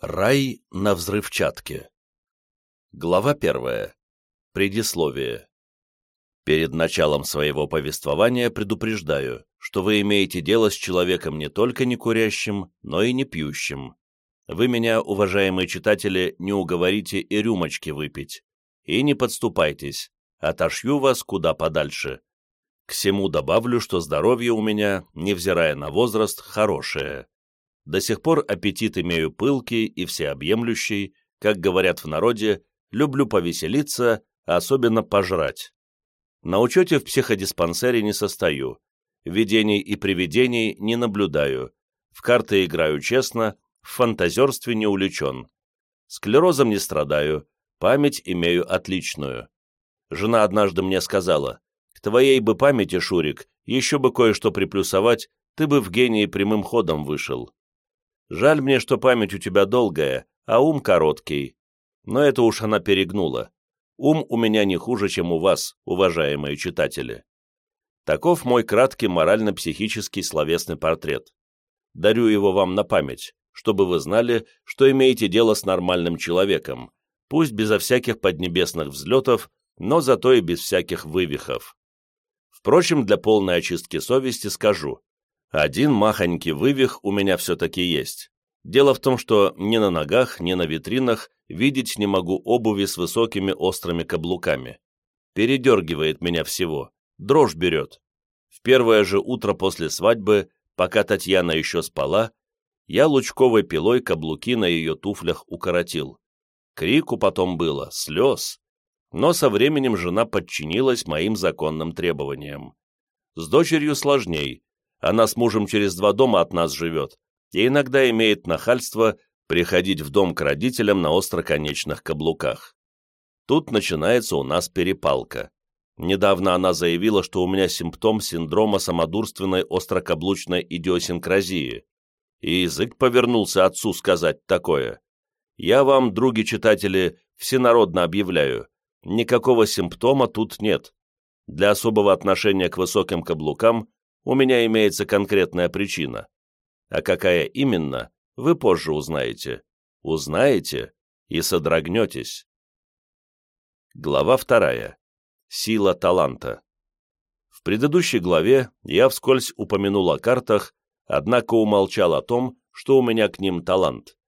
Рай на взрывчатке. Глава первая. Предисловие. Перед началом своего повествования предупреждаю, что вы имеете дело с человеком не только не курящим, но и не пьющим. Вы меня, уважаемые читатели, не уговорите и рюмочки выпить. И не подступайтесь, отошью вас куда подальше. К всему добавлю, что здоровье у меня, невзирая на возраст, хорошее до сих пор аппетит имею пылкий и всеобъемлющий, как говорят в народе, люблю повеселиться, а особенно пожрать. На учете в психодиспансере не состою, видений и привидений не наблюдаю, в карты играю честно, в фантазерстве не увлечен. Склерозом не страдаю, память имею отличную. Жена однажды мне сказала, «К твоей бы памяти, Шурик, еще бы кое-что приплюсовать, ты бы в гении прямым ходом вышел». Жаль мне, что память у тебя долгая, а ум короткий. Но это уж она перегнула. Ум у меня не хуже, чем у вас, уважаемые читатели. Таков мой краткий морально-психический словесный портрет. Дарю его вам на память, чтобы вы знали, что имеете дело с нормальным человеком, пусть безо всяких поднебесных взлетов, но зато и без всяких вывихов. Впрочем, для полной очистки совести скажу, один махонький вывих у меня все-таки есть. Дело в том, что ни на ногах, ни на витринах видеть не могу обуви с высокими острыми каблуками. Передергивает меня всего, дрожь берет. В первое же утро после свадьбы, пока Татьяна еще спала, я лучковой пилой каблуки на ее туфлях укоротил. Крику потом было, слез. Но со временем жена подчинилась моим законным требованиям. С дочерью сложней, она с мужем через два дома от нас живет и иногда имеет нахальство приходить в дом к родителям на остроконечных каблуках. Тут начинается у нас перепалка. Недавно она заявила, что у меня симптом синдрома самодурственной острокаблучной идиосинкразии. И язык повернулся отцу сказать такое. Я вам, други читатели, всенародно объявляю, никакого симптома тут нет. Для особого отношения к высоким каблукам у меня имеется конкретная причина. А какая именно, вы позже узнаете. Узнаете и содрогнетесь. Глава вторая. Сила таланта. В предыдущей главе я вскользь упомянул о картах, однако умолчал о том, что у меня к ним талант.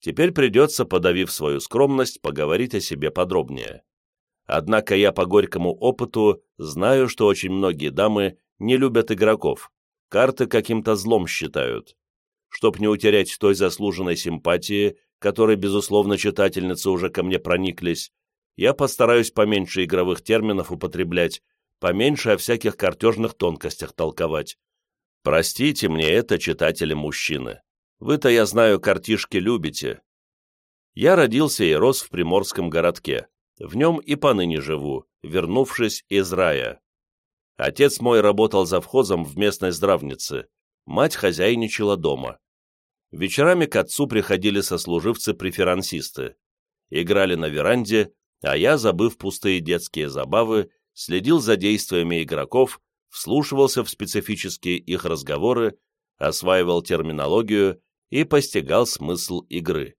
Теперь придется, подавив свою скромность, поговорить о себе подробнее. Однако я по горькому опыту знаю, что очень многие дамы не любят игроков, карты каким-то злом считают. Чтоб не утерять той заслуженной симпатии, которой, безусловно, читательницы уже ко мне прониклись, я постараюсь поменьше игровых терминов употреблять, поменьше о всяких картежных тонкостях толковать. Простите мне это, читатели-мужчины. Вы-то, я знаю, картишки любите. Я родился и рос в приморском городке. В нем и поныне живу, вернувшись из рая. Отец мой работал завхозом в местной здравнице, мать хозяйничала дома. Вечерами к отцу приходили сослуживцы-преферансисты. Играли на веранде, а я, забыв пустые детские забавы, следил за действиями игроков, вслушивался в специфические их разговоры, осваивал терминологию и постигал смысл игры.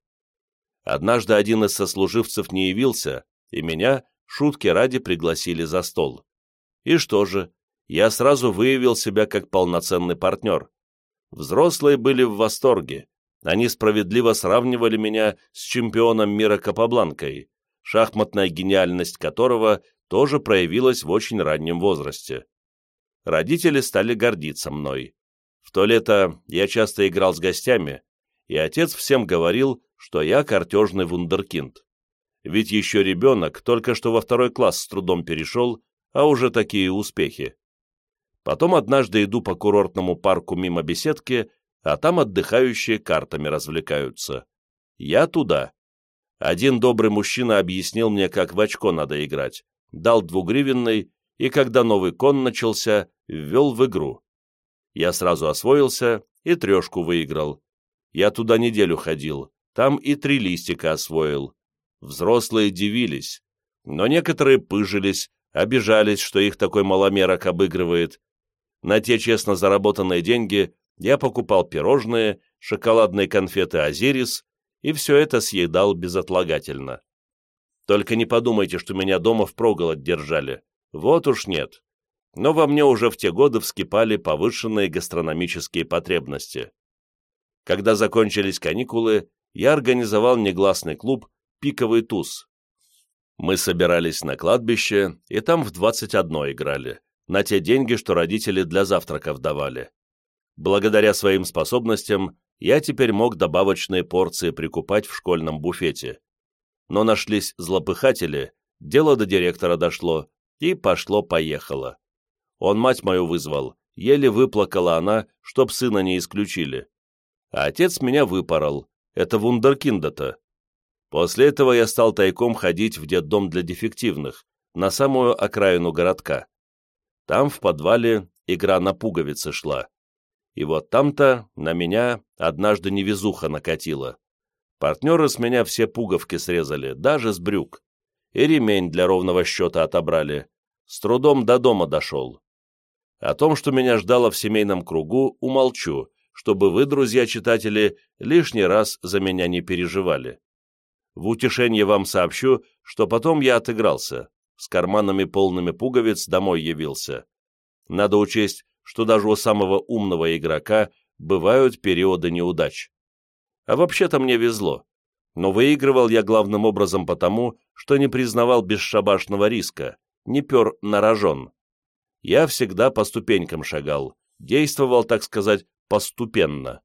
Однажды один из сослуживцев не явился, и меня, шутки ради, пригласили за стол. И что же, я сразу выявил себя как полноценный партнер. Взрослые были в восторге. Они справедливо сравнивали меня с чемпионом мира Капабланкой, шахматная гениальность которого тоже проявилась в очень раннем возрасте. Родители стали гордиться мной. В то лето я часто играл с гостями, и отец всем говорил, что я картежный вундеркинд. Ведь еще ребенок только что во второй класс с трудом перешел а уже такие успехи. Потом однажды иду по курортному парку мимо беседки, а там отдыхающие картами развлекаются. Я туда. Один добрый мужчина объяснил мне, как в очко надо играть, дал двугривенный, и когда новый кон начался, ввел в игру. Я сразу освоился и трешку выиграл. Я туда неделю ходил, там и три листика освоил. Взрослые дивились, но некоторые пыжились, обижались, что их такой маломерок обыгрывает. На те честно заработанные деньги я покупал пирожные, шоколадные конфеты «Азирис» и все это съедал безотлагательно. Только не подумайте, что меня дома впроголодь держали. Вот уж нет. Но во мне уже в те годы вскипали повышенные гастрономические потребности. Когда закончились каникулы, я организовал негласный клуб «Пиковый туз». Мы собирались на кладбище, и там в 21 играли, на те деньги, что родители для завтраков давали. Благодаря своим способностям я теперь мог добавочные порции прикупать в школьном буфете. Но нашлись злопыхатели, дело до директора дошло, и пошло-поехало. Он мать мою вызвал, еле выплакала она, чтоб сына не исключили. А отец меня выпорол, это вундеркинда-то. После этого я стал тайком ходить в детдом для дефективных, на самую окраину городка. Там в подвале игра на пуговицы шла. И вот там-то на меня однажды невезуха накатила. Партнеры с меня все пуговки срезали, даже с брюк. И ремень для ровного счета отобрали. С трудом до дома дошел. О том, что меня ждало в семейном кругу, умолчу, чтобы вы, друзья-читатели, лишний раз за меня не переживали. В утешение вам сообщу, что потом я отыгрался, с карманами полными пуговиц домой явился. Надо учесть, что даже у самого умного игрока бывают периоды неудач. А вообще-то мне везло. Но выигрывал я главным образом потому, что не признавал бесшабашного риска, не пер на рожон. Я всегда по ступенькам шагал, действовал, так сказать, поступенно.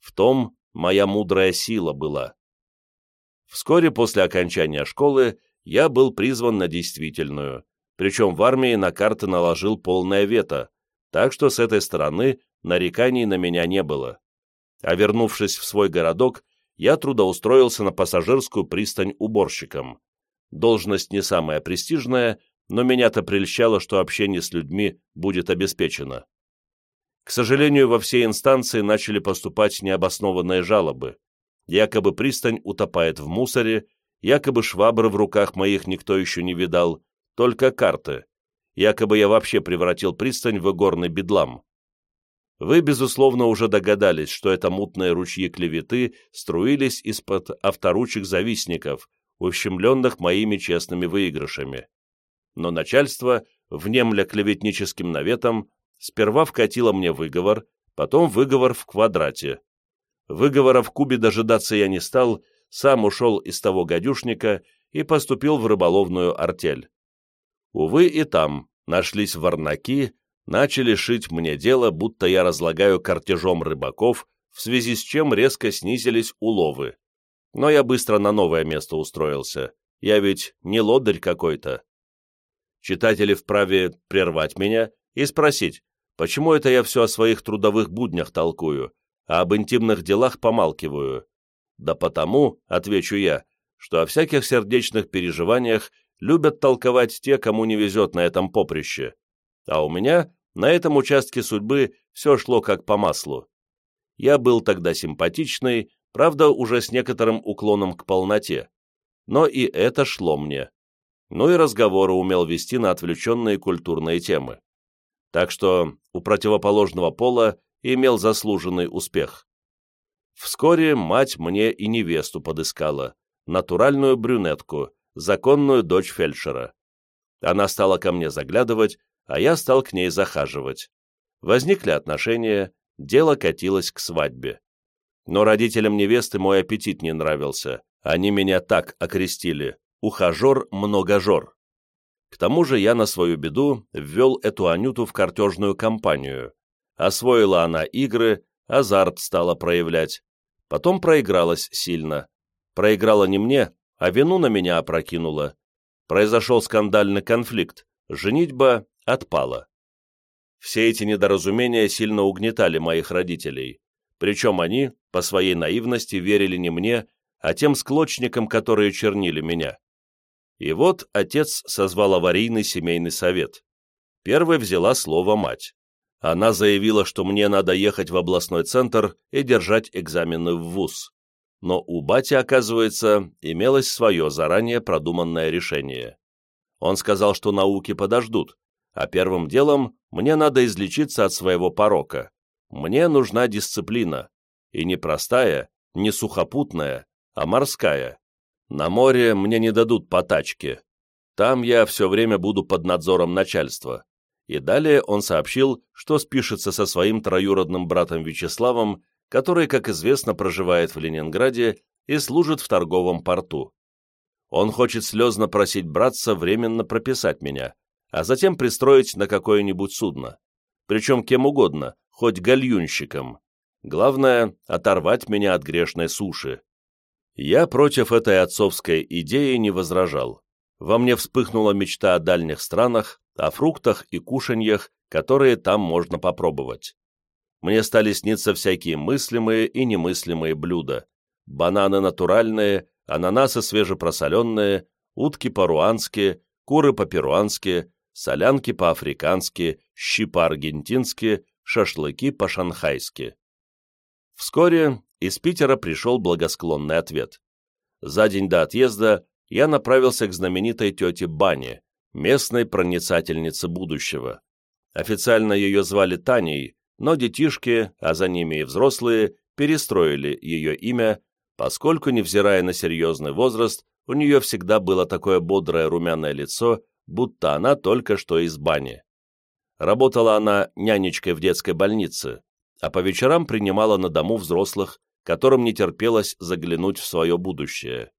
В том моя мудрая сила была. Вскоре после окончания школы я был призван на действительную, причем в армии на карты наложил полное вето, так что с этой стороны нареканий на меня не было. А вернувшись в свой городок, я трудоустроился на пассажирскую пристань уборщиком. Должность не самая престижная, но меня-то прельщало, что общение с людьми будет обеспечено. К сожалению, во все инстанции начали поступать необоснованные жалобы. Якобы пристань утопает в мусоре, якобы швабры в руках моих никто еще не видал, только карты, якобы я вообще превратил пристань в игорный бедлам. Вы, безусловно, уже догадались, что это мутные ручьи клеветы струились из-под авторучек завистников, ущемленных моими честными выигрышами. Но начальство, внемля клеветническим наветом, сперва вкатило мне выговор, потом выговор в квадрате. Выговора в кубе дожидаться я не стал, сам ушел из того гадюшника и поступил в рыболовную артель. Увы, и там нашлись варнаки, начали шить мне дело, будто я разлагаю картежом рыбаков, в связи с чем резко снизились уловы. Но я быстро на новое место устроился. Я ведь не лодырь какой-то. Читатели вправе прервать меня и спросить, почему это я все о своих трудовых буднях толкую, а об интимных делах помалкиваю. Да потому, отвечу я, что о всяких сердечных переживаниях любят толковать те, кому не везет на этом поприще. А у меня на этом участке судьбы все шло как по маслу. Я был тогда симпатичный, правда, уже с некоторым уклоном к полноте. Но и это шло мне. Ну и разговоры умел вести на отвлеченные культурные темы. Так что у противоположного пола имел заслуженный успех. Вскоре мать мне и невесту подыскала, натуральную брюнетку, законную дочь фельдшера. Она стала ко мне заглядывать, а я стал к ней захаживать. Возникли отношения, дело катилось к свадьбе. Но родителям невесты мой аппетит не нравился, они меня так окрестили «ухажер-многожор». К тому же я на свою беду ввел эту Анюту в картежную компанию. Освоила она игры, азарт стала проявлять. Потом проигралась сильно. Проиграла не мне, а вину на меня опрокинула. Произошел скандальный конфликт, женитьба отпала. Все эти недоразумения сильно угнетали моих родителей, причем они, по своей наивности, верили не мне, а тем склочникам, которые чернили меня. И вот отец созвал аварийный семейный совет. Первой взяла слово мать. Она заявила, что мне надо ехать в областной центр и держать экзамены в ВУЗ но у бати, оказывается, имелось свое заранее продуманное решение. Он сказал, что науки подождут, а первым делом мне надо излечиться от своего порока. Мне нужна дисциплина, и не простая, не сухопутная, а морская. На море мне не дадут по тачке. Там я все время буду под надзором начальства. И далее он сообщил, что спишется со своим троюродным братом Вячеславом, который, как известно, проживает в Ленинграде и служит в торговом порту. Он хочет слезно просить братца временно прописать меня, а затем пристроить на какое-нибудь судно. Причем кем угодно, хоть гальюнщиком. Главное — оторвать меня от грешной суши. Я против этой отцовской идеи не возражал. Во мне вспыхнула мечта о дальних странах, о фруктах и кушаньях, которые там можно попробовать. Мне стали сниться всякие мыслимые и немыслимые блюда. Бананы натуральные, ананасы свежепросоленные, утки по-руански, куры по-перуански, солянки по-африкански, щи по-аргентински, шашлыки по-шанхайски. Вскоре из Питера пришел благосклонный ответ. За день до отъезда я направился к знаменитой тете Бане, местной проницательнице будущего. Официально ее звали Таней, но детишки, а за ними и взрослые, перестроили ее имя, поскольку, невзирая на серьезный возраст, у нее всегда было такое бодрое румяное лицо, будто она только что из бани. Работала она нянечкой в детской больнице, а по вечерам принимала на дому взрослых, которым не терпелось заглянуть в свое будущее.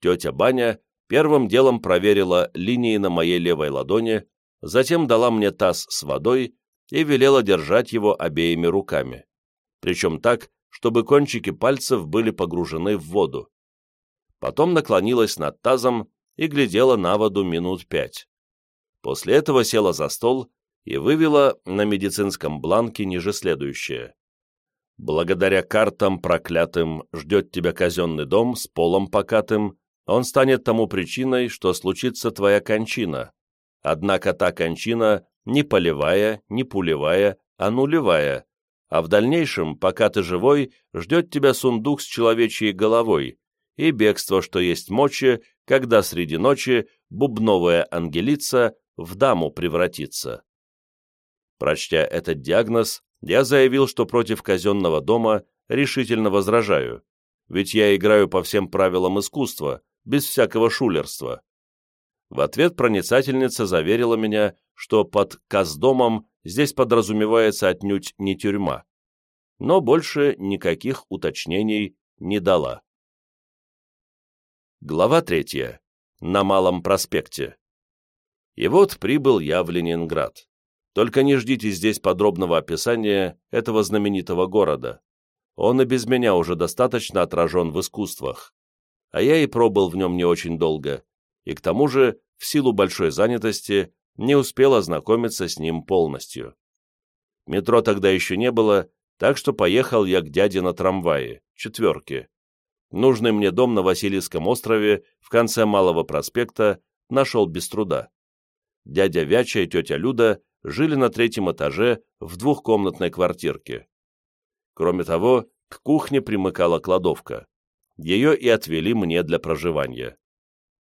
Тетя Баня первым делом проверила линии на моей левой ладони, затем дала мне таз с водой и велела держать его обеими руками, причем так, чтобы кончики пальцев были погружены в воду. Потом наклонилась над тазом и глядела на воду минут пять. После этого села за стол и вывела на медицинском бланке ниже следующее. «Благодаря картам проклятым ждет тебя казенный дом с полом покатым, он станет тому причиной, что случится твоя кончина. Однако та кончина не полевая, не пулевая, а нулевая, а в дальнейшем, пока ты живой, ждет тебя сундук с человечьей головой и бегство, что есть мочи, когда среди ночи бубновая ангелица в даму превратится. Прочтя этот диагноз, я заявил, что против казенного дома решительно возражаю, ведь я играю по всем правилам искусства, без всякого шулерства. В ответ проницательница заверила меня, что под каздомом здесь подразумевается отнюдь не тюрьма, но больше никаких уточнений не дала. Глава третья. На Малом проспекте. И вот прибыл я в Ленинград. Только не ждите здесь подробного описания этого знаменитого города. Он и без меня уже достаточно отражен в искусствах. А я и пробыл в нем не очень долго, и к тому же, в силу большой занятости, не успел ознакомиться с ним полностью. Метро тогда еще не было, так что поехал я к дяде на трамвае, четверке. Нужный мне дом на Васильевском острове в конце Малого проспекта нашел без труда. Дядя Вяча и тетя Люда жили на третьем этаже в двухкомнатной квартирке. Кроме того, к кухне примыкала кладовка. Ее и отвели мне для проживания.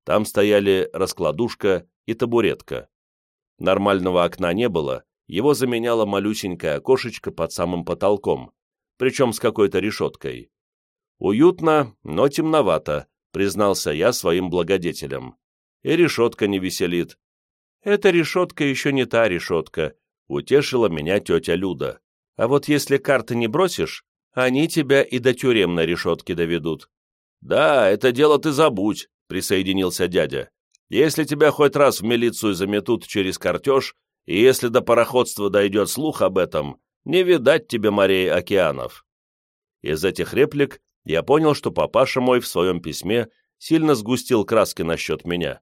Там стояли раскладушка и табуретка. Нормального окна не было, его заменяло малюсенькое окошечко под самым потолком, причем с какой-то решеткой. Уютно, но темновато, признался я своим благодетелям. И решетка не веселит. Эта решетка еще не та решетка, утешила меня тетя Люда. А вот если карты не бросишь, они тебя и до тюремной решетки доведут. Да, это дело ты забудь, присоединился дядя. Если тебя хоть раз в милицию заметут через картеж, и если до пароходства дойдет слух об этом, не видать тебе морей океанов. Из этих реплик я понял, что папаша мой в своем письме сильно сгустил краски насчет меня.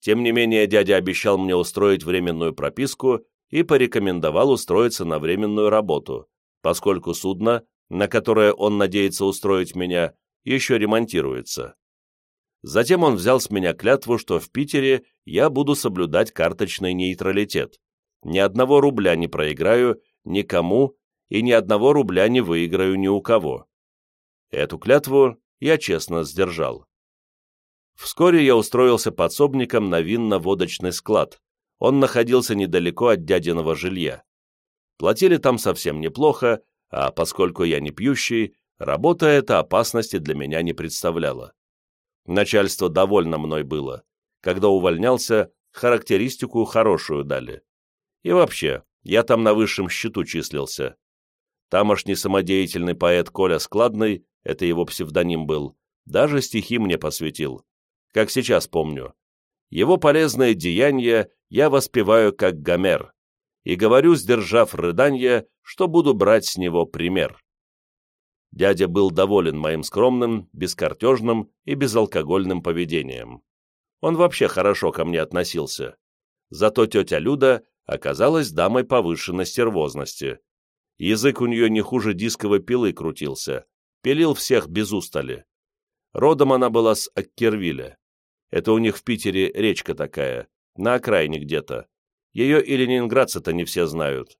Тем не менее, дядя обещал мне устроить временную прописку и порекомендовал устроиться на временную работу, поскольку судно, на которое он надеется устроить меня, еще ремонтируется. Затем он взял с меня клятву, что в Питере я буду соблюдать карточный нейтралитет. Ни одного рубля не проиграю никому и ни одного рубля не выиграю ни у кого. Эту клятву я честно сдержал. Вскоре я устроился подсобником на винно-водочный склад. Он находился недалеко от дядиного жилья. Платили там совсем неплохо, а поскольку я не пьющий, Работа эта опасности для меня не представляла. Начальство довольно мной было. Когда увольнялся, характеристику хорошую дали. И вообще, я там на высшем счету числился. Тамошний самодеятельный поэт Коля Складный, это его псевдоним был, даже стихи мне посвятил, как сейчас помню. Его полезные деяния я воспеваю как Гомер, и говорю, сдержав рыданье, что буду брать с него пример. Дядя был доволен моим скромным, бескартежным и безалкогольным поведением. Он вообще хорошо ко мне относился. Зато тетя Люда оказалась дамой повышенной стервозности. Язык у нее не хуже дисковой пилы крутился, пилил всех без устали. Родом она была с Аккервиля. Это у них в Питере речка такая, на окраине где-то. Ее и ленинградцы-то не все знают.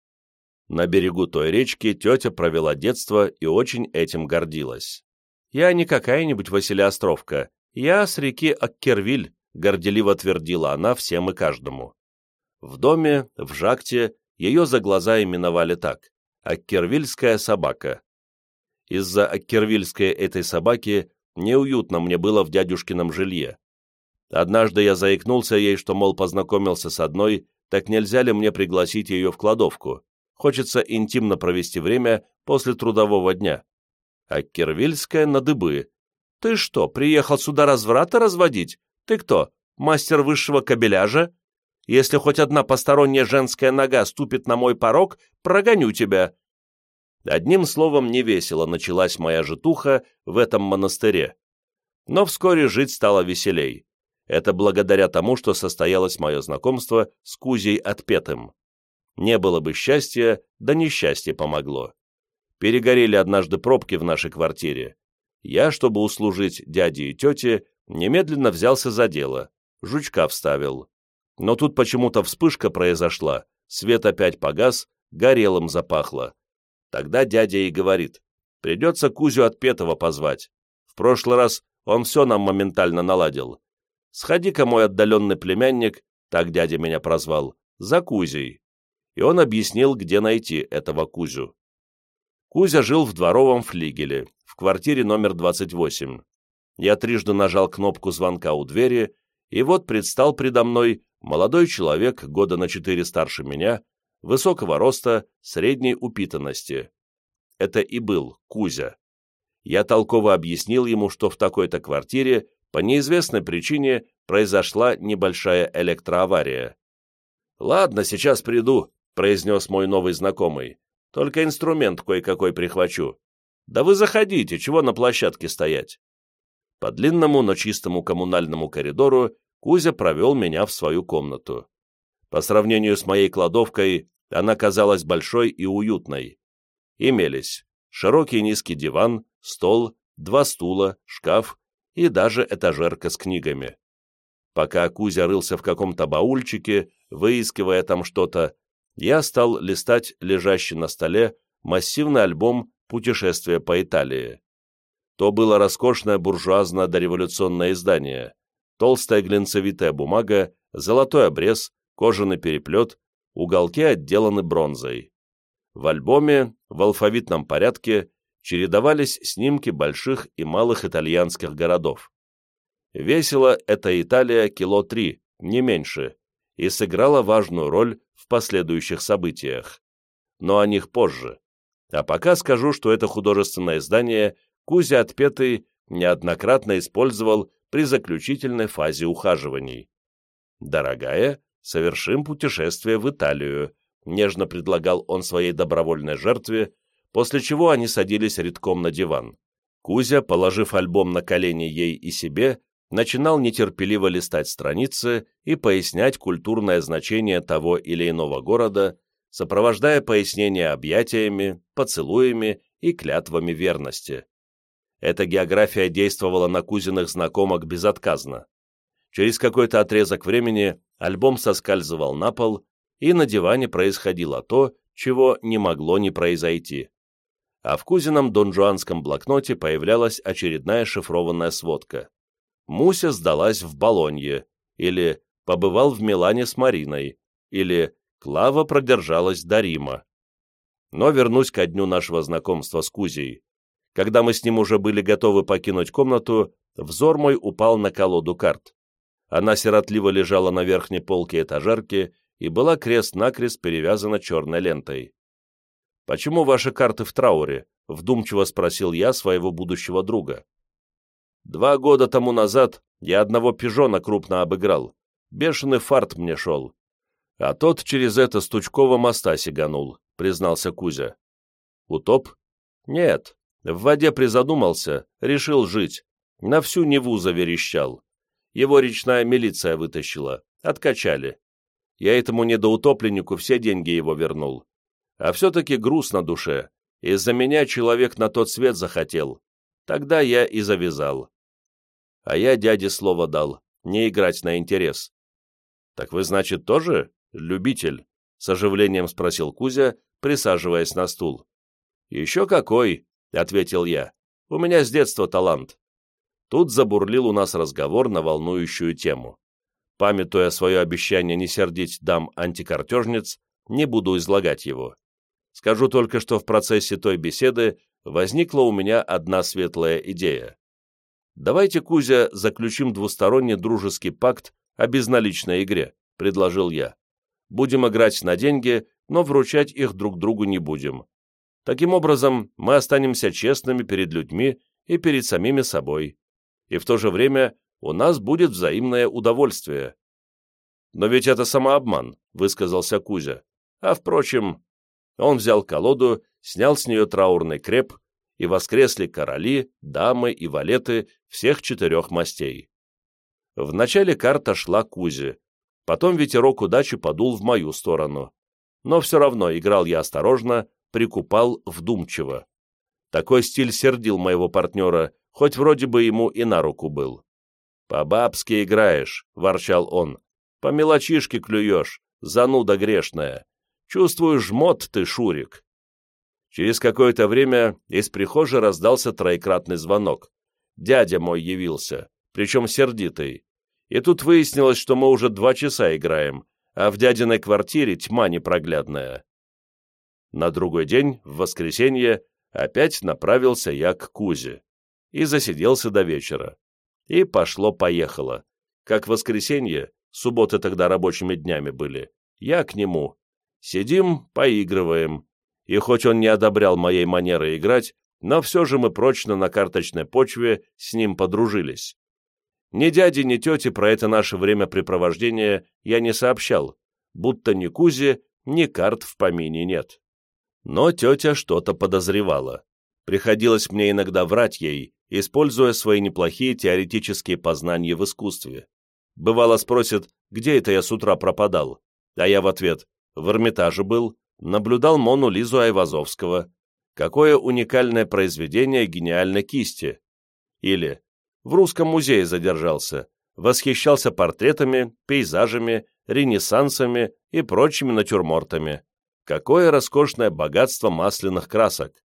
На берегу той речки тетя провела детство и очень этим гордилась. «Я не какая-нибудь Василия Островка, я с реки Аккервиль», горделиво твердила она всем и каждому. В доме, в жакте, ее за глаза именовали так – Аккервильская собака. Из-за Аккервильской этой собаки неуютно мне было в дядюшкином жилье. Однажды я заикнулся ей, что, мол, познакомился с одной, так нельзя ли мне пригласить ее в кладовку? Хочется интимно провести время после трудового дня. Аккервильская на дыбы. Ты что, приехал сюда разврата разводить? Ты кто, мастер высшего кабеляжа? Если хоть одна посторонняя женская нога ступит на мой порог, прогоню тебя». Одним словом, невесело началась моя житуха в этом монастыре. Но вскоре жить стало веселей. Это благодаря тому, что состоялось мое знакомство с Кузей Отпетым. Не было бы счастья, да несчастье помогло. Перегорели однажды пробки в нашей квартире. Я, чтобы услужить дяде и тете, немедленно взялся за дело, жучка вставил. Но тут почему-то вспышка произошла, свет опять погас, горелым запахло. Тогда дядя и говорит, придется Кузю отпетого позвать. В прошлый раз он все нам моментально наладил. Сходи-ка, мой отдаленный племянник, так дядя меня прозвал, за Кузей. И он объяснил, где найти этого Кузю. Кузя жил в дворовом флигеле, в квартире номер 28. Я трижды нажал кнопку звонка у двери, и вот предстал предо мной Молодой человек, года на четыре старше меня, высокого роста, средней упитанности. Это и был Кузя. Я толково объяснил ему, что в такой-то квартире по неизвестной причине произошла небольшая электроавария. «Ладно, сейчас приду», — произнес мой новый знакомый. «Только инструмент кое-какой прихвачу. Да вы заходите, чего на площадке стоять?» По длинному, но чистому коммунальному коридору Кузя провел меня в свою комнату. По сравнению с моей кладовкой, она казалась большой и уютной. Имелись широкий низкий диван, стол, два стула, шкаф и даже этажерка с книгами. Пока Кузя рылся в каком-то баульчике, выискивая там что-то, я стал листать лежащий на столе массивный альбом «Путешествие по Италии». То было роскошное буржуазно-дореволюционное издание, толстая глинцевитая бумага, золотой обрез, кожаный переплет, уголки отделаны бронзой. В альбоме в алфавитном порядке чередовались снимки больших и малых итальянских городов. Весила эта Италия кило три, не меньше, и сыграла важную роль в последующих событиях. Но о них позже. А пока скажу, что это художественное издание Кузя Отпетый неоднократно использовал при заключительной фазе ухаживаний. «Дорогая, совершим путешествие в Италию», — нежно предлагал он своей добровольной жертве, после чего они садились редком на диван. Кузя, положив альбом на колени ей и себе, начинал нетерпеливо листать страницы и пояснять культурное значение того или иного города, сопровождая пояснения объятиями, поцелуями и клятвами верности. Эта география действовала на Кузиных знакомок безотказно. Через какой-то отрезок времени альбом соскальзывал на пол, и на диване происходило то, чего не могло не произойти. А в Кузином донжуанском блокноте появлялась очередная шифрованная сводка. Муся сдалась в Болонье, или побывал в Милане с Мариной, или Клава продержалась до Рима. Но вернусь ко дню нашего знакомства с Кузей. Когда мы с ним уже были готовы покинуть комнату, взор мой упал на колоду карт. Она сиротливо лежала на верхней полке этажерки и была крест-накрест перевязана черной лентой. «Почему ваши карты в трауре?» — вдумчиво спросил я своего будущего друга. «Два года тому назад я одного пижона крупно обыграл. Бешеный фарт мне шел. А тот через это Стучкова моста сиганул», — признался Кузя. «Утоп?» «Нет. В воде призадумался, решил жить. На всю Неву заверещал. Его речная милиция вытащила. Откачали. Я этому недоутопленнику все деньги его вернул. А все-таки груз на душе. Из-за меня человек на тот свет захотел. Тогда я и завязал. А я дяде слово дал, не играть на интерес. «Так вы, значит, тоже любитель?» — с оживлением спросил Кузя, присаживаясь на стул. «Еще какой!» — ответил я. «У меня с детства талант». Тут забурлил у нас разговор на волнующую тему. Памятуя свое обещание не сердить дам антикартежниц, не буду излагать его. Скажу только, что в процессе той беседы возникла у меня одна светлая идея. «Давайте, Кузя, заключим двусторонний дружеский пакт о безналичной игре», — предложил я. «Будем играть на деньги, но вручать их друг другу не будем. Таким образом, мы останемся честными перед людьми и перед самими собой. И в то же время у нас будет взаимное удовольствие». «Но ведь это самообман», — высказался Кузя. «А, впрочем, он взял колоду, снял с нее траурный креп, и воскресли короли, дамы и валеты всех четырех мастей. Вначале карта шла Кузе, потом ветерок удачи подул в мою сторону. Но все равно играл я осторожно, прикупал вдумчиво. Такой стиль сердил моего партнера, хоть вроде бы ему и на руку был. «По-бабски играешь», — ворчал он. «По мелочишке клюешь, зануда грешная. Чувствую, жмот ты, Шурик. Через какое-то время из прихожей раздался троекратный звонок. Дядя мой явился, причем сердитый. И тут выяснилось, что мы уже два часа играем, а в дядиной квартире тьма непроглядная. На другой день, в воскресенье, опять направился я к Кузе и засиделся до вечера. И пошло-поехало. Как воскресенье, субботы тогда рабочими днями были, я к нему, Сидим, поигрываем. И хоть он не одобрял моей манеры играть, но все же мы прочно на карточной почве с ним подружились. Ни дяди, ни тети про это наше времяпрепровождение я не сообщал, будто ни Кузи, ни карт в помине нет. Но тетя что-то подозревала. Приходилось мне иногда врать ей, используя свои неплохие теоретические познания в искусстве. Бывало спросит, где это я с утра пропадал, а я в ответ, в Эрмитаже был, наблюдал Мону Лизу Айвазовского. Какое уникальное произведение гениальной кисти. Или в Русском музее задержался, восхищался портретами, пейзажами, ренессансами и прочими натюрмортами. Какое роскошное богатство масляных красок.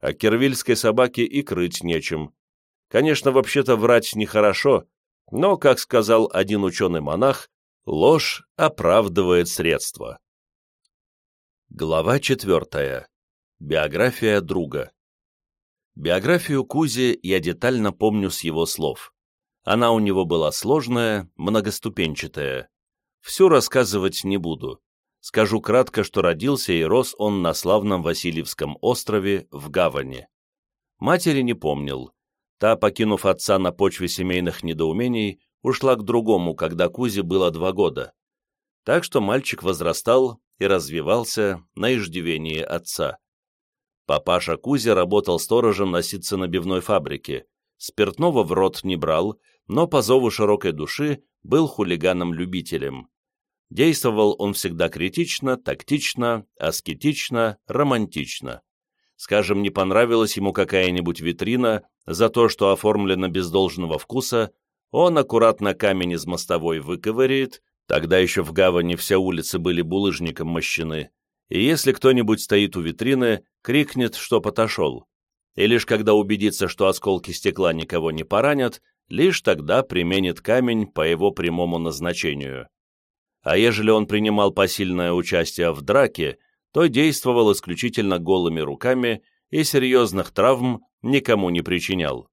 О кервильской собаке и крыть нечем. Конечно, вообще-то врать нехорошо, но, как сказал один ученый-монах, ложь оправдывает средства. Глава четвертая. Биография друга. Биографию Кузи я детально помню с его слов. Она у него была сложная, многоступенчатая. Всю рассказывать не буду. Скажу кратко, что родился и рос он на славном Васильевском острове в Гавани. Матери не помнил. Та, покинув отца на почве семейных недоумений, ушла к другому, когда Кузе было два года. Так что мальчик возрастал и развивался на иждивении отца. Папаша Кузя работал сторожем на ситценабивной фабрике, спиртного в рот не брал, но по зову широкой души был хулиганом-любителем. Действовал он всегда критично, тактично, аскетично, романтично. Скажем, не понравилась ему какая-нибудь витрина за то, что оформлена без должного вкуса, он аккуратно камень из мостовой выковыряет, Тогда еще в гавани все улицы были булыжником мощены, и если кто-нибудь стоит у витрины, крикнет, что отошел. И лишь когда убедится, что осколки стекла никого не поранят, лишь тогда применит камень по его прямому назначению. А ежели он принимал посильное участие в драке, то действовал исключительно голыми руками и серьезных травм никому не причинял.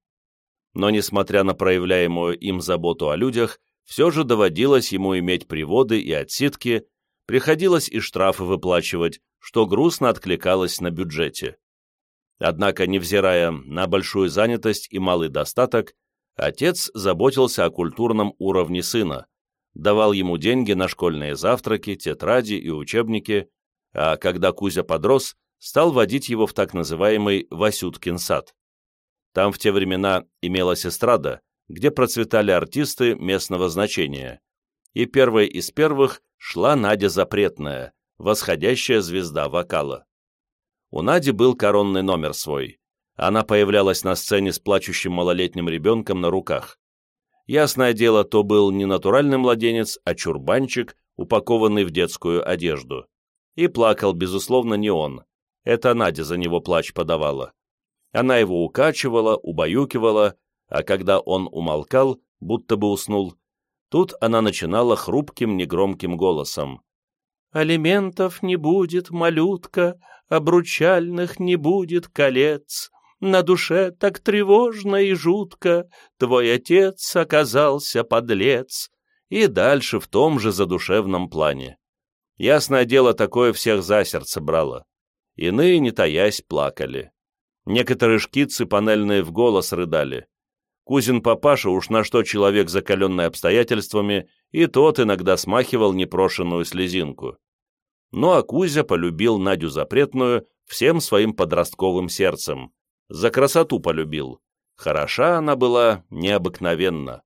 Но, несмотря на проявляемую им заботу о людях, все же доводилось ему иметь приводы и отсидки, приходилось и штрафы выплачивать, что грустно откликалось на бюджете. Однако, невзирая на большую занятость и малый достаток, отец заботился о культурном уровне сына, давал ему деньги на школьные завтраки, тетради и учебники, а когда Кузя подрос, стал водить его в так называемый Васюткин сад. Там в те времена имелась эстрада, где процветали артисты местного значения, и первой из первых шла Надя Запретная, восходящая звезда вокала. У Нади был коронный номер свой. Она появлялась на сцене с плачущим малолетним ребенком на руках. Ясное дело, то был не натуральный младенец, а чурбанчик, упакованный в детскую одежду. И плакал, безусловно, не он. Это Надя за него плач подавала. Она его укачивала, убаюкивала, а когда он умолкал, будто бы уснул, тут она начинала хрупким негромким голосом. «Алиментов не будет, малютка, обручальных не будет колец, на душе так тревожно и жутко, твой отец оказался подлец, и дальше в том же задушевном плане. Ясное дело, такое всех за сердце брало. Иные, не таясь, плакали. Некоторые шкицы панельные в голос рыдали. Кузин папаша уж на что человек, закаленный обстоятельствами, и тот иногда смахивал непрошенную слезинку. Ну а Кузя полюбил Надю Запретную всем своим подростковым сердцем, за красоту полюбил. Хороша она была необыкновенно.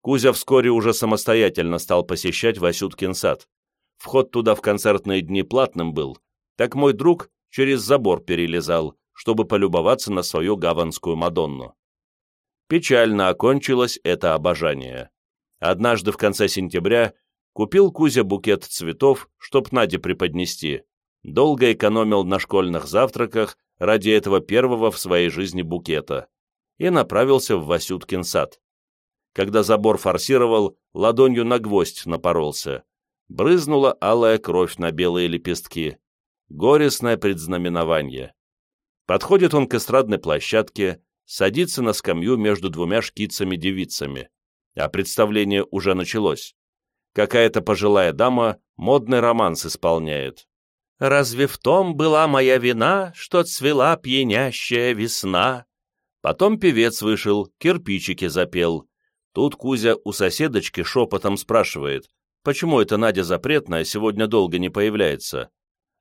Кузя вскоре уже самостоятельно стал посещать Васюткин сад. Вход туда в концертные дни платным был, так мой друг через забор перелезал, чтобы полюбоваться на свою гаванскую Мадонну. Печально окончилось это обожание. Однажды в конце сентября купил Кузя букет цветов, чтоб Наде преподнести. Долго экономил на школьных завтраках, ради этого первого в своей жизни букета и направился в Васюткин сад. Когда забор форсировал, ладонью на гвоздь напоролся. Брызнула алая кровь на белые лепестки. Горестное предзнаменование. Подходит он к эстрадной площадке, садится на скамью между двумя шкицами-девицами. А представление уже началось. Какая-то пожилая дама модный романс исполняет. Разве в том была моя вина, что цвела пьянящая весна? Потом певец вышел, кирпичики запел. Тут Кузя у соседочки шепотом спрашивает, почему это Надя запретная сегодня долго не появляется?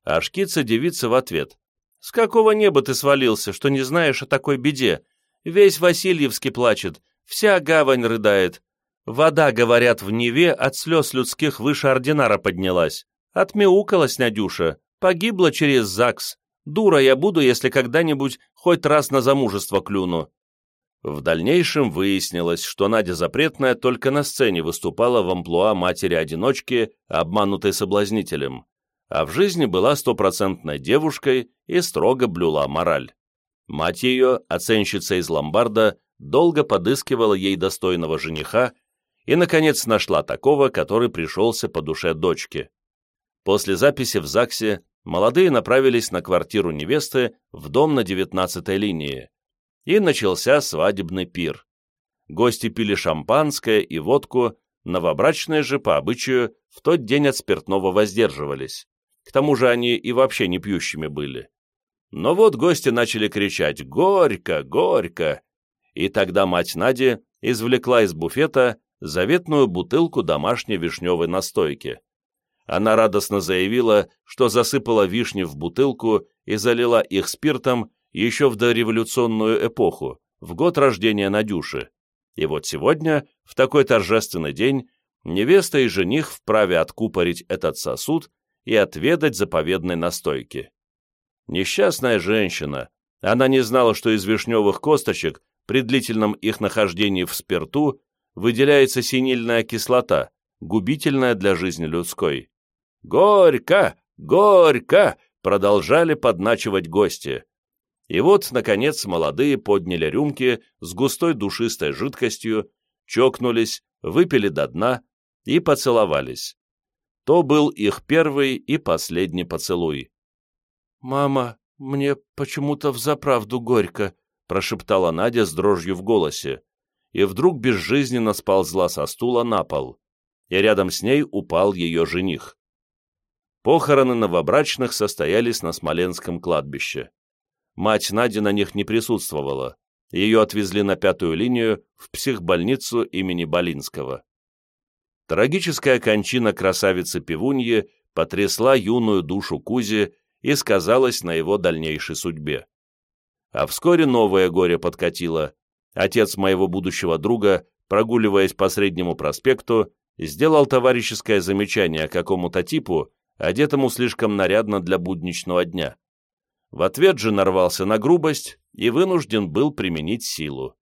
А шкица девица в ответ. «С какого неба ты свалился, что не знаешь о такой беде? Весь Васильевский плачет, вся гавань рыдает. Вода, говорят, в Неве от слез людских выше ординара поднялась. Отмяукалась Надюша, погибла через ЗАГС. Дура я буду, если когда-нибудь хоть раз на замужество клюну. В дальнейшем выяснилось, что Надя Запретная только на сцене выступала в амплуа матери-одиночки, обманутой соблазнителем, а в жизни была стопроцентной девушкой и строго блюла мораль. Мать ее, оценщица из ломбарда, долго подыскивала ей достойного жениха и, наконец, нашла такого, который пришелся по душе дочке. После записи в ЗАГСе молодые направились на квартиру невесты в дом на 19-й линии. И начался свадебный пир. Гости пили шампанское и водку, новобрачные же, по обычаю, в тот день от спиртного воздерживались. К тому же они и вообще не пьющими были. Но вот гости начали кричать «Горько! Горько!» И тогда мать Нади извлекла из буфета заветную бутылку домашней вишневой настойки. Она радостно заявила, что засыпала вишни в бутылку и залила их спиртом еще в дореволюционную эпоху, в год рождения Надюши. И вот сегодня, в такой торжественный день, невеста и жених вправе откупорить этот сосуд и отведать заповедной настойки. Несчастная женщина, она не знала, что из вишневых косточек при длительном их нахождении в спирту выделяется синильная кислота, губительная для жизни людской. «Горько! Горько!» продолжали подначивать гости. И вот, наконец, молодые подняли рюмки с густой душистой жидкостью, чокнулись, выпили до дна и поцеловались. То был их первый и последний поцелуй. «Мама, мне почему-то взаправду горько», — прошептала Надя с дрожью в голосе, и вдруг безжизненно сползла со стула на пол, и рядом с ней упал ее жених. Похороны новобрачных состоялись на Смоленском кладбище. Мать Нади на них не присутствовала, ее отвезли на пятую линию в психбольницу имени Болинского. Трагическая кончина красавицы-пивуньи потрясла юную душу Кузи и сказалась на его дальнейшей судьбе. А вскоре новое горе подкатило. Отец моего будущего друга, прогуливаясь по Среднему проспекту, сделал товарищеское замечание какому-то типу, одетому слишком нарядно для будничного дня. В ответ же нарвался на грубость и вынужден был применить силу.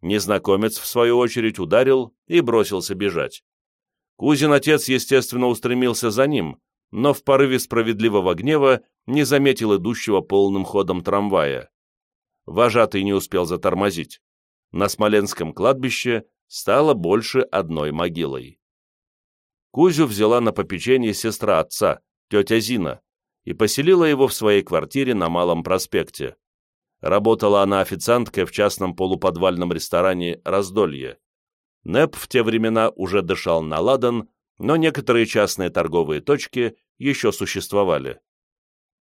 Незнакомец, в свою очередь, ударил и бросился бежать. Кузин отец, естественно, устремился за ним, но в порыве справедливого гнева не заметил идущего полным ходом трамвая. Вожатый не успел затормозить. На Смоленском кладбище стало больше одной могилой. Кузю взяла на попечение сестра отца, тетя Зина, и поселила его в своей квартире на Малом проспекте. Работала она официанткой в частном полуподвальном ресторане «Раздолье». НЭП в те времена уже дышал на ладан, но некоторые частные торговые точки еще существовали.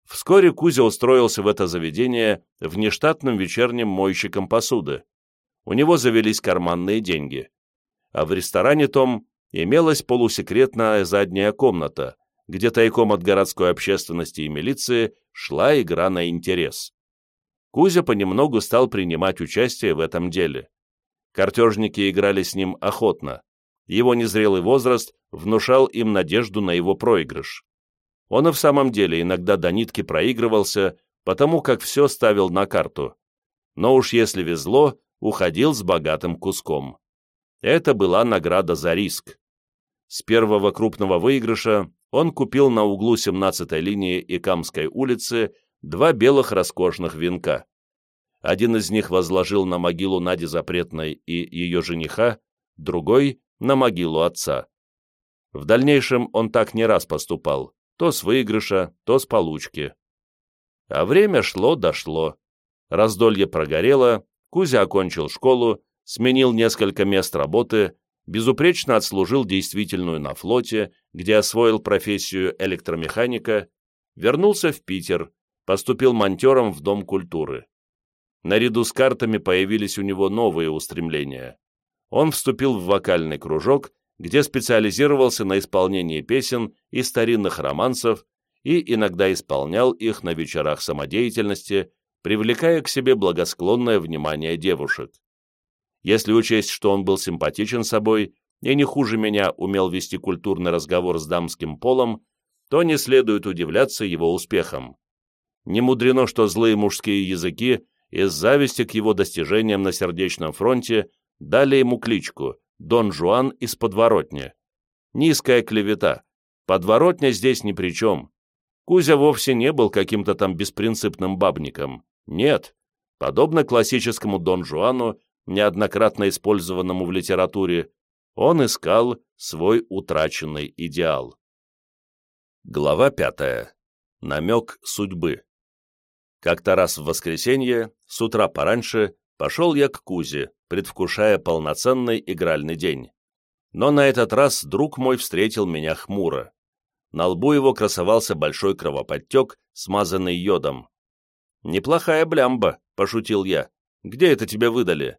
Вскоре Кузя устроился в это заведение внештатным вечерним мойщиком посуды. У него завелись карманные деньги. А в ресторане том имелась полусекретная задняя комната, где тайком от городской общественности и милиции шла игра на интерес. Кузя понемногу стал принимать участие в этом деле. Картежники играли с ним охотно. Его незрелый возраст внушал им надежду на его проигрыш. Он и в самом деле иногда до нитки проигрывался, потому как все ставил на карту. Но уж если везло, уходил с богатым куском. Это была награда за риск. С первого крупного выигрыша он купил на углу 17-й линии и Камской улицы два белых роскошных венка. Один из них возложил на могилу Нади Запретной и ее жениха, другой — на могилу отца. В дальнейшем он так не раз поступал, то с выигрыша, то с получки. А время шло-дошло. Раздолье прогорело, Кузя окончил школу, сменил несколько мест работы, безупречно отслужил действительную на флоте, где освоил профессию электромеханика, вернулся в Питер, поступил монтером в Дом культуры. Наряду с картами появились у него новые устремления. Он вступил в вокальный кружок, где специализировался на исполнении песен и старинных романсов и иногда исполнял их на вечерах самодеятельности, привлекая к себе благосклонное внимание девушек. Если учесть, что он был симпатичен собой и не хуже меня умел вести культурный разговор с дамским полом, то не следует удивляться его успехам. Не мудрено, что злые мужские языки из зависти к его достижениям на сердечном фронте дали ему кличку «Дон Жуан из подворотни». Низкая клевета. Подворотня здесь ни при чем. Кузя вовсе не был каким-то там беспринципным бабником. Нет. Подобно классическому Дон Жуану, неоднократно использованному в литературе, он искал свой утраченный идеал. Глава пятая. Намек судьбы. Как-то раз в воскресенье, с утра пораньше, пошел я к Кузе, предвкушая полноценный игральный день. Но на этот раз друг мой встретил меня хмуро. На лбу его красовался большой кровоподтек, смазанный йодом. «Неплохая блямба», — пошутил я. «Где это тебе выдали?»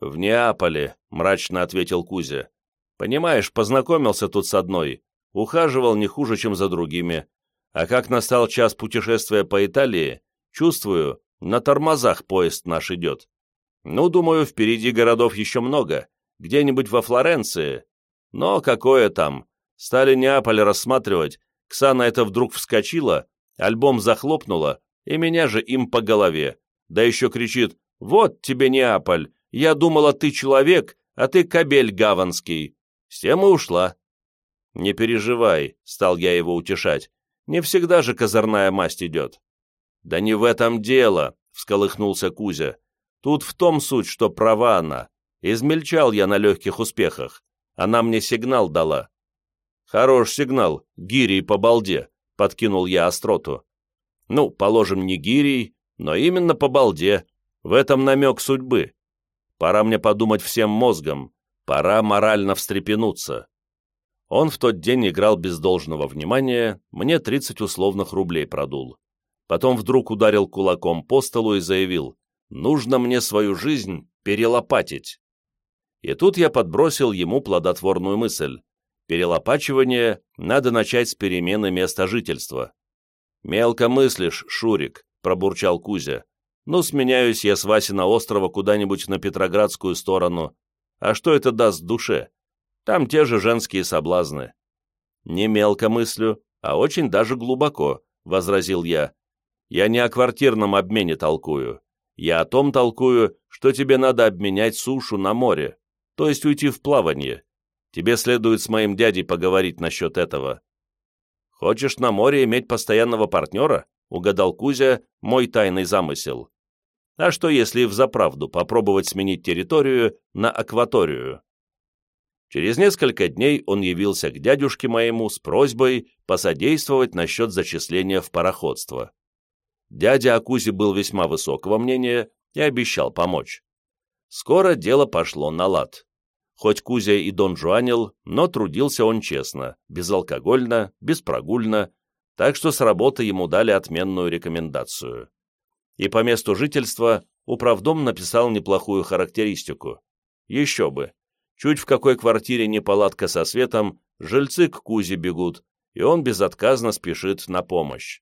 «В Неаполе», — мрачно ответил Кузя. «Понимаешь, познакомился тут с одной, ухаживал не хуже, чем за другими. А как настал час путешествия по Италии, чувствую, на тормозах поезд наш идет. Ну, думаю, впереди городов еще много, где-нибудь во Флоренции. Но какое там? Стали Неаполь рассматривать, Ксана это вдруг вскочила, альбом захлопнула, и меня же им по голове. Да еще кричит «Вот тебе Неаполь!» Я думала, ты человек, а ты кобель гаванский. С тем и ушла. Не переживай, стал я его утешать. Не всегда же козырная масть идет. Да не в этом дело, всколыхнулся Кузя. Тут в том суть, что права она. Измельчал я на легких успехах. Она мне сигнал дала. Хорош сигнал, гирей по балде, подкинул я остроту. Ну, положим, не гирей, но именно по балде, В этом намек судьбы. Пора мне подумать всем мозгом, пора морально встрепенуться. Он в тот день играл без должного внимания, мне 30 условных рублей продул. Потом вдруг ударил кулаком по столу и заявил, «Нужно мне свою жизнь перелопатить». И тут я подбросил ему плодотворную мысль. Перелопачивание надо начать с перемены места жительства. «Мелко мыслишь, Шурик», — пробурчал Кузя. «Ну, сменяюсь я с Васина острова куда-нибудь на Петроградскую сторону. А что это даст душе? Там те же женские соблазны». «Не мелко мыслю, а очень даже глубоко», — возразил я. «Я не о квартирном обмене толкую. Я о том толкую, что тебе надо обменять сушу на море, то есть уйти в плавание. Тебе следует с моим дядей поговорить насчет этого». «Хочешь на море иметь постоянного партнера?» — угадал Кузя мой тайный замысел. «А что, если взаправду попробовать сменить территорию на акваторию?» Через несколько дней он явился к дядюшке моему с просьбой посодействовать насчет зачисления в пароходство. Дядя о Кузе был весьма высокого мнения и обещал помочь. Скоро дело пошло на лад. Хоть Кузя и Дон Жуанил, но трудился он честно, безалкогольно, беспрогульно, так что с работы ему дали отменную рекомендацию. И по месту жительства управдом написал неплохую характеристику. Еще бы. Чуть в какой квартире неполадка со светом, жильцы к Кузе бегут, и он безотказно спешит на помощь.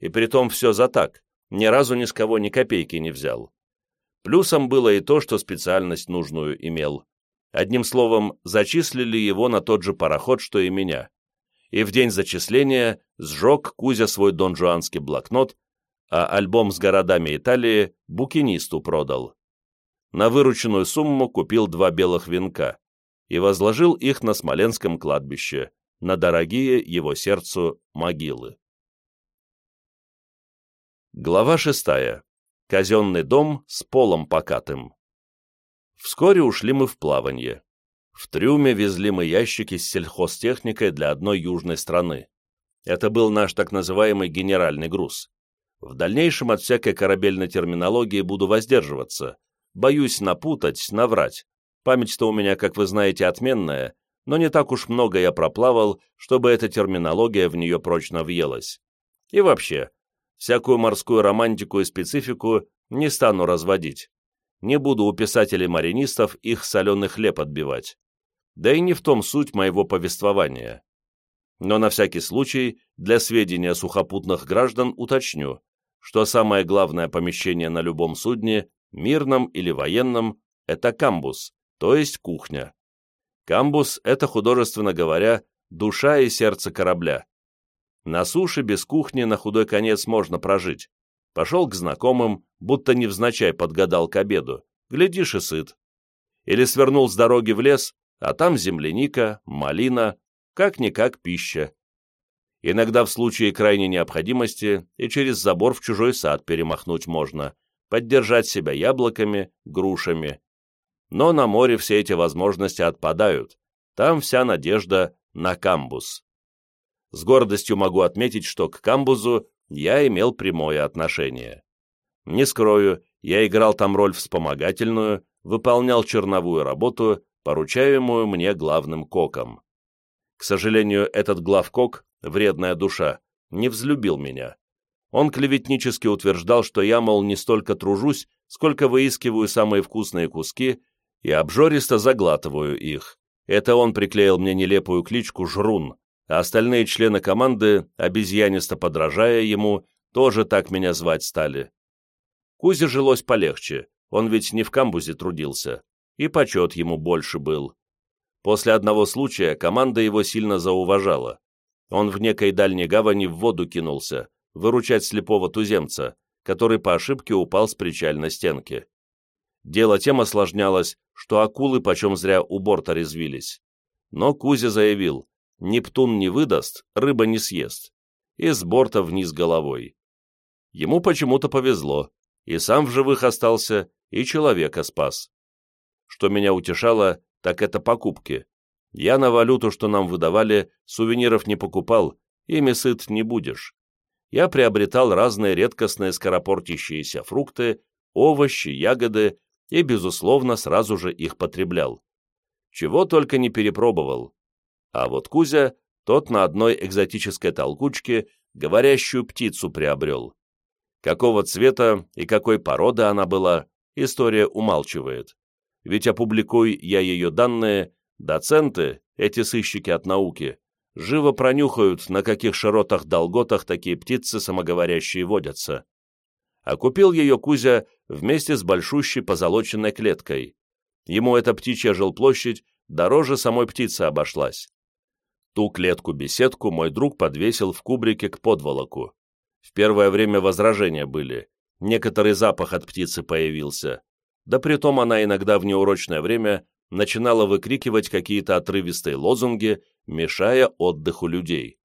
И притом все за так, ни разу ни с кого ни копейки не взял. Плюсом было и то, что специальность нужную имел. Одним словом, зачислили его на тот же пароход, что и меня. И в день зачисления сжег Кузя свой донжуанский блокнот, а альбом с городами Италии букинисту продал. На вырученную сумму купил два белых венка и возложил их на Смоленском кладбище, на дорогие его сердцу могилы. Глава шестая. Казенный дом с полом покатым. Вскоре ушли мы в плавание. В трюме везли мы ящики с сельхозтехникой для одной южной страны. Это был наш так называемый генеральный груз. В дальнейшем от всякой корабельной терминологии буду воздерживаться. Боюсь напутать, наврать. Память-то у меня, как вы знаете, отменная, но не так уж много я проплавал, чтобы эта терминология в нее прочно въелась. И вообще, всякую морскую романтику и специфику не стану разводить. Не буду у писателей-маринистов их соленый хлеб отбивать. Да и не в том суть моего повествования. Но на всякий случай, для сведения сухопутных граждан уточню, что самое главное помещение на любом судне, мирном или военном, это камбус, то есть кухня. Камбус – это, художественно говоря, душа и сердце корабля. На суше без кухни на худой конец можно прожить, Пошел к знакомым, будто невзначай подгадал к обеду. Глядишь и сыт. Или свернул с дороги в лес, а там земляника, малина, как-никак пища. Иногда в случае крайней необходимости и через забор в чужой сад перемахнуть можно, поддержать себя яблоками, грушами. Но на море все эти возможности отпадают. Там вся надежда на камбус. С гордостью могу отметить, что к камбузу я имел прямое отношение. Не скрою, я играл там роль вспомогательную, выполнял черновую работу, поручаемую мне главным коком. К сожалению, этот главкок, вредная душа, не взлюбил меня. Он клеветнически утверждал, что я, мол, не столько тружусь, сколько выискиваю самые вкусные куски и обжористо заглатываю их. Это он приклеил мне нелепую кличку «Жрун», а остальные члены команды, обезьянисто подражая ему, тоже так меня звать стали. Кузе жилось полегче, он ведь не в камбузе трудился, и почет ему больше был. После одного случая команда его сильно зауважала. Он в некой дальней гавани в воду кинулся, выручать слепого туземца, который по ошибке упал с причальной стенки. Дело тем осложнялось, что акулы почем зря у борта резвились. Но Кузя заявил, Нептун не выдаст, рыба не съест. И с борта вниз головой. Ему почему-то повезло, и сам в живых остался, и человека спас. Что меня утешало, так это покупки. Я на валюту, что нам выдавали, сувениров не покупал, ими сыт не будешь. Я приобретал разные редкостные скоропортящиеся фрукты, овощи, ягоды и, безусловно, сразу же их потреблял. Чего только не перепробовал. А вот Кузя, тот на одной экзотической толкучке говорящую птицу приобрел. Какого цвета и какой породы она была, история умалчивает. Ведь опубликуй я ее данные, доценты, эти сыщики от науки, живо пронюхают, на каких широтах-долготах такие птицы самоговорящие водятся. А купил ее Кузя вместе с большущей позолоченной клеткой. Ему эта птичья жилплощадь дороже самой птицы обошлась. Ту клетку-беседку мой друг подвесил в кубрике к подволоку. В первое время возражения были. Некоторый запах от птицы появился. Да притом она иногда в неурочное время начинала выкрикивать какие-то отрывистые лозунги, мешая отдыху людей.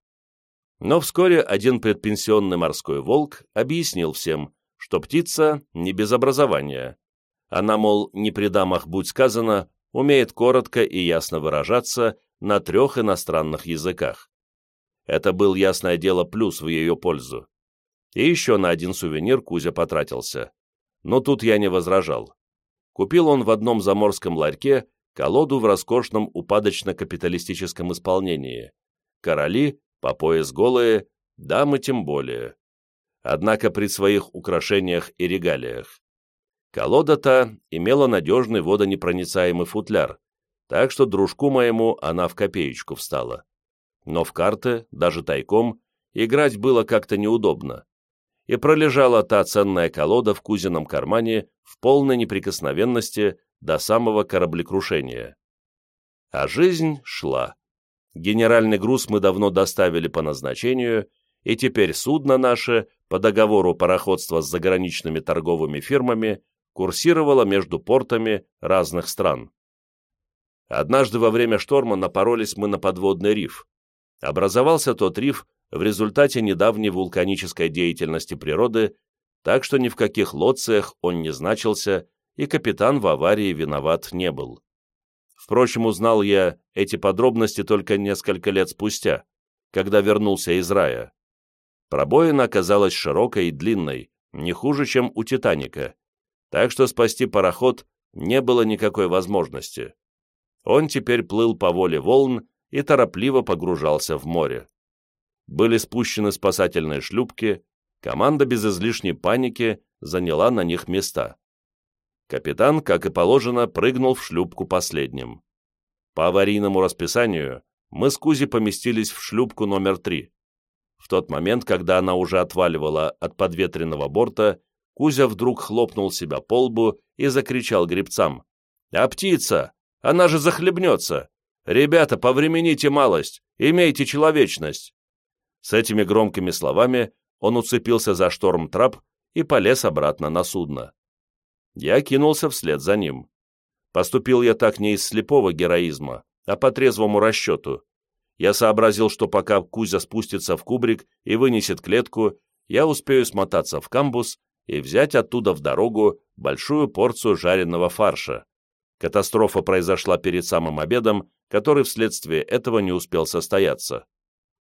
Но вскоре один предпенсионный морской волк объяснил всем, что птица не без образования. Она, мол, не при дамах будь сказано, умеет коротко и ясно выражаться на трех иностранных языках. Это был, ясное дело, плюс в ее пользу. И еще на один сувенир Кузя потратился. Но тут я не возражал. Купил он в одном заморском ларьке колоду в роскошном упадочно-капиталистическом исполнении. Короли, по пояс голые, дамы тем более. Однако при своих украшениях и регалиях. Колода-то имела надежный водонепроницаемый футляр, так что дружку моему она в копеечку встала. Но в карты, даже тайком, играть было как-то неудобно. И пролежала та ценная колода в кузином кармане в полной неприкосновенности до самого кораблекрушения. А жизнь шла. Генеральный груз мы давно доставили по назначению, и теперь судно наше, по договору пароходства с заграничными торговыми фирмами, курсировало между портами разных стран. Однажды во время шторма напоролись мы на подводный риф. Образовался тот риф в результате недавней вулканической деятельности природы, так что ни в каких лоциях он не значился, и капитан в аварии виноват не был. Впрочем, узнал я эти подробности только несколько лет спустя, когда вернулся из рая. Пробоина оказалась широкой и длинной, не хуже, чем у «Титаника», так что спасти пароход не было никакой возможности. Он теперь плыл по воле волн и торопливо погружался в море. Были спущены спасательные шлюпки, команда без излишней паники заняла на них места. Капитан, как и положено, прыгнул в шлюпку последним. По аварийному расписанию мы с Кузи поместились в шлюпку номер три. В тот момент, когда она уже отваливала от подветренного борта, Кузя вдруг хлопнул себя по лбу и закричал гребцам. «А птица! Она же захлебнется! Ребята, повремените малость! Имейте человечность!» С этими громкими словами он уцепился за шторм-трап и полез обратно на судно. Я кинулся вслед за ним. Поступил я так не из слепого героизма, а по трезвому расчету. Я сообразил, что пока Кузя спустится в кубрик и вынесет клетку, я успею смотаться в камбус и взять оттуда в дорогу большую порцию жареного фарша. Катастрофа произошла перед самым обедом, который вследствие этого не успел состояться.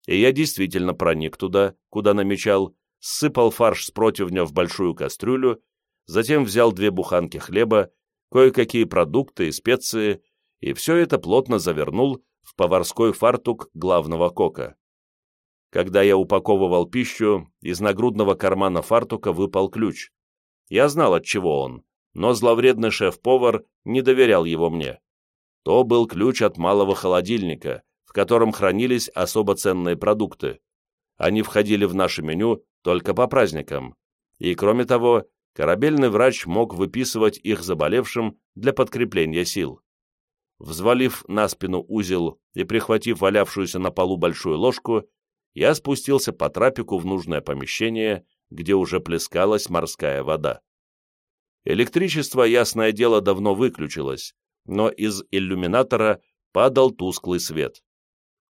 И я действительно проник туда, куда намечал, сыпал фарш с противня в большую кастрюлю затем взял две буханки хлеба, кое-какие продукты и специи, и все это плотно завернул в поварской фартук главного кока. Когда я упаковывал пищу, из нагрудного кармана фартука выпал ключ. Я знал, от чего он, но зловредный шеф-повар не доверял его мне. То был ключ от малого холодильника, в котором хранились особо ценные продукты. Они входили в наше меню только по праздникам. И, кроме того, корабельный врач мог выписывать их заболевшим для подкрепления сил. Взвалив на спину узел и прихватив валявшуюся на полу большую ложку, я спустился по трапику в нужное помещение, где уже плескалась морская вода. Электричество, ясное дело, давно выключилось, но из иллюминатора падал тусклый свет.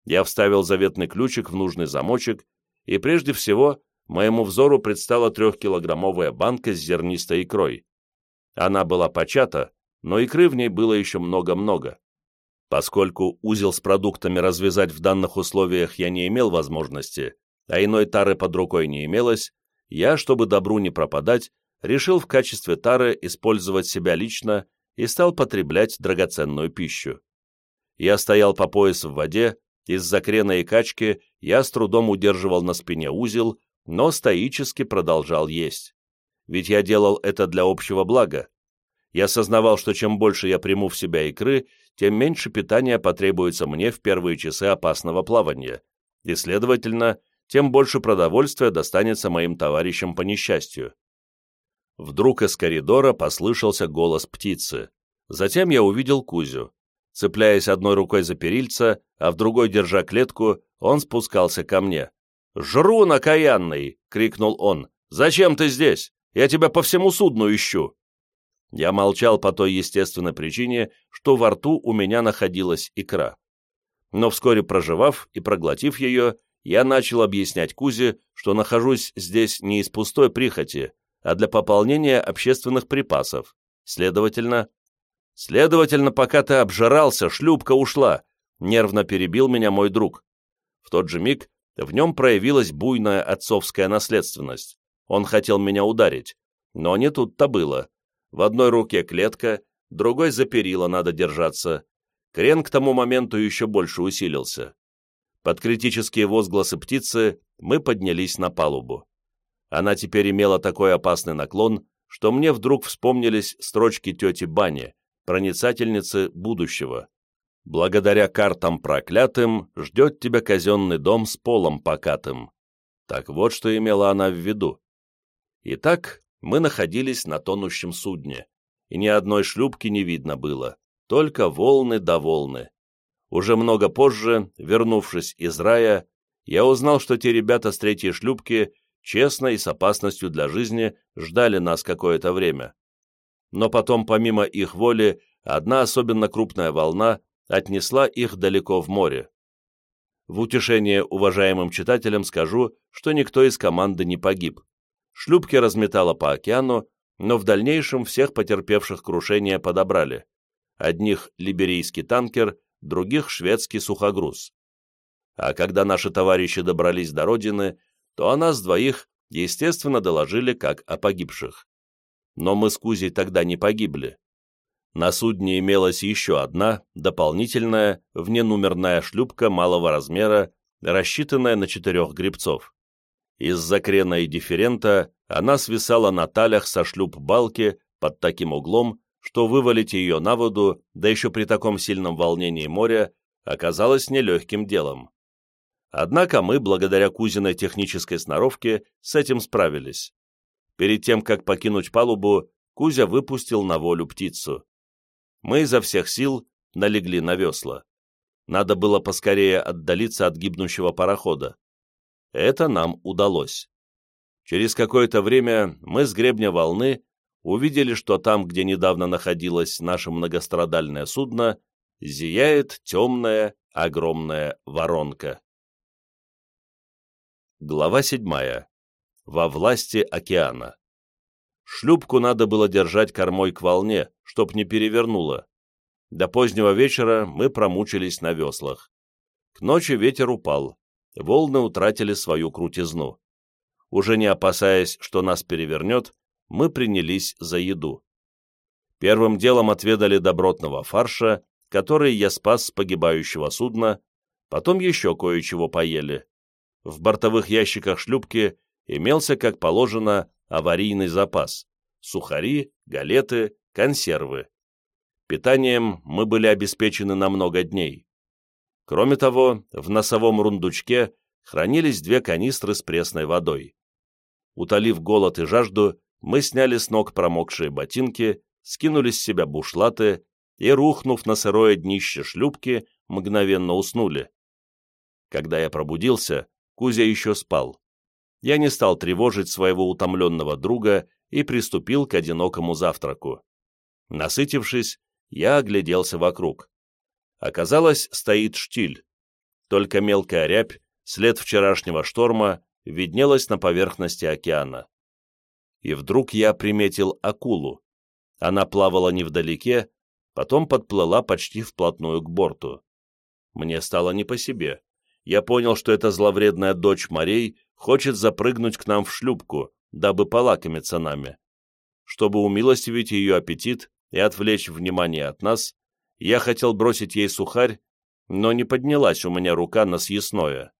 Я вставил заветный ключик в нужный замочек и прежде всего моему взору предстала трехкилограммовая банка с зернистой икрой. Она была почата, но икры в ней было еще много-много. Поскольку узел с продуктами развязать в данных условиях я не имел возможности, а иной тары под рукой не имелось, я, чтобы добру не пропадать, решил в качестве тары использовать себя лично и стал потреблять драгоценную пищу. Я стоял по пояс в воде, из-за крена и качки я с трудом удерживал на спине узел, но стоически продолжал есть. Ведь я делал это для общего блага. Я сознавал, что чем больше я приму в себя икры, тем меньше питания потребуется мне в первые часы опасного плавания, и, следовательно, тем больше продовольствия достанется моим товарищам по несчастью. Вдруг из коридора послышался голос птицы. Затем я увидел Кузю. Цепляясь одной рукой за перильца, а в другой держа клетку, он спускался ко мне. «Жру, накаянный!» — крикнул он. «Зачем ты здесь? Я тебя по всему судну ищу!» Я молчал по той естественной причине, что во рту у меня находилась икра. Но вскоре проживав и проглотив ее, я начал объяснять Кузе, что нахожусь здесь не из пустой прихоти, а для пополнения общественных припасов. Следовательно... Следовательно, пока ты обжирался, шлюпка ушла, нервно перебил меня мой друг. В тот же миг в нем проявилась буйная отцовская наследственность. Он хотел меня ударить, но не тут-то было. В одной руке клетка, другой за перила надо держаться. Крен к тому моменту еще больше усилился. Под критические возгласы птицы мы поднялись на палубу. Она теперь имела такой опасный наклон, что мне вдруг вспомнились строчки тети Бани, проницательницы будущего. «Благодаря картам проклятым ждет тебя казенный дом с полом покатым». Так вот, что имела она в виду. Итак, мы находились на тонущем судне, и ни одной шлюпки не видно было, только волны да волны. Уже много позже, вернувшись из рая, я узнал, что те ребята с третьей шлюпки честно и с опасностью для жизни ждали нас какое-то время. Но потом, помимо их воли, одна особенно крупная волна отнесла их далеко в море. В утешение уважаемым читателям скажу, что никто из команды не погиб. Шлюпки разметало по океану, но в дальнейшем всех потерпевших крушение подобрали. Одних либерийский танкер, других шведский сухогруз. А когда наши товарищи добрались до родины, то о нас двоих, естественно, доложили как о погибших. Но мы с Кузей тогда не погибли. На судне имелась еще одна, дополнительная, вненумерная шлюпка малого размера, рассчитанная на четырех гребцов. Из-за крена и дифферента она свисала на талях со шлюп-балки под таким углом, что вывалить ее на воду, да еще при таком сильном волнении моря, оказалось нелегким делом. Однако мы, благодаря Кузиной технической сноровке, с этим справились. Перед тем, как покинуть палубу, Кузя выпустил на волю птицу. Мы изо всех сил налегли на весла. Надо было поскорее отдалиться от гибнущего парохода. Это нам удалось. Через какое-то время мы с гребня волны увидели, что там, где недавно находилось наше многострадальное судно, зияет темная, огромная воронка. Глава седьмая. Во власти океана. Шлюпку надо было держать кормой к волне, чтоб не перевернуло. До позднего вечера мы промучились на веслах. К ночи ветер упал, волны утратили свою крутизну. Уже не опасаясь, что нас перевернет, мы принялись за еду. Первым делом отведали добротного фарша, который я спас с погибающего судна, потом еще кое-чего поели. В бортовых ящиках шлюпки имелся, как положено, аварийный запас – сухари, галеты, консервы. Питанием мы были обеспечены на много дней. Кроме того, в носовом рундучке хранились две канистры с пресной водой. Утолив голод и жажду, мы сняли с ног промокшие ботинки, скинули с себя бушлаты и, рухнув на сырое днище шлюпки, мгновенно уснули. Когда я пробудился, Кузя еще спал. Я не стал тревожить своего утомленного друга и приступил к одинокому завтраку. Насытившись, я огляделся вокруг. Оказалось, стоит штиль. Только мелкая рябь, след вчерашнего шторма, виднелась на поверхности океана и вдруг я приметил акулу. Она плавала невдалеке, потом подплыла почти вплотную к борту. Мне стало не по себе. Я понял, что эта зловредная дочь морей хочет запрыгнуть к нам в шлюпку, дабы полакомиться нами. чтобы умилостивить ее аппетит и отвлечь внимание от нас, я хотел бросить ей сухарь, но не поднялась у меня рука на съестное.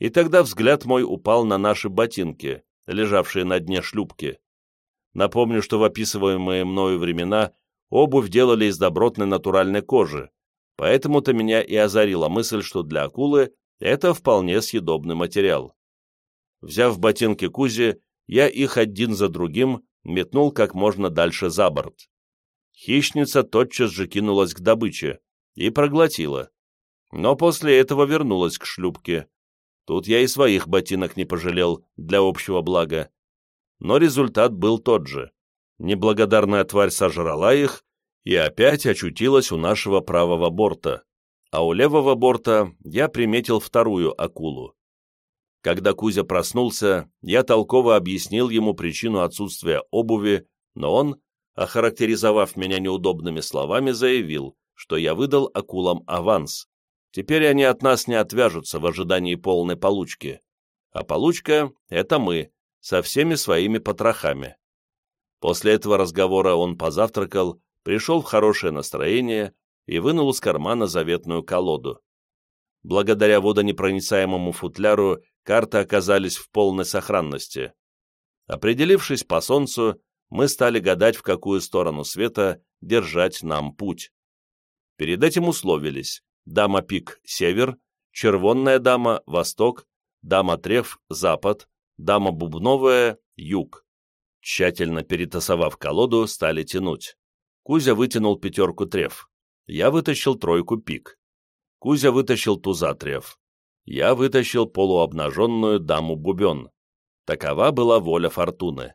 И тогда взгляд мой упал на наши ботинки, лежавшие на дне шлюпки. Напомню, что в описываемые мною времена обувь делали из добротной натуральной кожи, поэтому-то меня и озарила мысль, что для акулы это вполне съедобный материал. Взяв ботинки Кузи, я их один за другим метнул как можно дальше за борт. Хищница тотчас же кинулась к добыче и проглотила, но после этого вернулась к шлюпке. Тут я и своих ботинок не пожалел для общего блага. Но результат был тот же. Неблагодарная тварь сожрала их и опять очутилась у нашего правого борта, а у левого борта я приметил вторую акулу. Когда Кузя проснулся, я толково объяснил ему причину отсутствия обуви, но он, охарактеризовав меня неудобными словами, заявил, что я выдал акулам аванс. Теперь они от нас не отвяжутся в ожидании полной получки. А получка — это мы, со всеми своими потрохами. После этого разговора он позавтракал, пришел в хорошее настроение и вынул из кармана заветную колоду. Благодаря водонепроницаемому футляру карты оказались в полной сохранности. Определившись по солнцу, мы стали гадать, в какую сторону света держать нам путь. Перед этим условились дама пик – север, червонная дама – восток, дама треф – запад, дама бубновая – юг. Тщательно перетасовав колоду, стали тянуть. Кузя вытянул пятерку треф. Я вытащил тройку пик. Кузя вытащил туза треф. Я вытащил полуобнаженную даму бубен. Такова была воля фортуны.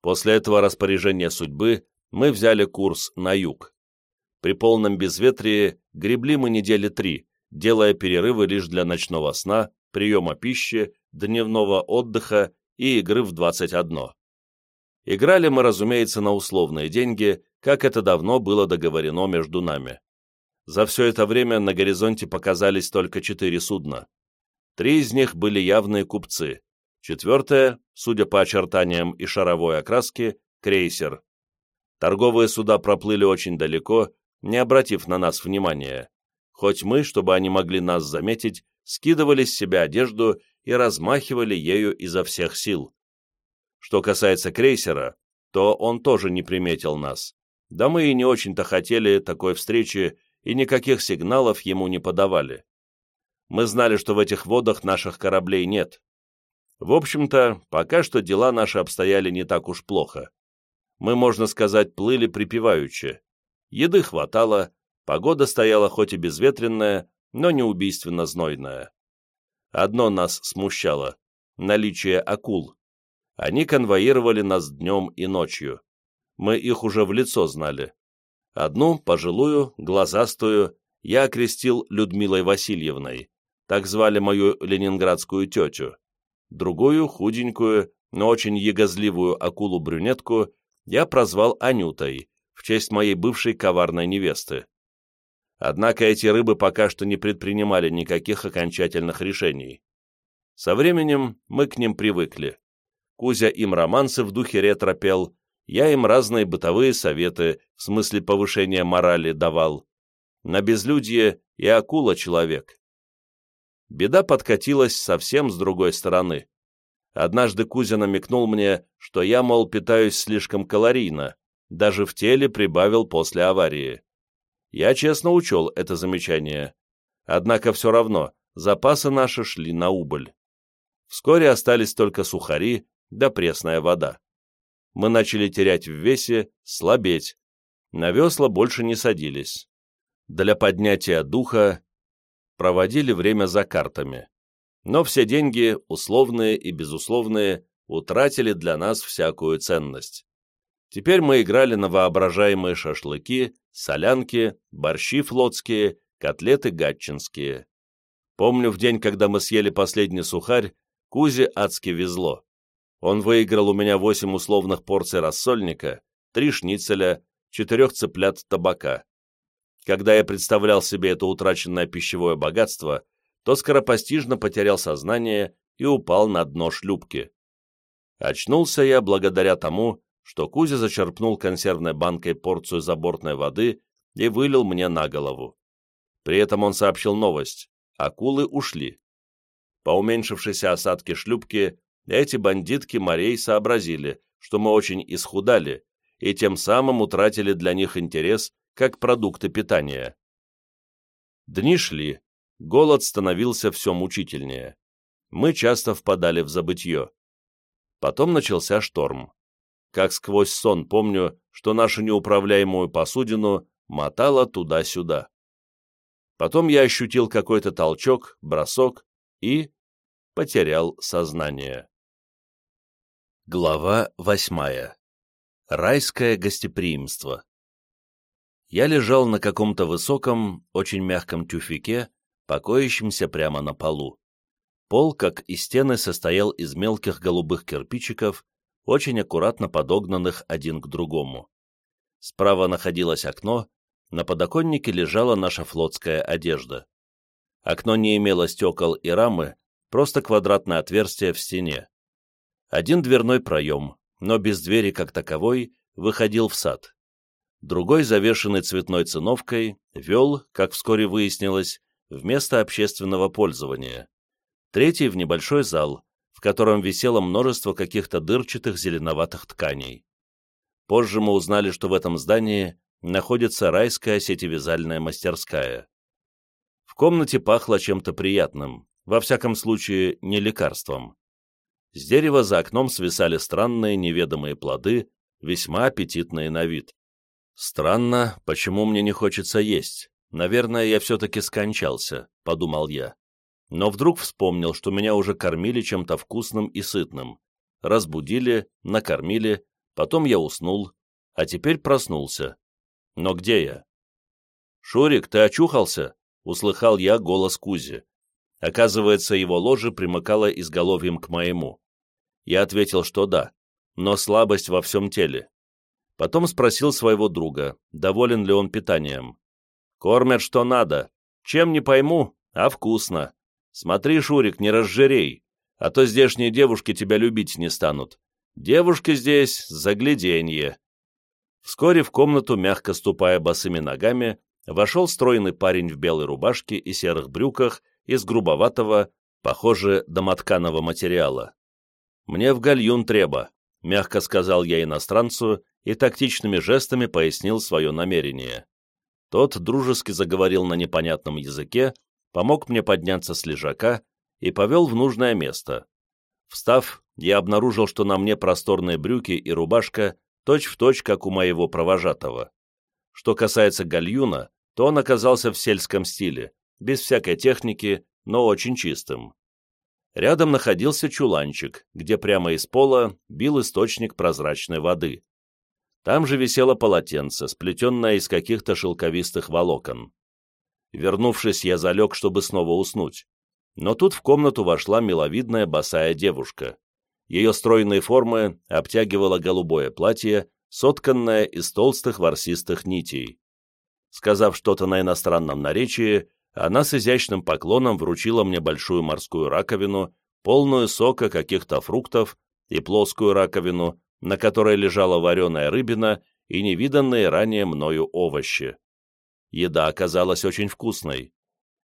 После этого распоряжения судьбы мы взяли курс на юг. При полном безветрии гребли мы недели три, делая перерывы лишь для ночного сна, приема пищи, дневного отдыха и игры в 21. Играли мы, разумеется, на условные деньги, как это давно было договорено между нами. За все это время на горизонте показались только четыре судна. Три из них были явные купцы. Четвертое, судя по очертаниям и шаровой окраске, крейсер. Торговые суда проплыли очень далеко, не обратив на нас внимания. Хоть мы, чтобы они могли нас заметить, скидывали с себя одежду и размахивали ею изо всех сил. Что касается крейсера, то он тоже не приметил нас. Да мы и не очень-то хотели такой встречи, и никаких сигналов ему не подавали. Мы знали, что в этих водах наших кораблей нет. В общем-то, пока что дела наши обстояли не так уж плохо. Мы, можно сказать, плыли припеваючи. Еды хватало, погода стояла хоть и безветренная, но не убийственно знойная. Одно нас смущало — наличие акул. Они конвоировали нас днем и ночью мы их уже в лицо знали. Одну, пожилую, глазастую, я окрестил Людмилой Васильевной, так звали мою ленинградскую тетю. Другую, худенькую, но очень ягозливую акулу-брюнетку я прозвал Анютой, в честь моей бывшей коварной невесты. Однако эти рыбы пока что не предпринимали никаких окончательных решений. Со временем мы к ним привыкли. Кузя им романсы в духе ретро пел, я им разные бытовые советы, в смысле повышения морали, давал. На безлюдье и акула человек. Беда подкатилась совсем с другой стороны. Однажды Кузя намекнул мне, что я, мол, питаюсь слишком калорийно, даже в теле прибавил после аварии. Я честно учел это замечание. Однако все равно запасы наши шли на убыль. Вскоре остались только сухари да пресная вода мы начали терять в весе, слабеть. На весла больше не садились. Для поднятия духа проводили время за картами. Но все деньги, условные и безусловные, утратили для нас всякую ценность. Теперь мы играли на воображаемые шашлыки, солянки, борщи флотские, котлеты гатчинские. Помню, в день, когда мы съели последний сухарь, Кузе адски везло. Он выиграл у меня восемь условных порций рассольника, три шницеля, четырех цыплят табака. Когда я представлял себе это утраченное пищевое богатство, то скоропостижно потерял сознание и упал на дно шлюпки. Очнулся я благодаря тому, что Кузя зачерпнул консервной банкой порцию забортной воды и вылил мне на голову. При этом он сообщил новость. Акулы ушли. По уменьшившейся осадке шлюпки эти бандитки морей сообразили, что мы очень исхудали и тем самым утратили для них интерес как продукты питания. Дни шли, голод становился все мучительнее. Мы часто впадали в забытье. Потом начался шторм. Как сквозь сон помню, что нашу неуправляемую посудину мотало туда-сюда. Потом я ощутил какой-то толчок, бросок и потерял сознание. Глава восьмая. Райское гостеприимство. Я лежал на каком-то высоком, очень мягком тюфике, покоящемся прямо на полу. Пол, как и стены, состоял из мелких голубых кирпичиков, очень аккуратно подогнанных один к другому. Справа находилось окно, на подоконнике лежала наша флотская одежда. Окно не имело стекол и рамы, просто квадратное отверстие в стене. Один дверной проем, но без двери как таковой, выходил в сад. Другой, завешенный цветной циновкой, вел, как вскоре выяснилось, в место общественного пользования. Третий — в небольшой зал, в котором висело множество каких-то дырчатых зеленоватых тканей. Позже мы узнали, что в этом здании находится райская сетевязальная мастерская. В комнате пахло чем-то приятным, во всяком случае, не лекарством. С дерева за окном свисали странные неведомые плоды, весьма аппетитные на вид. «Странно, почему мне не хочется есть? Наверное, я все-таки скончался», — подумал я. Но вдруг вспомнил, что меня уже кормили чем-то вкусным и сытным. Разбудили, накормили, потом я уснул, а теперь проснулся. Но где я? «Шурик, ты очухался?» — услыхал я голос Кузи. Оказывается, его ложе примыкало изголовьем к моему. Я ответил, что да, но слабость во всем теле. Потом спросил своего друга, доволен ли он питанием. «Кормят, что надо. Чем не пойму, а вкусно. Смотри, Шурик, не разжирей, а то здешние девушки тебя любить не станут. Девушки здесь — загляденье». Вскоре в комнату, мягко ступая босыми ногами, вошел стройный парень в белой рубашке и серых брюках из грубоватого, похоже, домотканого материала. «Мне в гальюн треба», — мягко сказал я иностранцу и тактичными жестами пояснил свое намерение. Тот дружески заговорил на непонятном языке, помог мне подняться с лежака и повел в нужное место. Встав, я обнаружил, что на мне просторные брюки и рубашка точь-в-точь, точь, как у моего провожатого. Что касается гальюна, то он оказался в сельском стиле, без всякой техники, но очень чистым. Рядом находился чуланчик, где прямо из пола бил источник прозрачной воды. Там же висело полотенце, сплетенное из каких-то шелковистых волокон. Вернувшись, я залег, чтобы снова уснуть. Но тут в комнату вошла миловидная босая девушка. Ее стройные формы обтягивало голубое платье, сотканное из толстых ворсистых нитей. Сказав что-то на иностранном наречии, она с изящным поклоном вручила мне большую морскую раковину, полную сока каких-то фруктов и плоскую раковину, на которой лежала вареная рыбина и невиданные ранее мною овощи. Еда оказалась очень вкусной.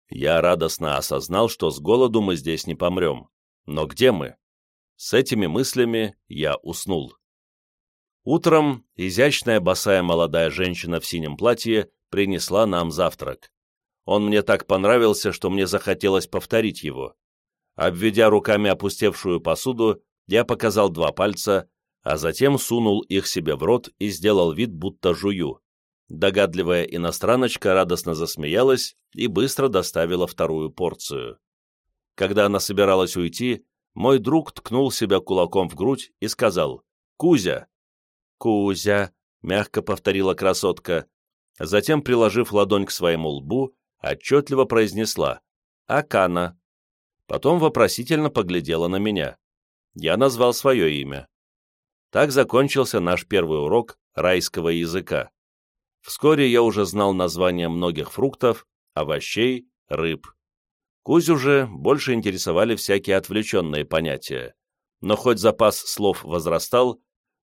Я радостно осознал, что с голоду мы здесь не помрем. Но где мы? С этими мыслями я уснул. Утром изящная босая молодая женщина в синем платье принесла нам завтрак. Он мне так понравился, что мне захотелось повторить его. Обведя руками опустевшую посуду, я показал два пальца, а затем сунул их себе в рот и сделал вид, будто жую. Догадливая иностраночка радостно засмеялась и быстро доставила вторую порцию. Когда она собиралась уйти, мой друг ткнул себя кулаком в грудь и сказал «Кузя!» «Кузя!» — мягко повторила красотка. Затем, приложив ладонь к своему лбу, отчетливо произнесла «Акана». Потом вопросительно поглядела на меня. Я назвал свое имя. Так закончился наш первый урок райского языка. Вскоре я уже знал названия многих фруктов, овощей, рыб. Кузю же больше интересовали всякие отвлеченные понятия. Но хоть запас слов возрастал,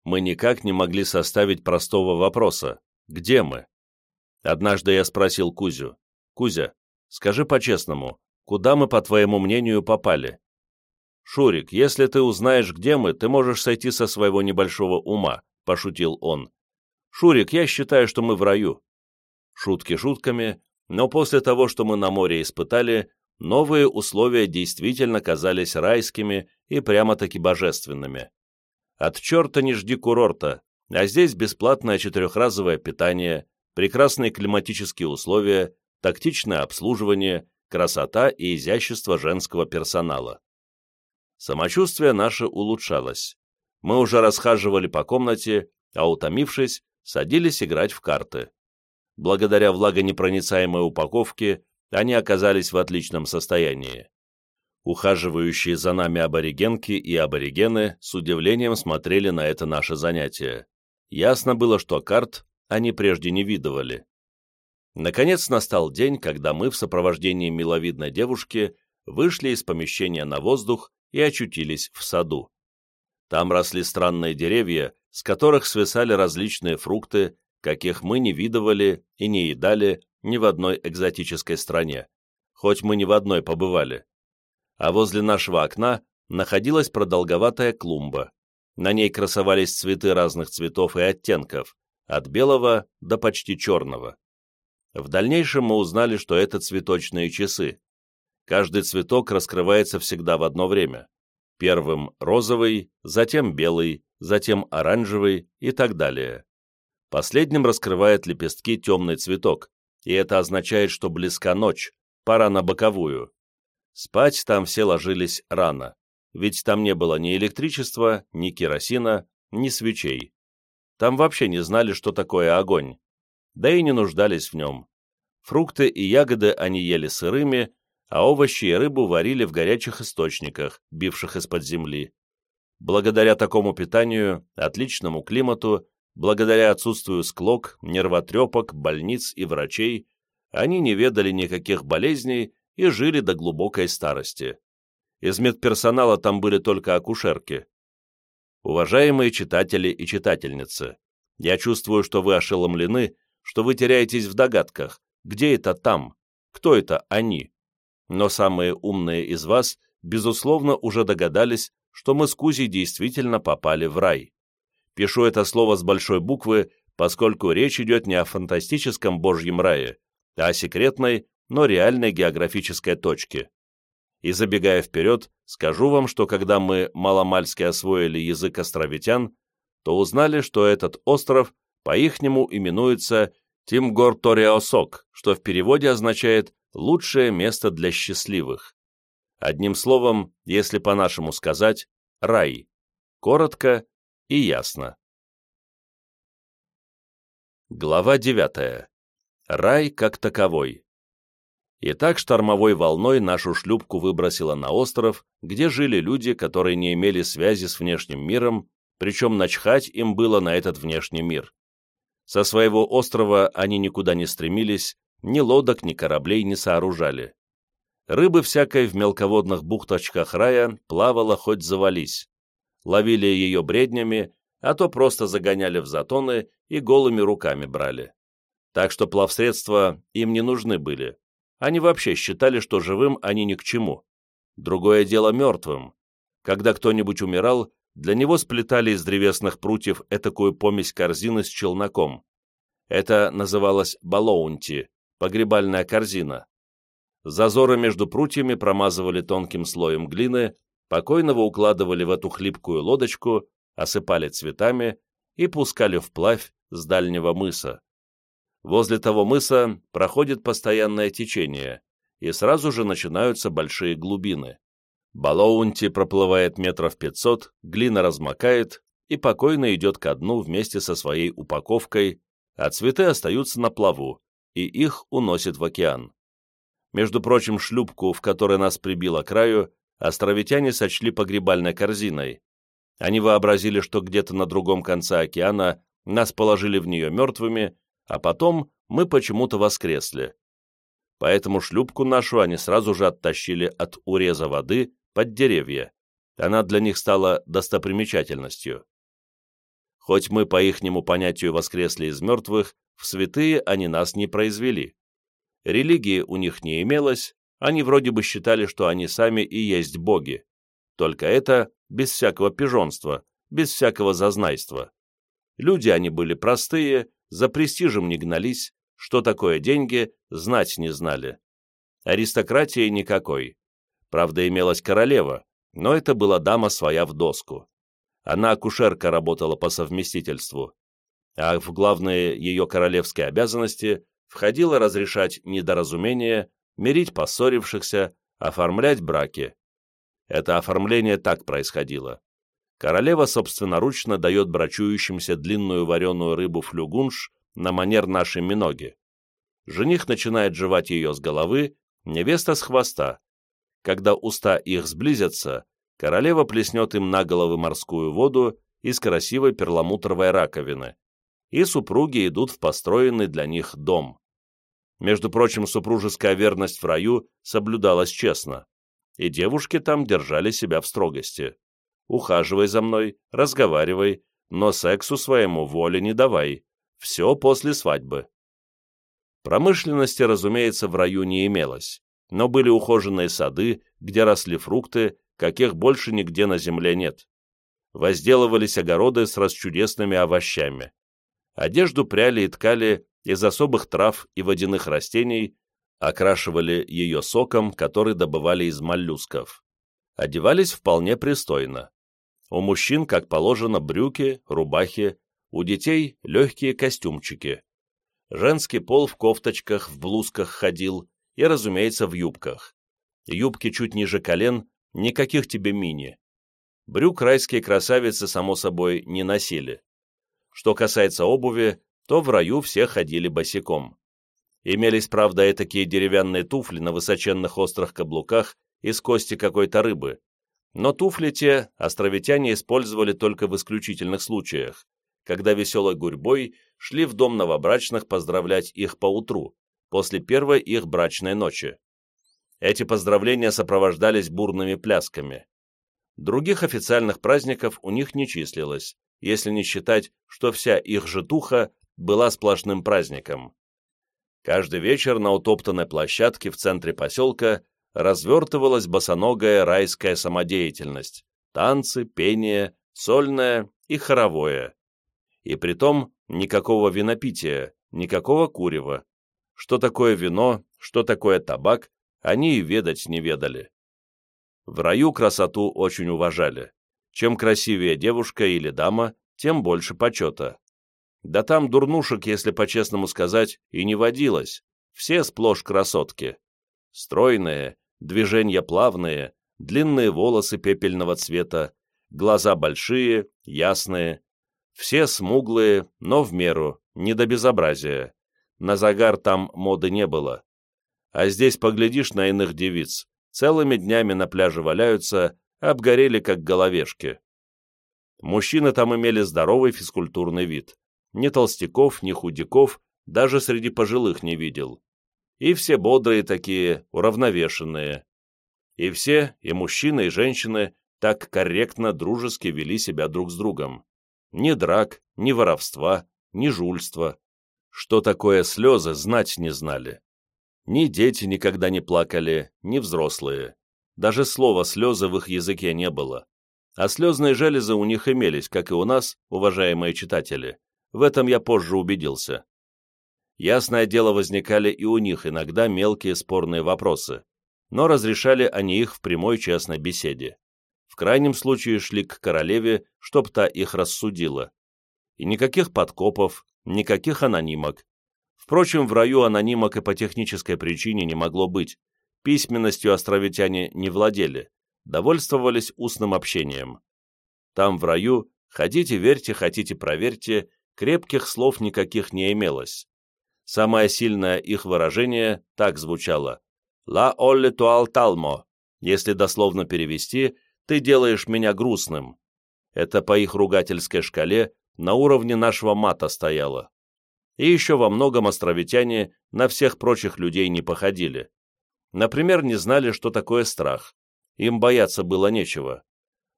мы никак не могли составить простого вопроса «Где мы?». Однажды я спросил Кузю, «Кузя, скажи по-честному, куда мы, по твоему мнению, попали?» «Шурик, если ты узнаешь, где мы, ты можешь сойти со своего небольшого ума», — пошутил он. «Шурик, я считаю, что мы в раю». Шутки шутками, но после того, что мы на море испытали, новые условия действительно казались райскими и прямо-таки божественными. От черта не жди курорта, а здесь бесплатное четырехразовое питание, прекрасные климатические условия, тактичное обслуживание, красота и изящество женского персонала. Самочувствие наше улучшалось. Мы уже расхаживали по комнате, а утомившись, садились играть в карты. Благодаря влагонепроницаемой упаковке они оказались в отличном состоянии. Ухаживающие за нами аборигенки и аборигены с удивлением смотрели на это наше занятие. Ясно было, что карт они прежде не видывали. Наконец настал день, когда мы в сопровождении миловидной девушки вышли из помещения на воздух и очутились в саду. Там росли странные деревья, с которых свисали различные фрукты, каких мы не видывали и не едали ни в одной экзотической стране, хоть мы ни в одной побывали а возле нашего окна находилась продолговатая клумба. На ней красовались цветы разных цветов и оттенков, от белого до почти черного. В дальнейшем мы узнали, что это цветочные часы. Каждый цветок раскрывается всегда в одно время. Первым розовый, затем белый, затем оранжевый и так далее. Последним раскрывает лепестки темный цветок, и это означает, что близка ночь, пора на боковую. Спать там все ложились рано, ведь там не было ни электричества, ни керосина, ни свечей. Там вообще не знали, что такое огонь, да и не нуждались в нем. Фрукты и ягоды они ели сырыми, а овощи и рыбу варили в горячих источниках, бивших из-под земли. Благодаря такому питанию, отличному климату, благодаря отсутствию склок, нервотрепок, больниц и врачей, они не ведали никаких болезней и жили до глубокой старости. Из медперсонала там были только акушерки. Уважаемые читатели и читательницы, я чувствую, что вы ошеломлены, что вы теряетесь в догадках, где это там, кто это они. Но самые умные из вас, безусловно, уже догадались, что мы с Кузей действительно попали в рай. Пишу это слово с большой буквы, поскольку речь идет не о фантастическом божьем рае, а о секретной, но реальной географической точки. И забегая вперед, скажу вам, что когда мы маломальски освоили язык островитян, то узнали, что этот остров по-ихнему именуется Тимгор-Ториосок, что в переводе означает «лучшее место для счастливых». Одним словом, если по-нашему сказать, рай. Коротко и ясно. Глава 9. Рай как таковой. И так штормовой волной нашу шлюпку выбросило на остров, где жили люди, которые не имели связи с внешним миром, причем начхать им было на этот внешний мир. Со своего острова они никуда не стремились, ни лодок, ни кораблей не сооружали. Рыбы всякой в мелководных бухточках рая плавала хоть завались. Ловили ее бреднями, а то просто загоняли в затоны и голыми руками брали. Так что плавсредства им не нужны были они вообще считали, что живым они ни к чему. Другое дело мертвым. Когда кто-нибудь умирал, для него сплетали из древесных прутьев этакую помесь корзины с челноком. Это называлось балоунти, погребальная корзина. Зазоры между прутьями промазывали тонким слоем глины, покойного укладывали в эту хлипкую лодочку, осыпали цветами и пускали вплавь с дальнего мыса. Возле того мыса проходит постоянное течение, и сразу же начинаются большие глубины. Балоунти проплывает метров пятьсот, глина размокает и покойно идет ко дну вместе со своей упаковкой, а цветы остаются на плаву, и их уносит в океан. Между прочим, шлюпку, в которой нас прибило краю, островитяне сочли погребальной корзиной. Они вообразили, что где-то на другом конце океана нас положили в нее мертвыми, а потом мы почему-то воскресли. Поэтому шлюпку нашу они сразу же оттащили от уреза воды под деревья. Она для них стала достопримечательностью. Хоть мы по ихнему понятию воскресли из мертвых, в святые они нас не произвели. Религии у них не имелось, они вроде бы считали, что они сами и есть боги. Только это без всякого пижонства, без всякого зазнайства. Люди они были простые, за престижем не гнались, что такое деньги, знать не знали. Аристократии никакой. Правда, имелась королева, но это была дама своя в доску. Она акушерка работала по совместительству, а в главные ее королевские обязанности входило разрешать недоразумения, мирить поссорившихся, оформлять браки. Это оформление так происходило. Королева собственноручно дает брачующимся длинную вареную рыбу флюгунш на манер нашей миноги. Жених начинает жевать ее с головы, невеста с хвоста. Когда уста их сблизятся, королева плеснет им на головы морскую воду из красивой перламутровой раковины, и супруги идут в построенный для них дом. Между прочим, супружеская верность в раю соблюдалась честно, и девушки там держали себя в строгости. Ухаживай за мной, разговаривай, но сексу своему воли не давай. Все после свадьбы. Промышленности, разумеется, в раю не имелось, но были ухоженные сады, где росли фрукты, каких больше нигде на земле нет. Возделывались огороды с расчудесными овощами. Одежду пряли и ткали из особых трав и водяных растений, окрашивали ее соком, который добывали из моллюсков. Одевались вполне пристойно. У мужчин, как положено, брюки, рубахи, у детей легкие костюмчики. Женский пол в кофточках, в блузках ходил и, разумеется, в юбках. Юбки чуть ниже колен, никаких тебе мини. Брюк райские красавицы, само собой, не носили. Что касается обуви, то в раю все ходили босиком. Имелись, правда, и такие деревянные туфли на высоченных острых каблуках из кости какой-то рыбы. Но туфли те островитяне использовали только в исключительных случаях, когда веселой гурьбой шли в дом новобрачных поздравлять их поутру, после первой их брачной ночи. Эти поздравления сопровождались бурными плясками. Других официальных праздников у них не числилось, если не считать, что вся их житуха была сплошным праздником. Каждый вечер на утоптанной площадке в центре поселка развертывалась босоногая райская самодеятельность, танцы, пение, сольное и хоровое и притом никакого винопития, никакого курева. Что такое вино, что такое табак, они и ведать не ведали. В раю красоту очень уважали. Чем красивее девушка или дама, тем больше почета. Да там дурнушек, если по-честному сказать, и не водилось. Все сплошь красотки. Стройные, движения плавные, длинные волосы пепельного цвета, глаза большие, ясные, все смуглые, но в меру, не до безобразия. На загар там моды не было. А здесь поглядишь на иных девиц, целыми днями на пляже валяются, обгорели как головешки. Мужчины там имели здоровый физкультурный вид. Ни толстяков, ни худяков, даже среди пожилых не видел. И все бодрые такие, уравновешенные. И все, и мужчины, и женщины, так корректно, дружески вели себя друг с другом. Ни драк, ни воровства, ни жульства. Что такое слезы, знать не знали. Ни дети никогда не плакали, ни взрослые. Даже слова «слезы» в их языке не было. А слезные железы у них имелись, как и у нас, уважаемые читатели. В этом я позже убедился. Ясное дело, возникали и у них иногда мелкие спорные вопросы, но разрешали они их в прямой честной беседе в крайнем случае шли к королеве, чтоб та их рассудила. И никаких подкопов, никаких анонимок. Впрочем, в раю анонимок и по технической причине не могло быть. Письменностью островитяне не владели, довольствовались устным общением. Там, в раю, хотите верьте, хотите проверьте, крепких слов никаких не имелось. Самое сильное их выражение так звучало «La olle tual talmo», если дословно перевести – ты делаешь меня грустным». Это по их ругательской шкале на уровне нашего мата стояло. И еще во многом островитяне на всех прочих людей не походили. Например, не знали, что такое страх. Им бояться было нечего.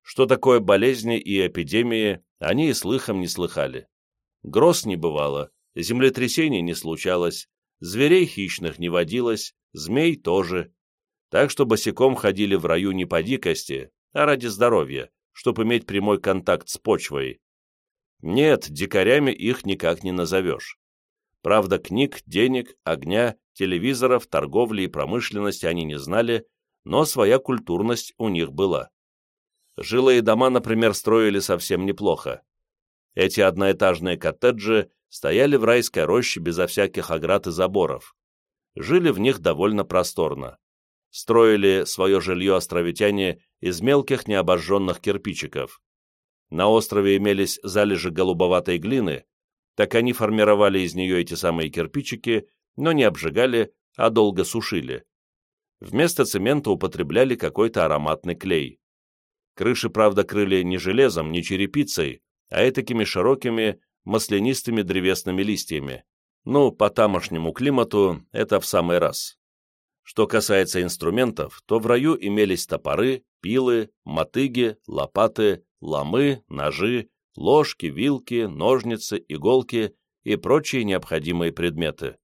Что такое болезни и эпидемии, они и слыхом не слыхали. Гроз не бывало, землетрясений не случалось, зверей хищных не водилось, змей тоже. Так что босиком ходили в раю не по дикости, а ради здоровья, чтобы иметь прямой контакт с почвой. Нет, дикарями их никак не назовешь. Правда, книг, денег, огня, телевизоров, торговли и промышленности они не знали, но своя культурность у них была. Жилые дома, например, строили совсем неплохо. Эти одноэтажные коттеджи стояли в райской роще безо всяких оград и заборов. Жили в них довольно просторно. Строили свое жилье островитяне из мелких необожженных кирпичиков. На острове имелись залежи голубоватой глины, так они формировали из нее эти самые кирпичики, но не обжигали, а долго сушили. Вместо цемента употребляли какой-то ароматный клей. Крыши, правда, крыли не железом, не черепицей, а этакими широкими, маслянистыми древесными листьями. Ну, по тамошнему климату это в самый раз. Что касается инструментов, то в раю имелись топоры, пилы, мотыги, лопаты, ломы, ножи, ложки, вилки, ножницы, иголки и прочие необходимые предметы.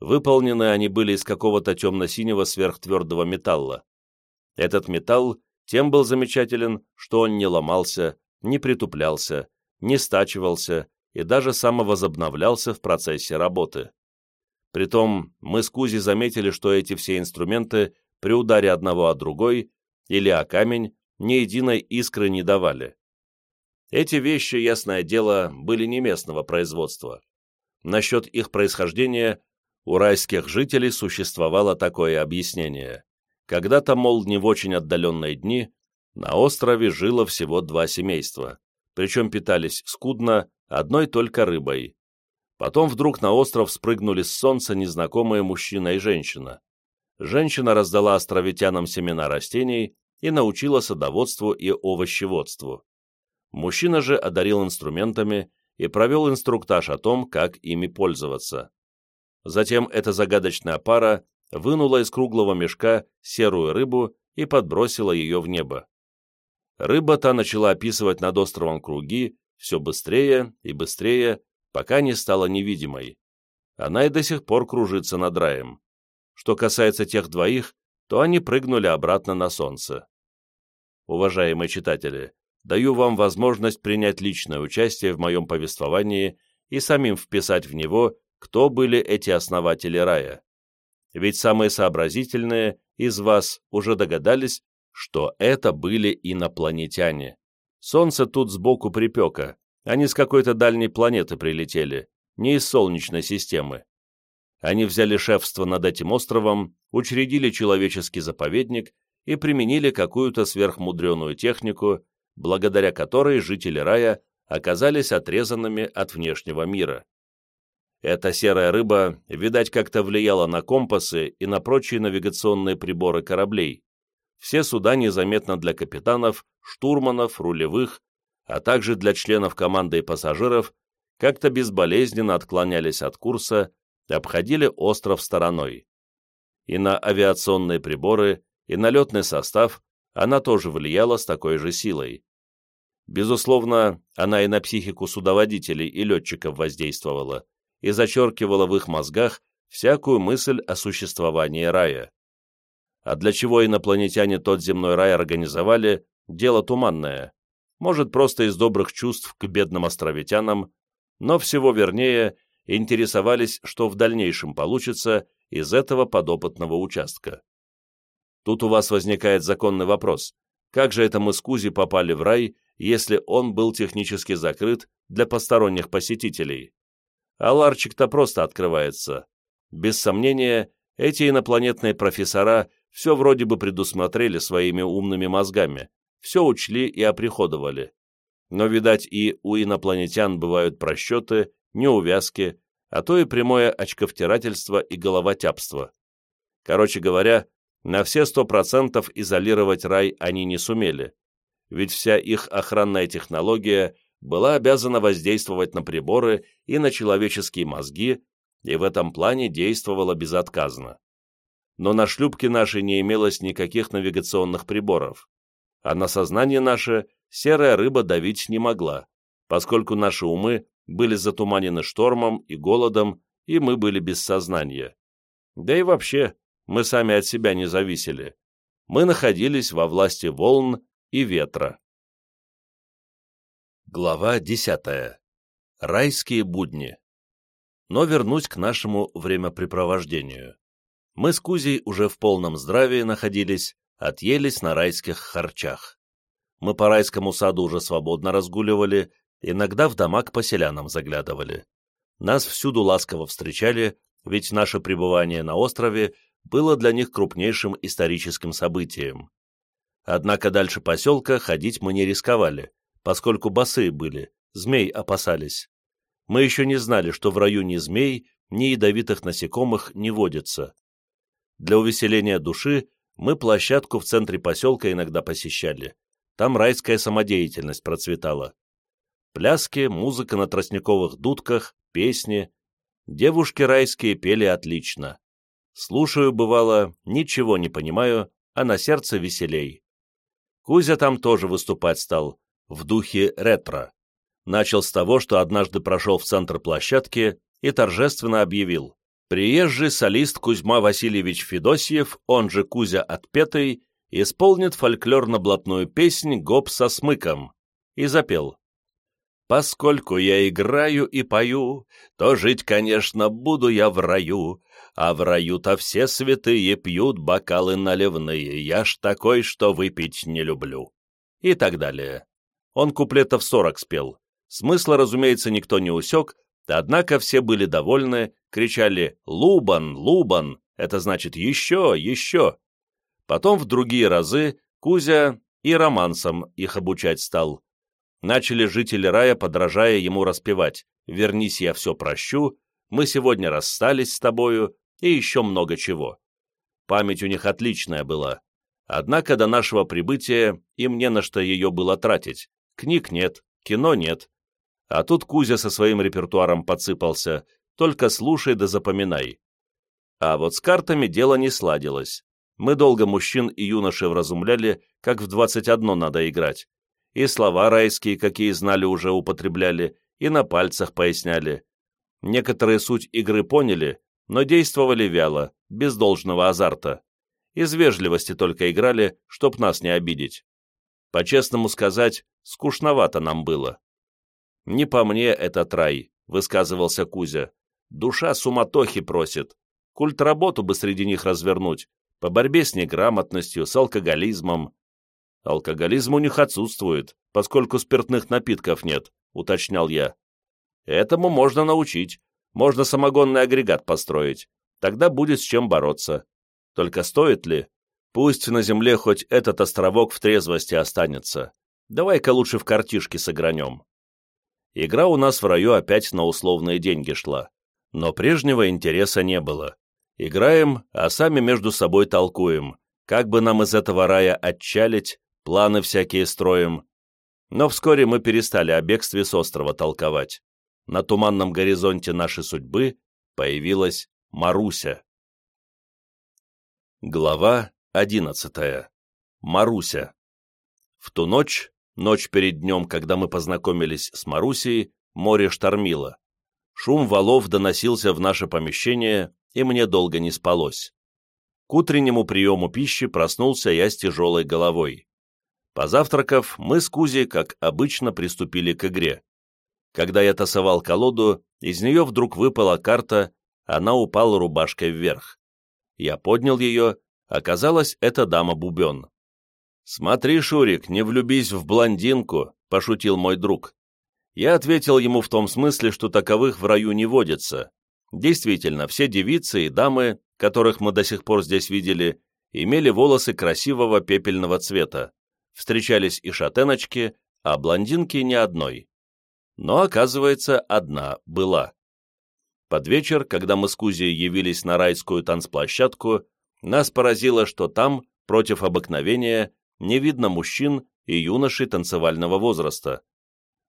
Выполнены они были из какого-то темно-синего сверхтвердого металла. Этот металл тем был замечателен, что он не ломался, не притуплялся, не стачивался и даже самовозобновлялся в процессе работы. Притом мы с Кузи заметили, что эти все инструменты при ударе одного о другой или о камень ни единой искры не давали. Эти вещи, ясное дело, были не местного производства. Насчет их происхождения у райских жителей существовало такое объяснение. Когда-то, мол, не в очень отдаленные дни, на острове жило всего два семейства, причем питались скудно одной только рыбой. Потом вдруг на остров спрыгнули с солнца незнакомые мужчина и женщина. Женщина раздала островитянам семена растений и научила садоводству и овощеводству. Мужчина же одарил инструментами и провел инструктаж о том, как ими пользоваться. Затем эта загадочная пара вынула из круглого мешка серую рыбу и подбросила ее в небо. Рыба та начала описывать над островом круги все быстрее и быстрее, пока не стала невидимой. Она и до сих пор кружится над раем. Что касается тех двоих, то они прыгнули обратно на солнце. Уважаемые читатели, даю вам возможность принять личное участие в моем повествовании и самим вписать в него кто были эти основатели рая. Ведь самые сообразительные из вас уже догадались, что это были инопланетяне. Солнце тут сбоку припека, они с какой-то дальней планеты прилетели, не из Солнечной системы. Они взяли шефство над этим островом, учредили человеческий заповедник и применили какую-то сверхмудреную технику, благодаря которой жители рая оказались отрезанными от внешнего мира. Эта серая рыба, видать, как-то влияла на компасы и на прочие навигационные приборы кораблей. Все суда незаметно для капитанов, штурманов, рулевых, а также для членов команды и пассажиров, как-то безболезненно отклонялись от курса и обходили остров стороной. И на авиационные приборы, и на летный состав она тоже влияла с такой же силой. Безусловно, она и на психику судоводителей и летчиков воздействовала, и зачеркивала в их мозгах всякую мысль о существовании рая. А для чего инопланетяне тот земной рай организовали, дело туманное. Может, просто из добрых чувств к бедным островитянам, но всего вернее интересовались, что в дальнейшем получится из этого подопытного участка. Тут у вас возникает законный вопрос. Как же это мы с Кузи попали в рай, если он был технически закрыт для посторонних посетителей? а ларчик-то просто открывается. Без сомнения, эти инопланетные профессора все вроде бы предусмотрели своими умными мозгами, все учли и оприходовали. Но, видать, и у инопланетян бывают просчеты, неувязки, а то и прямое очковтирательство и головотяпство. Короче говоря, на все сто процентов изолировать рай они не сумели, ведь вся их охранная технология была обязана воздействовать на приборы и на человеческие мозги, и в этом плане действовала безотказно. Но на шлюпке нашей не имелось никаких навигационных приборов. А на сознание наше серая рыба давить не могла, поскольку наши умы были затуманены штормом и голодом, и мы были без сознания. Да и вообще, мы сами от себя не зависели. Мы находились во власти волн и ветра. Глава десятая. Райские будни. Но вернусь к нашему времяпрепровождению. Мы с Кузей уже в полном здравии находились, отъелись на райских харчах. Мы по райскому саду уже свободно разгуливали, иногда в дома к поселянам заглядывали. Нас всюду ласково встречали, ведь наше пребывание на острове было для них крупнейшим историческим событием. Однако дальше поселка ходить мы не рисковали, поскольку босые были, змей опасались. Мы еще не знали, что в раю ни змей, ни ядовитых насекомых не водится. Для увеселения души мы площадку в центре поселка иногда посещали. Там райская самодеятельность процветала. Пляски, музыка на тростниковых дудках, песни. Девушки райские пели отлично. Слушаю, бывало, ничего не понимаю, а на сердце веселей. Кузя там тоже выступать стал, в духе ретро. Начал с того, что однажды прошел в центр площадки и торжественно объявил. Приезжий солист Кузьма Васильевич Федосьев, он же Кузя Отпетый, исполнит фольклорно-блатную песнь «Гоп со смыком» и запел. «Поскольку я играю и пою, то жить, конечно, буду я в раю, а в раю-то все святые пьют бокалы наливные, я ж такой, что выпить не люблю». И так далее. Он куплетов сорок спел. Смысла, разумеется, никто не усек, однако все были довольны, кричали «Лубан! Лубан!» это значит «Еще! Еще!». Потом в другие разы Кузя и романсом их обучать стал. Начали жители рая, подражая ему распевать «Вернись, я все прощу», «Мы сегодня расстались с тобою» и еще много чего. Память у них отличная была. Однако до нашего прибытия им не на что ее было тратить. Книг нет, кино нет. А тут Кузя со своим репертуаром подсыпался, только слушай да запоминай. А вот с картами дело не сладилось. Мы долго мужчин и юношей вразумляли, как в 21 надо играть. И слова райские, какие знали, уже употребляли, и на пальцах поясняли. Некоторые суть игры поняли, но действовали вяло, без должного азарта. Из вежливости только играли, чтоб нас не обидеть. По-честному сказать, скучновато нам было. «Не по мне этот рай», — высказывался Кузя. Душа суматохи просит. Культ работу бы среди них развернуть, по борьбе с неграмотностью, с алкоголизмом. Алкоголизм у них отсутствует, поскольку спиртных напитков нет, уточнял я. Этому можно научить. Можно самогонный агрегат построить. Тогда будет с чем бороться. Только стоит ли? Пусть на земле хоть этот островок в трезвости останется. Давай-ка лучше в картишки сыгранем. Игра у нас в раю опять на условные деньги шла. Но прежнего интереса не было. Играем, а сами между собой толкуем, как бы нам из этого рая отчалить, планы всякие строим. Но вскоре мы перестали о бегстве с острова толковать. На туманном горизонте нашей судьбы появилась Маруся. Глава одиннадцатая. Маруся. В ту ночь, ночь перед днем, когда мы познакомились с Марусей, море штормило. Шум валов доносился в наше помещение, и мне долго не спалось. К утреннему приему пищи проснулся я с тяжелой головой. Позавтракав, мы с Кузей, как обычно, приступили к игре. Когда я тасовал колоду, из нее вдруг выпала карта, она упала рубашкой вверх. Я поднял ее, оказалось, это дама Бубен. «Смотри, Шурик, не влюбись в блондинку», — пошутил мой друг. Я ответил ему в том смысле, что таковых в раю не водится. Действительно, все девицы и дамы, которых мы до сих пор здесь видели, имели волосы красивого пепельного цвета. Встречались и шатеночки, а блондинки ни одной. Но, оказывается, одна была. Под вечер, когда мы с Кузей явились на райскую танцплощадку, нас поразило, что там, против обыкновения, не видно мужчин и юношей танцевального возраста.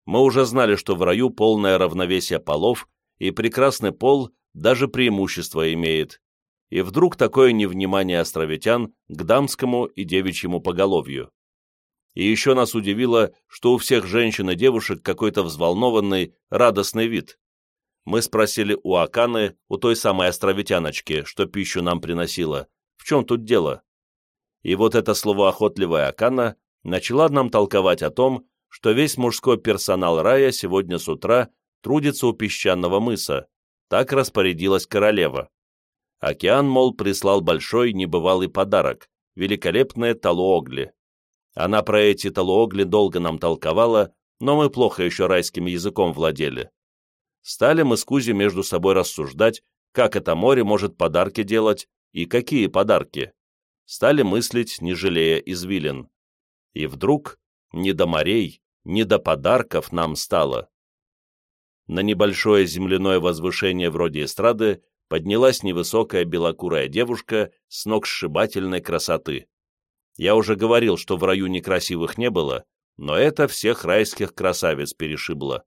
Мы уже знали, что в раю полное равновесие полов, и прекрасный пол даже преимущество имеет. И вдруг такое невнимание островитян к дамскому и девичьему поголовью. И еще нас удивило, что у всех женщин и девушек какой-то взволнованный, радостный вид. Мы спросили у Аканы, у той самой островитяночки, что пищу нам приносила, в чем тут дело? И вот это словоохотливая Акана начала нам толковать о том, что весь мужской персонал рая сегодня с утра трудится у песчаного мыса. Так распорядилась королева. Океан, мол, прислал большой небывалый подарок — великолепные талуогли. Она про эти талуогли долго нам толковала, но мы плохо еще райским языком владели. Стали мы с Кузи между собой рассуждать, как это море может подарки делать и какие подарки. Стали мыслить, не жалея извилин. И вдруг не до морей, не до подарков нам стало. На небольшое земляное возвышение вроде эстрады поднялась невысокая белокурая девушка с ног сшибательной красоты. Я уже говорил, что в раю некрасивых не было, но это всех райских красавиц перешибло.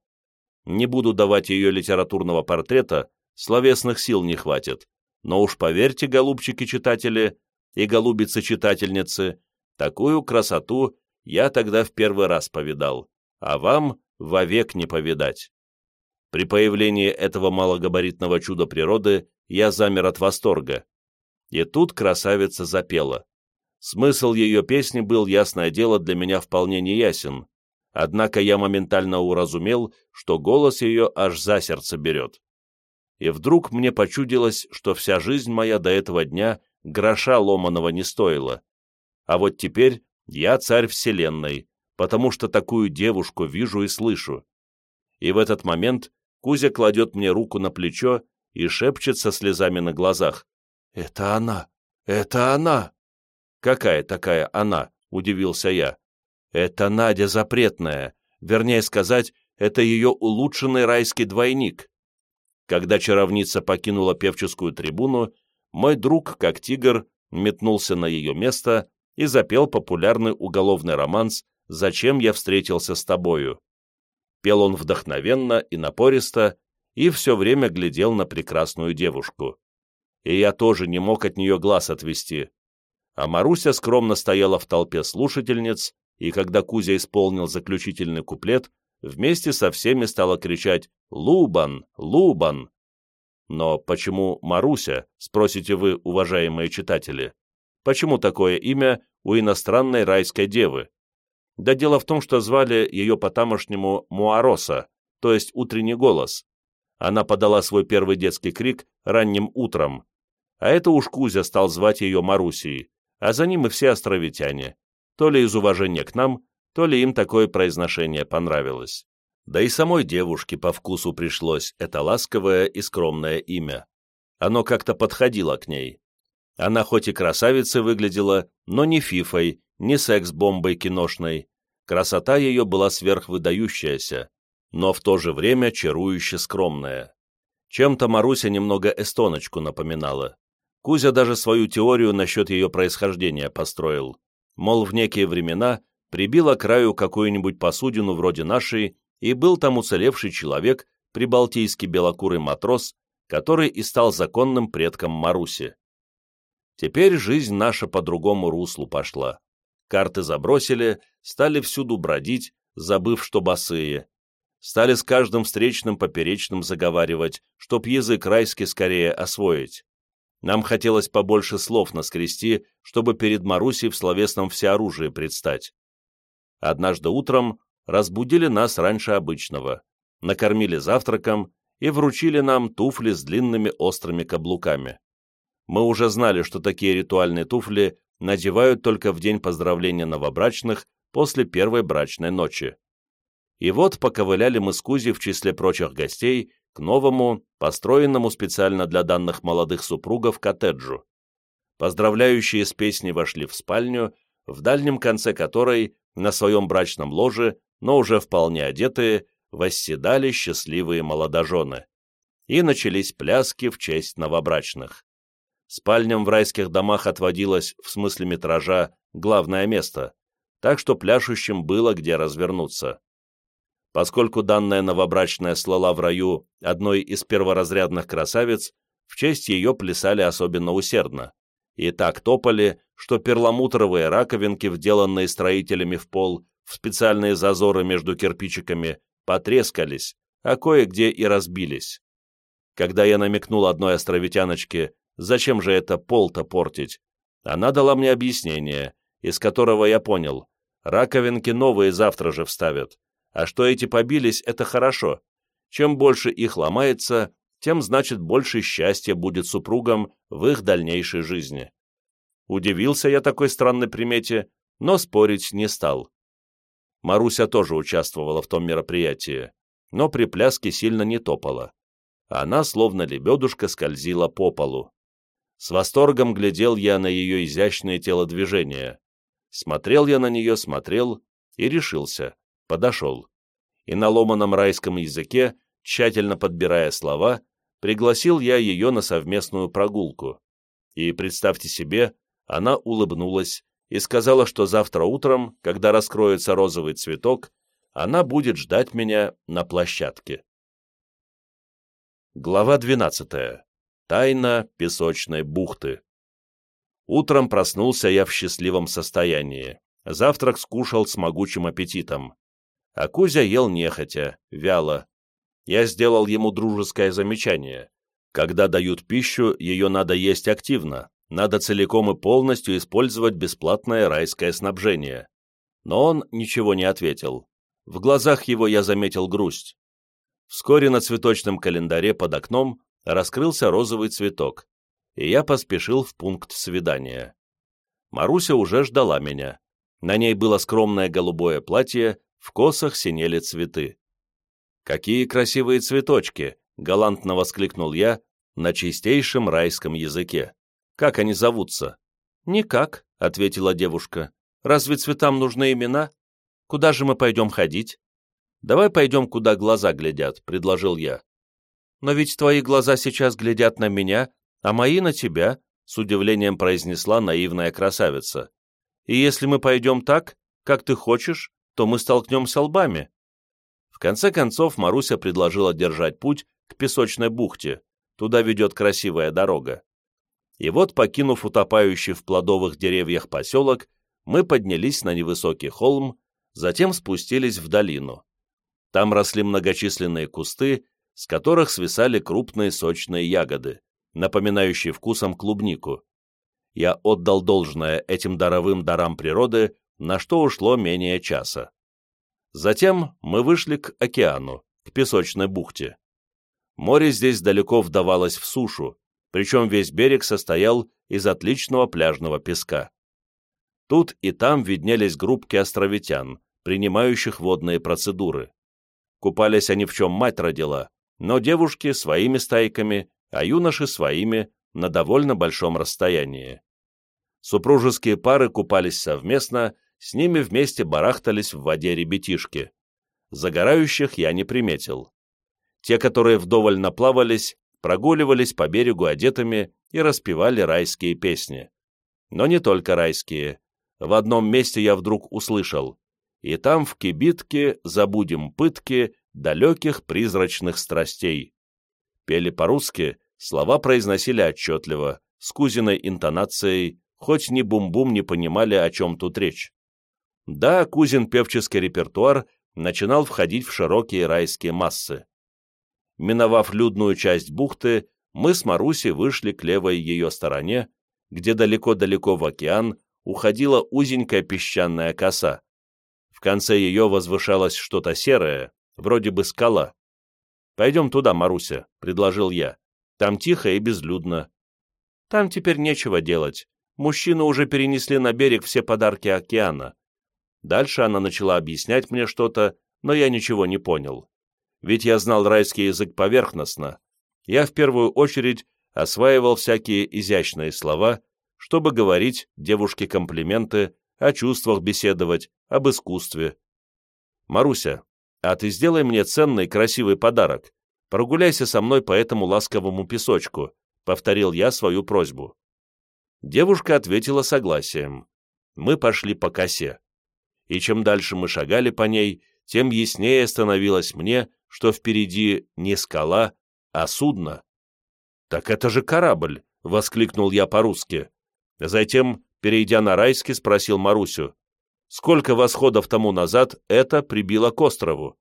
Не буду давать ее литературного портрета, словесных сил не хватит. Но уж поверьте, голубчики-читатели и голубицы-читательницы, такую красоту я тогда в первый раз повидал, а вам вовек не повидать. При появлении этого малогабаритного чуда природы я замер от восторга. И тут красавица запела. Смысл ее песни был, ясное дело, для меня вполне неясен, Однако я моментально уразумел, что голос ее аж за сердце берет. И вдруг мне почудилось, что вся жизнь моя до этого дня гроша ломаного не стоила. А вот теперь я царь вселенной, потому что такую девушку вижу и слышу. И в этот момент Кузя кладет мне руку на плечо и шепчет со слезами на глазах. «Это она! Это она!» «Какая такая она?» — удивился я. Это Надя Запретная, вернее сказать, это ее улучшенный райский двойник. Когда чаровница покинула певческую трибуну, мой друг, как тигр, метнулся на ее место и запел популярный уголовный романс «Зачем я встретился с тобою?». Пел он вдохновенно и напористо, и все время глядел на прекрасную девушку. И я тоже не мог от нее глаз отвести. А Маруся скромно стояла в толпе слушательниц и когда Кузя исполнил заключительный куплет, вместе со всеми стала кричать «Лубан! Лубан!». Но почему Маруся, спросите вы, уважаемые читатели? Почему такое имя у иностранной райской девы? Да дело в том, что звали ее по-тамошнему Муароса, то есть утренний голос. Она подала свой первый детский крик ранним утром. А это уж Кузя стал звать ее Марусией, а за ним и все островитяне то ли из уважения к нам, то ли им такое произношение понравилось. Да и самой девушке по вкусу пришлось это ласковое и скромное имя. Оно как-то подходило к ней. Она хоть и красавицей выглядела, но не фифой, не секс-бомбой киношной. Красота ее была сверхвыдающаяся, но в то же время чарующе скромная. Чем-то Маруся немного эстоночку напоминала. Кузя даже свою теорию насчет ее происхождения построил мол, в некие времена прибила краю какую-нибудь посудину вроде нашей, и был там уцелевший человек, прибалтийский белокурый матрос, который и стал законным предком Маруси. Теперь жизнь наша по другому руслу пошла. Карты забросили, стали всюду бродить, забыв, что босые. Стали с каждым встречным поперечным заговаривать, чтоб язык райский скорее освоить. Нам хотелось побольше слов наскрести, чтобы перед Марусей в словесном всеоружии предстать. Однажды утром разбудили нас раньше обычного, накормили завтраком и вручили нам туфли с длинными острыми каблуками. Мы уже знали, что такие ритуальные туфли надевают только в день поздравления новобрачных после первой брачной ночи. И вот поковыляли мы с Кузи в числе прочих гостей к новому, построенному специально для данных молодых супругов коттеджу. Поздравляющие с песней вошли в спальню, в дальнем конце которой, на своем брачном ложе, но уже вполне одетые, восседали счастливые молодожены. И начались пляски в честь новобрачных. Спальням в райских домах отводилось, в смысле метража, главное место, так что пляшущим было где развернуться. Поскольку данная новобрачная слала в раю одной из перворазрядных красавиц, в честь ее плясали особенно усердно, и так топали, что перламутровые раковинки, вделанные строителями в пол, в специальные зазоры между кирпичиками, потрескались, а кое-где и разбились. Когда я намекнул одной островитяночке, зачем же это пол-то портить, она дала мне объяснение, из которого я понял, раковинки новые завтра же вставят, а что эти побились, это хорошо. Чем больше их ломается, тем, значит, больше счастья будет супругам в их дальнейшей жизни. Удивился я такой странной примете, но спорить не стал. Маруся тоже участвовала в том мероприятии, но при пляске сильно не топала. Она, словно лебедушка, скользила по полу. С восторгом глядел я на ее изящные телодвижения. Смотрел я на нее, смотрел и решился, подошел. И на ломаном райском языке, тщательно подбирая слова, пригласил я ее на совместную прогулку. И, представьте себе, она улыбнулась и сказала, что завтра утром, когда раскроется розовый цветок, она будет ждать меня на площадке. Глава 12. Тайна песочной бухты. Утром проснулся я в счастливом состоянии. Завтрак скушал с могучим аппетитом. А Кузя ел нехотя, вяло, я сделал ему дружеское замечание. Когда дают пищу, ее надо есть активно, надо целиком и полностью использовать бесплатное райское снабжение. Но он ничего не ответил. В глазах его я заметил грусть. Вскоре на цветочном календаре под окном раскрылся розовый цветок, и я поспешил в пункт свидания. Маруся уже ждала меня. На ней было скромное голубое платье, в косах синели цветы. «Какие красивые цветочки!» — галантно воскликнул я на чистейшем райском языке. «Как они зовутся?» «Никак», — ответила девушка. «Разве цветам нужны имена? Куда же мы пойдем ходить?» «Давай пойдем, куда глаза глядят», — предложил я. «Но ведь твои глаза сейчас глядят на меня, а мои на тебя», — с удивлением произнесла наивная красавица. «И если мы пойдем так, как ты хочешь, то мы столкнемся лбами» конце концов Маруся предложила держать путь к песочной бухте, туда ведет красивая дорога. И вот, покинув утопающий в плодовых деревьях поселок, мы поднялись на невысокий холм, затем спустились в долину. Там росли многочисленные кусты, с которых свисали крупные сочные ягоды, напоминающие вкусом клубнику. Я отдал должное этим даровым дарам природы, на что ушло менее часа. Затем мы вышли к океану, к песочной бухте. Море здесь далеко вдавалось в сушу, причем весь берег состоял из отличного пляжного песка. Тут и там виднелись группки островитян, принимающих водные процедуры. Купались они в чем мать родила, но девушки своими стайками, а юноши своими на довольно большом расстоянии. Супружеские пары купались совместно с ними вместе барахтались в воде ребятишки. Загорающих я не приметил. Те, которые вдоволь наплавались, прогуливались по берегу одетыми и распевали райские песни. Но не только райские. В одном месте я вдруг услышал «И там в кибитке забудем пытки далеких призрачных страстей». Пели по-русски, слова произносили отчетливо, с кузиной интонацией, хоть ни бум-бум не понимали, о чем тут речь. Да, Кузин певческий репертуар начинал входить в широкие райские массы. Миновав людную часть бухты, мы с Марусей вышли к левой ее стороне, где далеко-далеко в океан уходила узенькая песчаная коса. В конце ее возвышалось что-то серое, вроде бы скала. «Пойдем туда, Маруся», — предложил я. «Там тихо и безлюдно». «Там теперь нечего делать. Мужчины уже перенесли на берег все подарки океана. Дальше она начала объяснять мне что-то, но я ничего не понял. Ведь я знал райский язык поверхностно. Я в первую очередь осваивал всякие изящные слова, чтобы говорить девушке комплименты, о чувствах беседовать, об искусстве. «Маруся, а ты сделай мне ценный красивый подарок. Прогуляйся со мной по этому ласковому песочку», — повторил я свою просьбу. Девушка ответила согласием. Мы пошли по косе и чем дальше мы шагали по ней, тем яснее становилось мне, что впереди не скала, а судно. «Так это же корабль!» — воскликнул я по-русски. Затем перейдя на райский, спросил Марусю, сколько восходов тому назад это прибило к острову?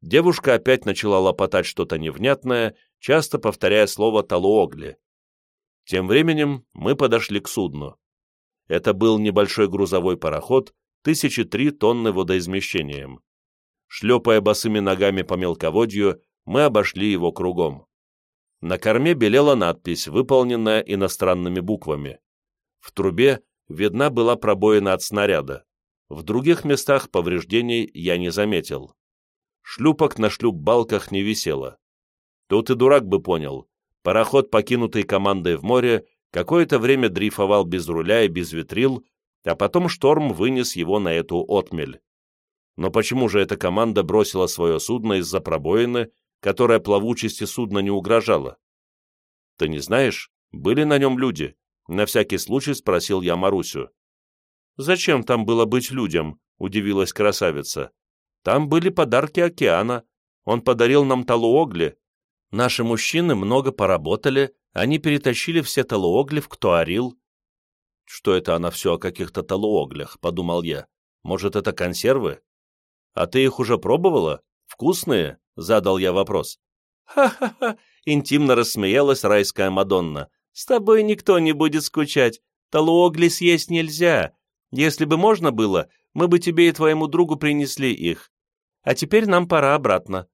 Девушка опять начала лопотать что-то невнятное, часто повторяя слово «талуогли». Тем временем мы подошли к судну. Это был небольшой грузовой пароход, тысячи три тонны водоизмещением. Шлепая босыми ногами по мелководью, мы обошли его кругом. На корме белела надпись, выполненная иностранными буквами. В трубе видна была пробоина от снаряда. В других местах повреждений я не заметил. Шлюпок на шлюп-балках не висело. Тут и дурак бы понял. Пароход, покинутый командой в море, какое-то время дрейфовал без руля и без ветрил, а потом шторм вынес его на эту отмель. Но почему же эта команда бросила свое судно из-за пробоины, которая плавучести судна не угрожала? Ты не знаешь, были на нем люди? На всякий случай спросил я Марусю. Зачем там было быть людям? Удивилась красавица. Там были подарки океана. Он подарил нам талуогли. Наши мужчины много поработали, они перетащили все талуогли в Ктуарил, что это она все о каких-то талуоглях, подумал я. Может, это консервы? А ты их уже пробовала? Вкусные? Задал я вопрос. Ха-ха-ха! Интимно рассмеялась райская Мадонна. С тобой никто не будет скучать. Талуогли съесть нельзя. Если бы можно было, мы бы тебе и твоему другу принесли их. А теперь нам пора обратно.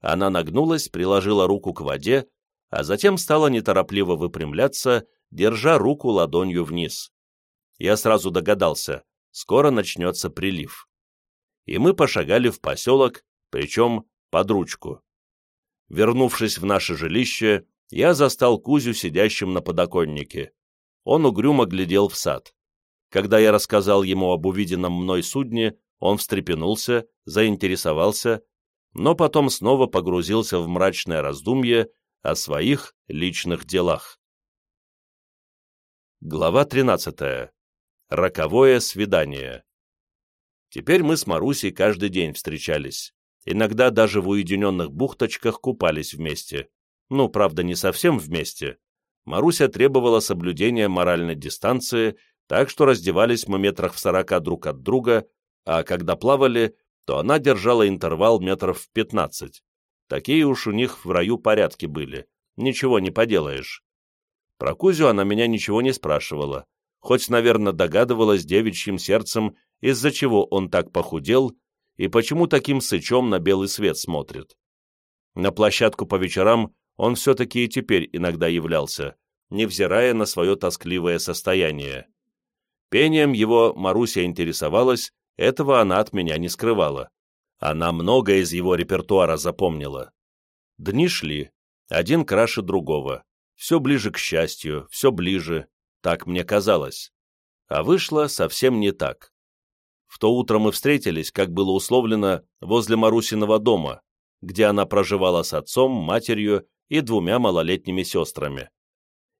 Она нагнулась, приложила руку к воде, а затем стала неторопливо выпрямляться держа руку ладонью вниз. Я сразу догадался, скоро начнется прилив. И мы пошагали в поселок, причем под ручку. Вернувшись в наше жилище, я застал Кузю сидящим на подоконнике. Он угрюмо глядел в сад. Когда я рассказал ему об увиденном мной судне, он встрепенулся, заинтересовался, но потом снова погрузился в мрачное раздумье о своих личных делах. Глава 13. Роковое свидание. Теперь мы с Марусей каждый день встречались. Иногда даже в уединенных бухточках купались вместе. Ну, правда, не совсем вместе. Маруся требовала соблюдения моральной дистанции, так что раздевались мы метрах в сорока друг от друга, а когда плавали, то она держала интервал метров в пятнадцать. Такие уж у них в раю порядки были, ничего не поделаешь. Про Кузю она меня ничего не спрашивала, хоть, наверное, догадывалась девичьим сердцем, из-за чего он так похудел и почему таким сычом на белый свет смотрит. На площадку по вечерам он все-таки и теперь иногда являлся, невзирая на свое тоскливое состояние. Пением его Маруся интересовалась, этого она от меня не скрывала. Она много из его репертуара запомнила. Дни шли, один краше другого все ближе к счастью, все ближе, так мне казалось. А вышло совсем не так. В то утро мы встретились, как было условлено, возле Марусиного дома, где она проживала с отцом, матерью и двумя малолетними сестрами.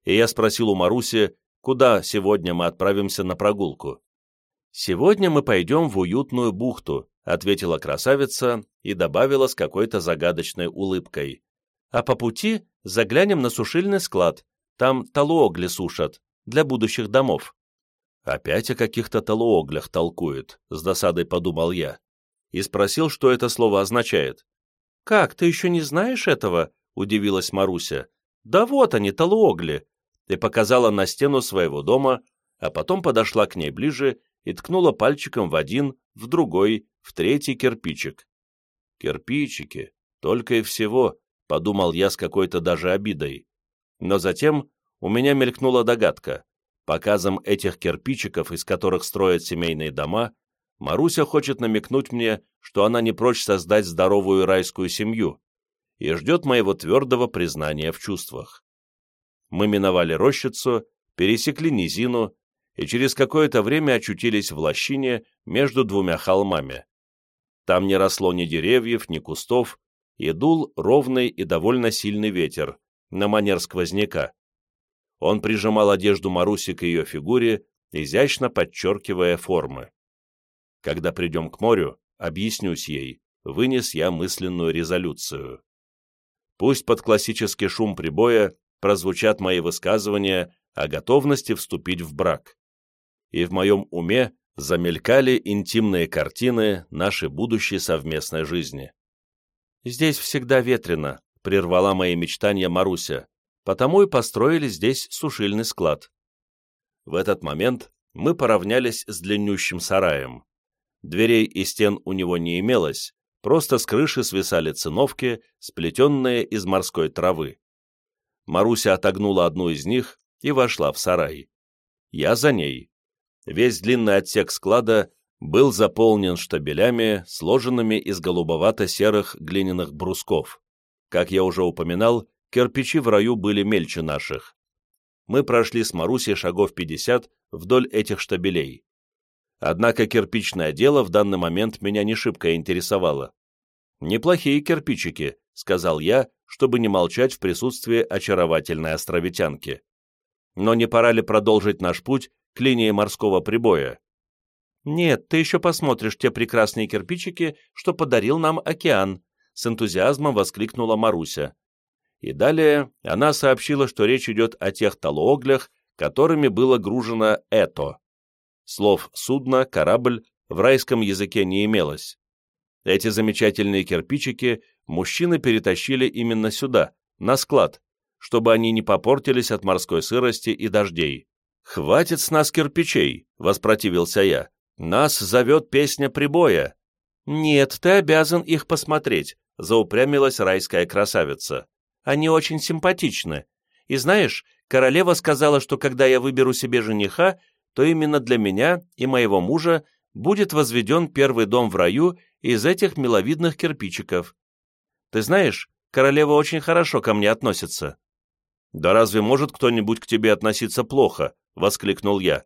И я спросил у Маруси, куда сегодня мы отправимся на прогулку. «Сегодня мы пойдем в уютную бухту», — ответила красавица и добавила с какой-то загадочной улыбкой. «А по пути заглянем на сушильный склад, там талуогли сушат, для будущих домов». «Опять о каких-то талуоглях толкует», — с досадой подумал я, и спросил, что это слово означает. «Как, ты еще не знаешь этого?» — удивилась Маруся. «Да вот они, талуогли!» и показала на стену своего дома, а потом подошла к ней ближе и ткнула пальчиком в один, в другой, в третий кирпичик. Кирпичики, только и всего, подумал я с какой-то даже обидой. Но затем у меня мелькнула догадка. Показом этих кирпичиков, из которых строят семейные дома, Маруся хочет намекнуть мне, что она не прочь создать здоровую райскую семью и ждет моего твердого признания в чувствах. Мы миновали рощицу, пересекли низину и через какое-то время очутились в лощине между двумя холмами. Там не росло ни деревьев, ни кустов, и дул ровный и довольно сильный ветер, на манер сквозняка. Он прижимал одежду Маруси к ее фигуре, изящно подчеркивая формы. Когда придем к морю, объяснюсь ей, вынес я мысленную резолюцию. Пусть под классический шум прибоя прозвучат мои высказывания о готовности вступить в брак. и в моем уме замелькали интимные картины нашей будущей совместной жизни. «Здесь всегда ветрено», — прервала мои мечтания Маруся, «потому и построили здесь сушильный склад». В этот момент мы поравнялись с длиннющим сараем. Дверей и стен у него не имелось, просто с крыши свисали циновки, сплетенные из морской травы. Маруся отогнула одну из них и вошла в сарай. Я за ней. Весь длинный отсек склада был заполнен штабелями, сложенными из голубовато-серых глиняных брусков. Как я уже упоминал, кирпичи в раю были мельче наших. Мы прошли с Марусей шагов 50 вдоль этих штабелей. Однако кирпичное дело в данный момент меня не шибко интересовало. «Неплохие кирпичики», — сказал я, чтобы не молчать в присутствии очаровательной островитянки. «Но не пора ли продолжить наш путь к линии морского прибоя?» «Нет, ты еще посмотришь те прекрасные кирпичики, что подарил нам океан», — с энтузиазмом воскликнула Маруся. И далее она сообщила, что речь идет о тех талооглях, которыми было гружено «это». Слов «судно», «корабль» в райском языке не имелось. Эти замечательные кирпичики мужчины перетащили именно сюда, на склад, чтобы они не попортились от морской сырости и дождей. «Хватит с нас кирпичей!» — воспротивился я. «Нас зовет песня прибоя!» «Нет, ты обязан их посмотреть», — заупрямилась райская красавица. «Они очень симпатичны. И знаешь, королева сказала, что когда я выберу себе жениха, то именно для меня и моего мужа будет возведен первый дом в раю из этих миловидных кирпичиков. Ты знаешь, королева очень хорошо ко мне относится». «Да разве может кто-нибудь к тебе относиться плохо?» — воскликнул я.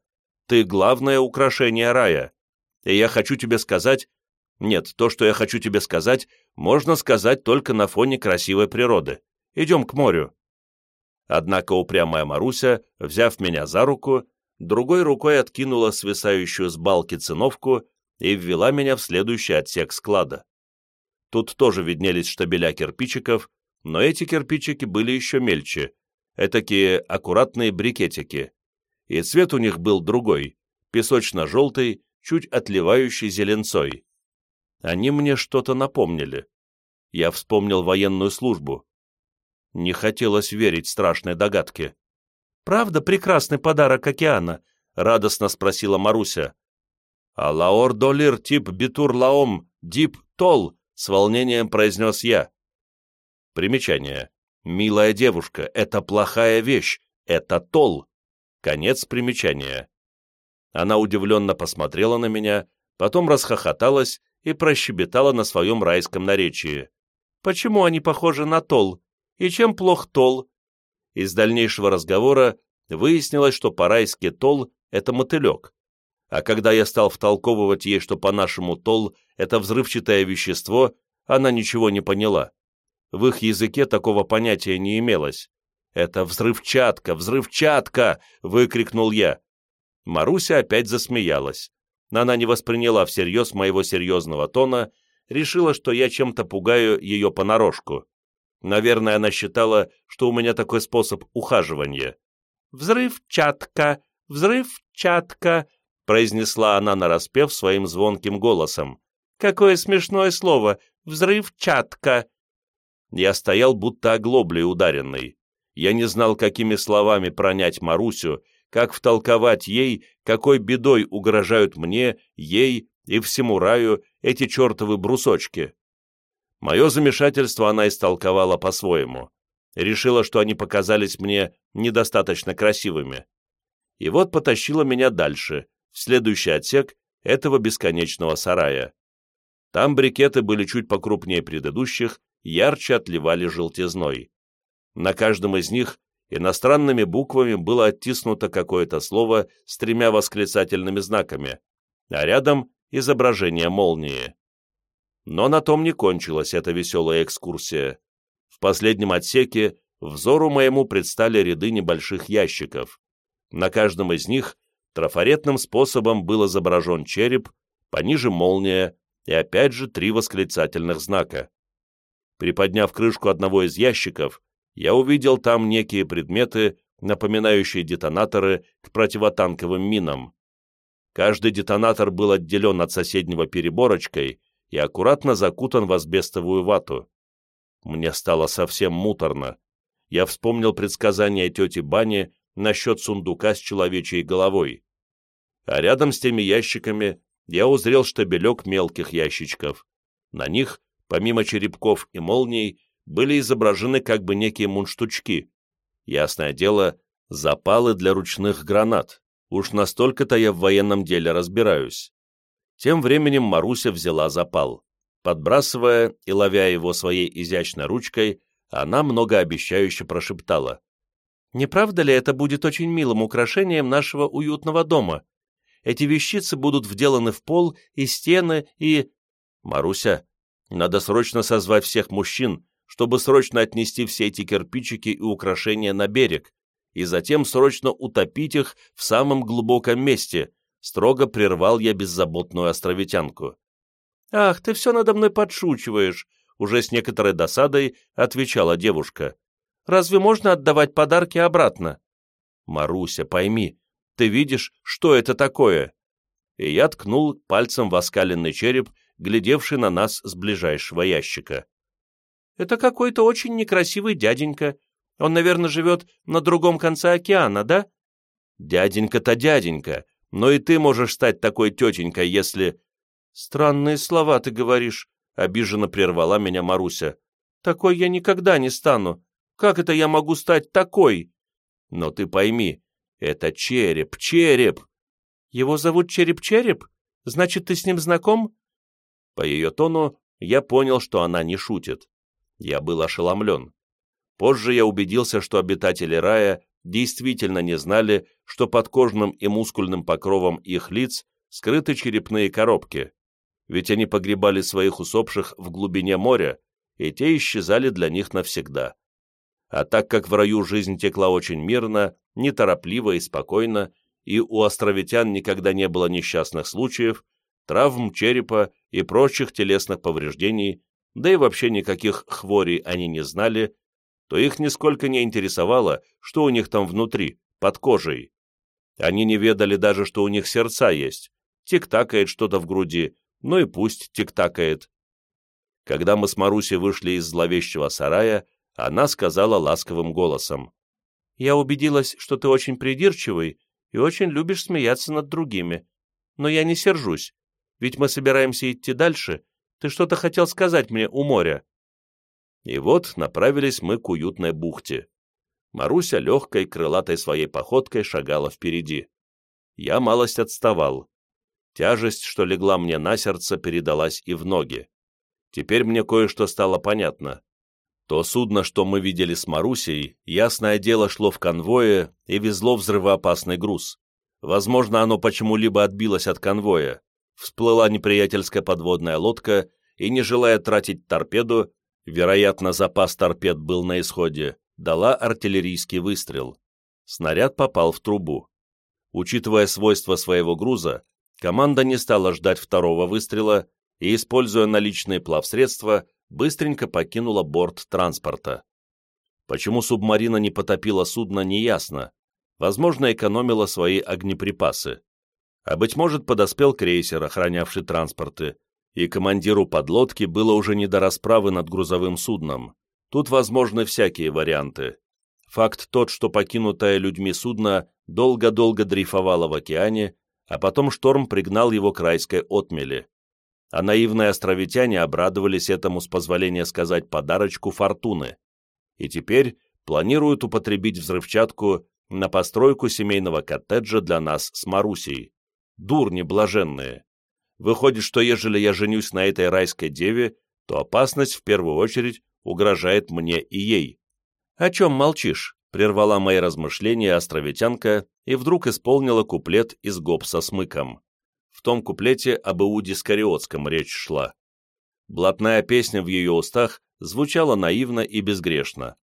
«Ты главное украшение рая. И я хочу тебе сказать... Нет, то, что я хочу тебе сказать, можно сказать только на фоне красивой природы. Идем к морю». Однако упрямая Маруся, взяв меня за руку, другой рукой откинула свисающую с балки циновку и ввела меня в следующий отсек склада. Тут тоже виднелись штабеля кирпичиков, но эти кирпичики были еще мельче, этакие аккуратные брикетики, и цвет у них был другой, песочно-желтый, чуть отливающий зеленцой. Они мне что-то напомнили. Я вспомнил военную службу. Не хотелось верить страшной догадке. «Правда прекрасный подарок океана?» — радостно спросила Маруся. «А лаор долир тип битур лаом дип тол», — с волнением произнес я. Примечание. «Милая девушка, это плохая вещь, это тол». Конец примечания. Она удивленно посмотрела на меня, потом расхохоталась и прощебетала на своем райском наречии. «Почему они похожи на тол? И чем плох тол? Из дальнейшего разговора выяснилось, что по-райски тол — это мотылек. А когда я стал втолковывать ей, что по-нашему тол — это взрывчатое вещество, она ничего не поняла. В их языке такого понятия не имелось. «Это взрывчатка, взрывчатка!» — выкрикнул я. Маруся опять засмеялась. Она не восприняла всерьез моего серьезного тона, решила, что я чем-то пугаю ее понарошку. Наверное, она считала, что у меня такой способ ухаживания. «Взрывчатка! Взрывчатка!» — произнесла она нараспев своим звонким голосом. «Какое смешное слово! Взрывчатка!» Я стоял, будто оглоблей ударенный. Я не знал, какими словами пронять Марусю, как втолковать ей, какой бедой угрожают мне, ей и всему раю эти чертовы брусочки. Мое замешательство она истолковала по-своему. Решила, что они показались мне недостаточно красивыми. И вот потащила меня дальше, в следующий отсек этого бесконечного сарая. Там брикеты были чуть покрупнее предыдущих, ярче отливали желтизной. На каждом из них иностранными буквами было оттиснуто какое-то слово с тремя восклицательными знаками, а рядом изображение молнии. Но на том не кончилась эта веселая экскурсия. В последнем отсеке взору моему предстали ряды небольших ящиков. На каждом из них трафаретным способом был изображен череп, пониже молния и опять же три восклицательных знака. Приподняв крышку одного из ящиков, я увидел там некие предметы, напоминающие детонаторы к противотанковым минам. Каждый детонатор был отделен от соседнего переборочкой и аккуратно закутан в асбестовую вату. Мне стало совсем муторно. Я вспомнил предсказание тети Бани насчет сундука с человечьей головой. А рядом с теми ящиками я узрел штабелек мелких ящичков. На них, помимо черепков и молний, были изображены как бы некие мундштучки. Ясное дело, запалы для ручных гранат. Уж настолько-то я в военном деле разбираюсь. Тем временем Маруся взяла запал. Подбрасывая и ловя его своей изящной ручкой, она многообещающе прошептала. «Не правда ли это будет очень милым украшением нашего уютного дома? Эти вещицы будут вделаны в пол и стены и...» «Маруся, надо срочно созвать всех мужчин, чтобы срочно отнести все эти кирпичики и украшения на берег, и затем срочно утопить их в самом глубоком месте, строго прервал я беззаботную островитянку. «Ах, ты все надо мной подшучиваешь!» Уже с некоторой досадой отвечала девушка. «Разве можно отдавать подарки обратно?» «Маруся, пойми, ты видишь, что это такое?» И я ткнул пальцем в оскаленный череп, глядевший на нас с ближайшего ящика. «Это какой-то очень некрасивый дяденька. Он, наверное, живет на другом конце океана, да?» «Дяденька-то дяденька, но и ты можешь стать такой тетенькой, если...» «Странные слова ты говоришь», — обиженно прервала меня Маруся. «Такой я никогда не стану. Как это я могу стать такой?» «Но ты пойми, это череп, череп!» «Его зовут Череп-Череп? Значит, ты с ним знаком?» По ее тону я понял, что она не шутит. Я был ошеломлен. Позже я убедился, что обитатели рая действительно не знали, что под кожным и мускульным покровом их лиц скрыты черепные коробки ведь они погребали своих усопших в глубине моря, и те исчезали для них навсегда. А так как в раю жизнь текла очень мирно, неторопливо и спокойно, и у островитян никогда не было несчастных случаев, травм черепа и прочих телесных повреждений, да и вообще никаких хворей они не знали, то их нисколько не интересовало, что у них там внутри, под кожей. Они не ведали даже, что у них сердца есть, тик-такает что-то в груди, ну и пусть тик-такает. Когда мы с Марусей вышли из зловещего сарая, она сказала ласковым голосом. «Я убедилась, что ты очень придирчивый и очень любишь смеяться над другими. Но я не сержусь, ведь мы собираемся идти дальше. Ты что-то хотел сказать мне у моря». И вот направились мы к уютной бухте. Маруся легкой, крылатой своей походкой шагала впереди. Я малость отставал. Тяжесть, что легла мне на сердце, передалась и в ноги. Теперь мне кое-что стало понятно. То судно, что мы видели с Марусей, ясное дело шло в конвое и везло взрывоопасный груз. Возможно, оно почему-либо отбилось от конвоя. Всплыла неприятельская подводная лодка, и, не желая тратить торпеду, вероятно, запас торпед был на исходе, дала артиллерийский выстрел. Снаряд попал в трубу. Учитывая свойства своего груза, Команда не стала ждать второго выстрела и, используя наличные плавсредства, быстренько покинула борт транспорта. Почему субмарина не потопила судно, неясно. Возможно, экономила свои огнеприпасы. А, быть может, подоспел крейсер, охранявший транспорты, и командиру подлодки было уже не до расправы над грузовым судном. Тут возможны всякие варианты. Факт тот, что покинутое людьми судно долго-долго дрейфовало в океане, а потом шторм пригнал его к райской отмели. А наивные островитяне обрадовались этому с позволения сказать подарочку фортуны. И теперь планируют употребить взрывчатку на постройку семейного коттеджа для нас с Марусей. Дурни блаженные. Выходит, что ежели я женюсь на этой райской деве, то опасность в первую очередь угрожает мне и ей. О чем молчишь? прервала мои размышления островитянка и вдруг исполнила куплет из Гоббса с мыком. В том куплете об Иуде Скариотском речь шла. Блатная песня в ее устах звучала наивно и безгрешно.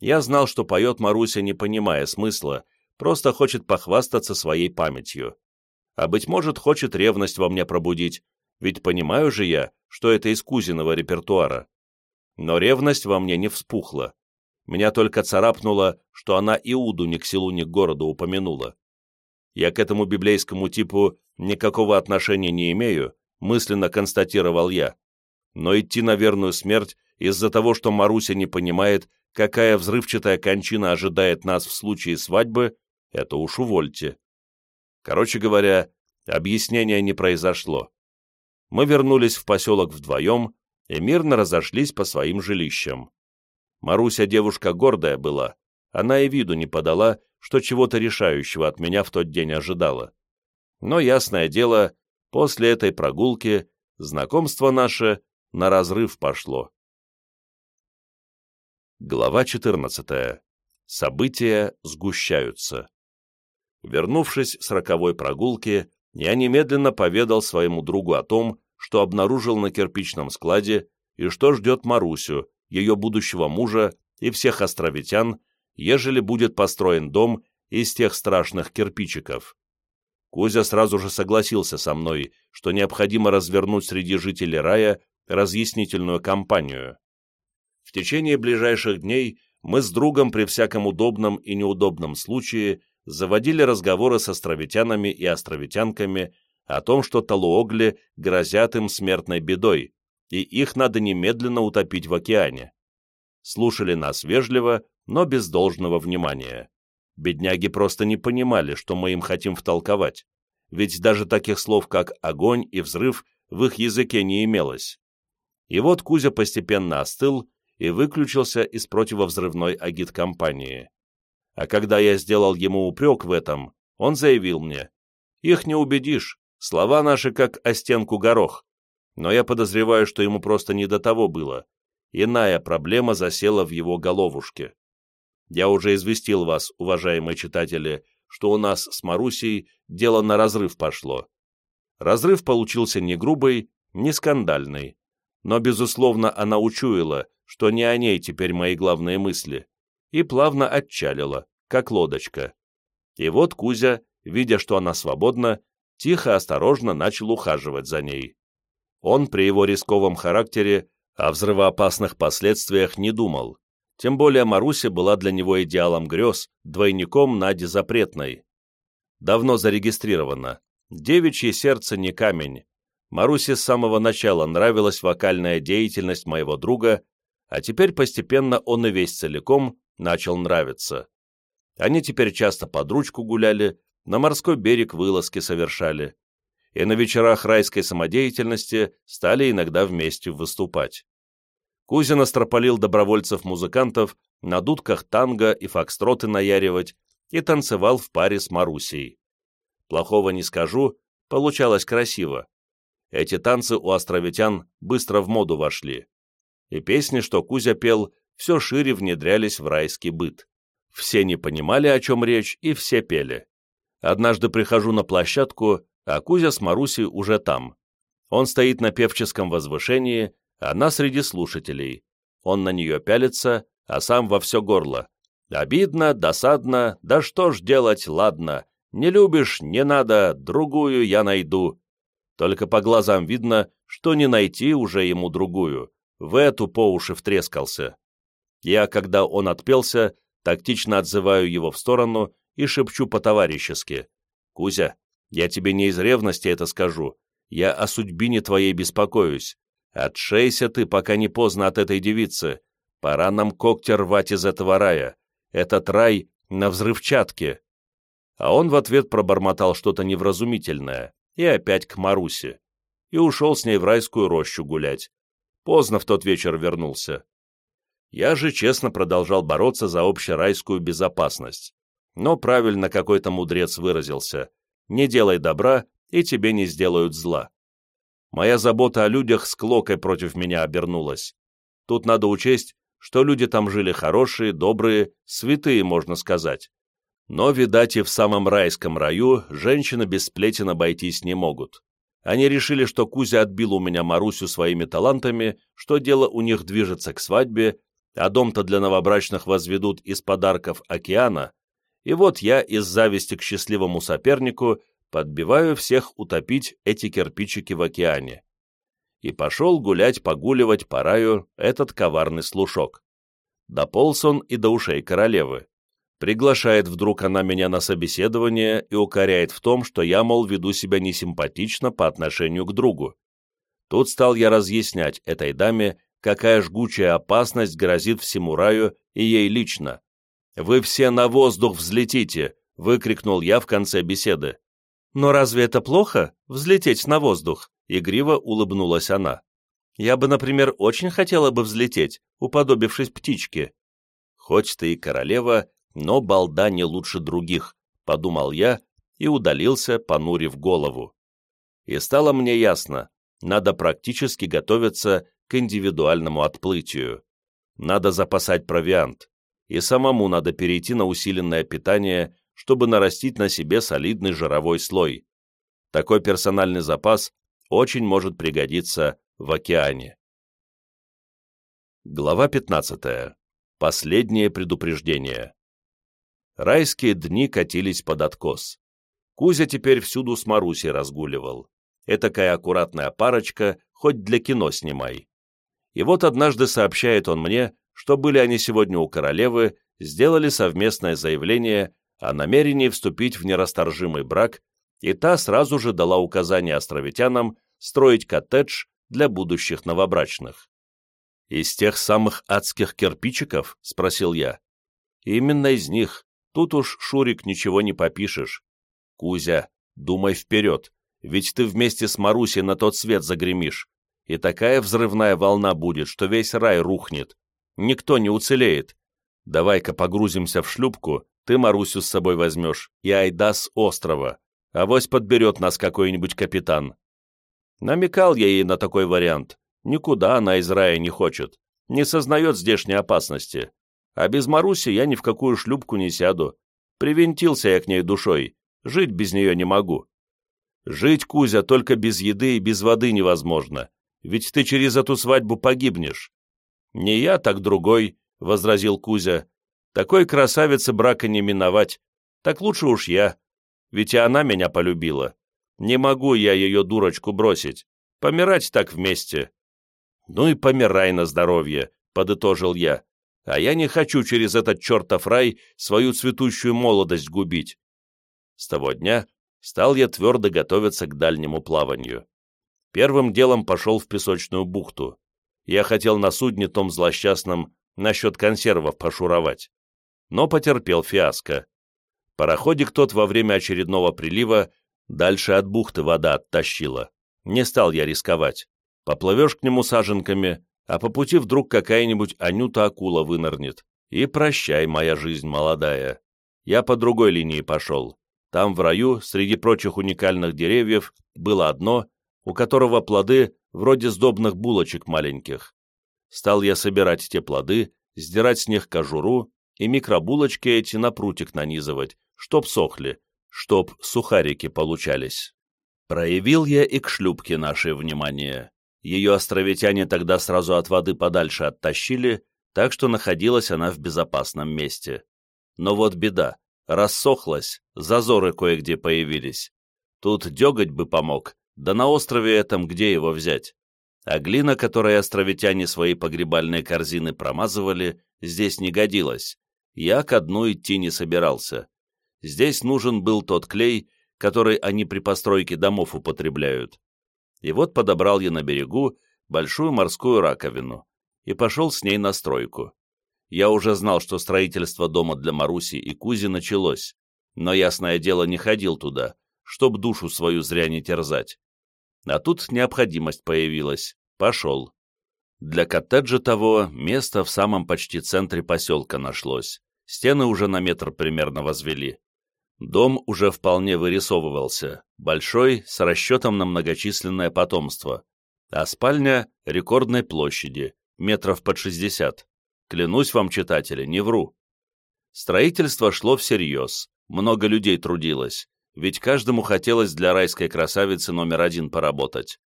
Я знал, что поет Маруся, не понимая смысла, просто хочет похвастаться своей памятью. А, быть может, хочет ревность во мне пробудить, ведь понимаю же я, что это из кузиного репертуара. Но ревность во мне не вспухла. Меня только царапнуло, что она Иуду ни к селу, ни к городу упомянула. я к этому библейскому типу никакого отношения не имею, мысленно констатировал я. Но идти на верную смерть из-за того, что Маруся не понимает, какая взрывчатая кончина ожидает нас в случае свадьбы, это уж увольте. Короче говоря, объяснения не произошло. Мы вернулись в поселок вдвоем и мирно разошлись по своим жилищам. Маруся девушка гордая была, она и виду не подала, что чего-то решающего от меня в тот день ожидала. Но, ясное дело, после этой прогулки знакомство наше на разрыв пошло. Глава 14. События сгущаются. Вернувшись с роковой прогулки, я немедленно поведал своему другу о том, что обнаружил на кирпичном складе и что ждет Марусю, ее будущего мужа и всех островитян, ежели будет построен дом из тех страшных кирпичиков. Кузя сразу же согласился со мной, что необходимо развернуть среди жителей рая разъяснительную кампанию. В течение ближайших дней мы с другом при всяком удобном и неудобном случае заводили разговоры с островитянами и островитянками о том, что талуогли грозят им смертной бедой, и их надо немедленно утопить в океане. Слушали нас вежливо, но без должного внимания. Бедняги просто не понимали, что мы им хотим втолковать, ведь даже таких слов, как «огонь» и «взрыв» в их языке не имелось. И вот Кузя постепенно остыл и выключился из противовзрывной агит-компании. А когда я сделал ему упрек в этом, он заявил мне, «Их не убедишь, слова наши как о стенку горох». Но я подозреваю, что ему просто не до того было. Иная проблема засела в его головушке. Я уже известил вас, уважаемые читатели, что у нас с Марусей дело на разрыв пошло. Разрыв получился не грубый, не скандальный. Но, безусловно, она учуяла, что не о ней теперь мои главные мысли, и плавно отчалила, как лодочка. И вот Кузя, видя, что она свободна, тихо, осторожно начал ухаживать за ней. Он при его рисковом характере о взрывоопасных последствиях не думал, тем более Маруся была для него идеалом грез, двойником Нади Запретной. Давно зарегистрировано. Девичье сердце не камень. Марусе с самого начала нравилась вокальная деятельность моего друга, а теперь постепенно он и весь целиком начал нравиться. Они теперь часто под ручку гуляли, на морской берег вылазки совершали, и на вечерах райской самодеятельности стали иногда вместе выступать. Кузин остропалил добровольцев-музыкантов на дудках танго и фокстроты наяривать и танцевал в паре с Марусей. Плохого не скажу, получалось красиво. Эти танцы у островитян быстро в моду вошли. И песни, что Кузя пел, все шире внедрялись в райский быт. Все не понимали, о чем речь, и все пели. Однажды прихожу на площадку, а Кузя с Марусей уже там. Он стоит на певческом возвышении, она среди слушателей. Он на нее пялится, а сам во все горло. Обидно, досадно, да что ж делать, ладно. Не любишь, не надо, другую я найду. Только по глазам видно, что не найти уже ему другую. В эту по уши втрескался. Я, когда он отпелся, тактично отзываю его в сторону и шепчу по-товарищески. «Кузя, я тебе не из ревности это скажу. Я о судьбине твоей беспокоюсь. Отшейся ты, пока не поздно от этой девицы. Пора нам когти рвать из этого рая. Этот рай на взрывчатке. А он в ответ пробормотал что-то невразумительное и опять к Марусе. И ушел с ней в райскую рощу гулять. Поздно в тот вечер вернулся. Я же честно продолжал бороться за общерайскую безопасность. Но правильно какой-то мудрец выразился. Не делай добра, и тебе не сделают зла моя забота о людях с клокой против меня обернулась. Тут надо учесть, что люди там жили хорошие, добрые, святые, можно сказать. Но, видать, и в самом райском раю женщины без сплетен обойтись не могут. Они решили, что Кузя отбил у меня Марусю своими талантами, что дело у них движется к свадьбе, а дом-то для новобрачных возведут из подарков океана, и вот я из зависти к счастливому сопернику подбиваю всех утопить эти кирпичики в океане. И пошел гулять-погуливать по раю этот коварный слушок. Дополз он и до ушей королевы. Приглашает вдруг она меня на собеседование и укоряет в том, что я, мол, веду себя несимпатично по отношению к другу. Тут стал я разъяснять этой даме, какая жгучая опасность грозит всему раю и ей лично. «Вы все на воздух взлетите!» — выкрикнул я в конце беседы. «Но разве это плохо, взлететь на воздух?» — игриво улыбнулась она. «Я бы, например, очень хотела бы взлететь, уподобившись птичке». «Хоть ты и королева, но балда не лучше других», — подумал я и удалился, понурив голову. И стало мне ясно, надо практически готовиться к индивидуальному отплытию. Надо запасать провиант, и самому надо перейти на усиленное питание, чтобы нарастить на себе солидный жировой слой. Такой персональный запас очень может пригодиться в океане. Глава 15. Последнее предупреждение. Райские дни катились под откос. Кузя теперь всюду с Марусей разгуливал. Этакая аккуратная парочка, хоть для кино снимай. И вот однажды сообщает он мне, что были они сегодня у королевы, сделали совместное заявление о намерении вступить в нерасторжимый брак, и та сразу же дала указание островитянам строить коттедж для будущих новобрачных. «Из тех самых адских кирпичиков?» — спросил я. «Именно из них. Тут уж, Шурик, ничего не попишешь. Кузя, думай вперед, ведь ты вместе с Марусей на тот свет загремишь, и такая взрывная волна будет, что весь рай рухнет. Никто не уцелеет. Давай-ка погрузимся в шлюпку, ты Марусю с собой возьмешь, и айда с острова. Авось подберет нас какой-нибудь капитан. Намекал я ей на такой вариант. Никуда она из рая не хочет, не сознает здешней опасности. А без Маруси я ни в какую шлюпку не сяду. Привинтился я к ней душой, жить без нее не могу. Жить, Кузя, только без еды и без воды невозможно, ведь ты через эту свадьбу погибнешь. Не я, так другой, — возразил Кузя. Такой красавице брака не миновать, так лучше уж я, ведь и она меня полюбила. Не могу я ее дурочку бросить, помирать так вместе. Ну и помирай на здоровье, — подытожил я, а я не хочу через этот чертов рай свою цветущую молодость губить. С того дня стал я твердо готовиться к дальнему плаванию. Первым делом пошел в песочную бухту. Я хотел на судне том злосчастном насчет консервов пошуровать, но потерпел фиаско. Пароходик тот во время очередного прилива дальше от бухты вода оттащила. Не стал я рисковать. Поплывешь к нему саженками, а по пути вдруг какая-нибудь Анюта-акула вынырнет. И прощай, моя жизнь молодая. Я по другой линии пошел. Там, в раю, среди прочих уникальных деревьев, было одно, у которого плоды вроде сдобных булочек маленьких. Стал я собирать те плоды, сдирать с них кожуру и микробулочки эти на прутик нанизывать, чтоб сохли, чтоб сухарики получались. Проявил я и к шлюпке наше внимание. Ее островитяне тогда сразу от воды подальше оттащили, так что находилась она в безопасном месте. Но вот беда, рассохлась, зазоры кое-где появились. Тут деготь бы помог, да на острове этом где его взять? А глина, которой островитяне свои погребальные корзины промазывали, здесь не годилась. Я ко дну идти не собирался. Здесь нужен был тот клей, который они при постройке домов употребляют. И вот подобрал я на берегу большую морскую раковину и пошел с ней на стройку. Я уже знал, что строительство дома для Маруси и Кузи началось, но, ясное дело, не ходил туда, чтоб душу свою зря не терзать. А тут необходимость появилась. Пошел. Для коттеджа того место в самом почти центре поселка нашлось. Стены уже на метр примерно возвели. Дом уже вполне вырисовывался, большой, с расчетом на многочисленное потомство, а спальня рекордной площади, метров под 60. Клянусь вам, читатели, не вру. Строительство шло всерьез, много людей трудилось, ведь каждому хотелось для райской красавицы номер один поработать.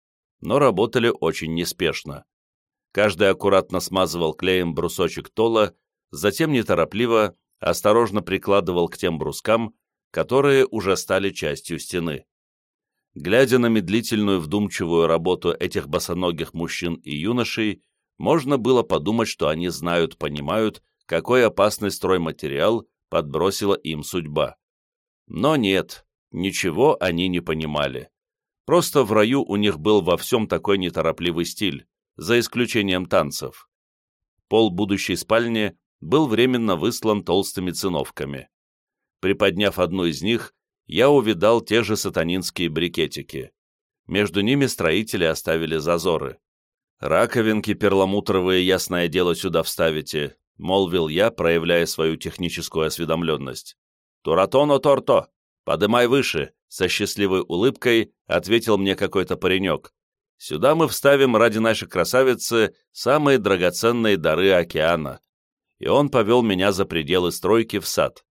Но работали очень неспешно. Каждый аккуратно смазывал клеем брусочек тола, затем неторопливо, осторожно прикладывал к тем брускам, которые уже стали частью стены. Глядя на медлительную вдумчивую работу этих босоногих мужчин и юношей, можно было подумать, что они знают, понимают, какой опасный стройматериал подбросила им судьба. Но нет, ничего они не понимали. Просто в раю у них был во всем такой неторопливый стиль, за исключением танцев. Пол будущей спальни был временно выслан толстыми циновками. Приподняв одну из них, я увидал те же сатанинские брикетики. Между ними строители оставили зазоры. «Раковинки перламутровые, ясное дело, сюда вставите», — молвил я, проявляя свою техническую осведомленность. «Туратоно торто! Подымай выше!» — со счастливой улыбкой ответил мне какой-то паренек. «Сюда мы вставим ради нашей красавицы самые драгоценные дары океана». И он повел меня за пределы стройки в сад.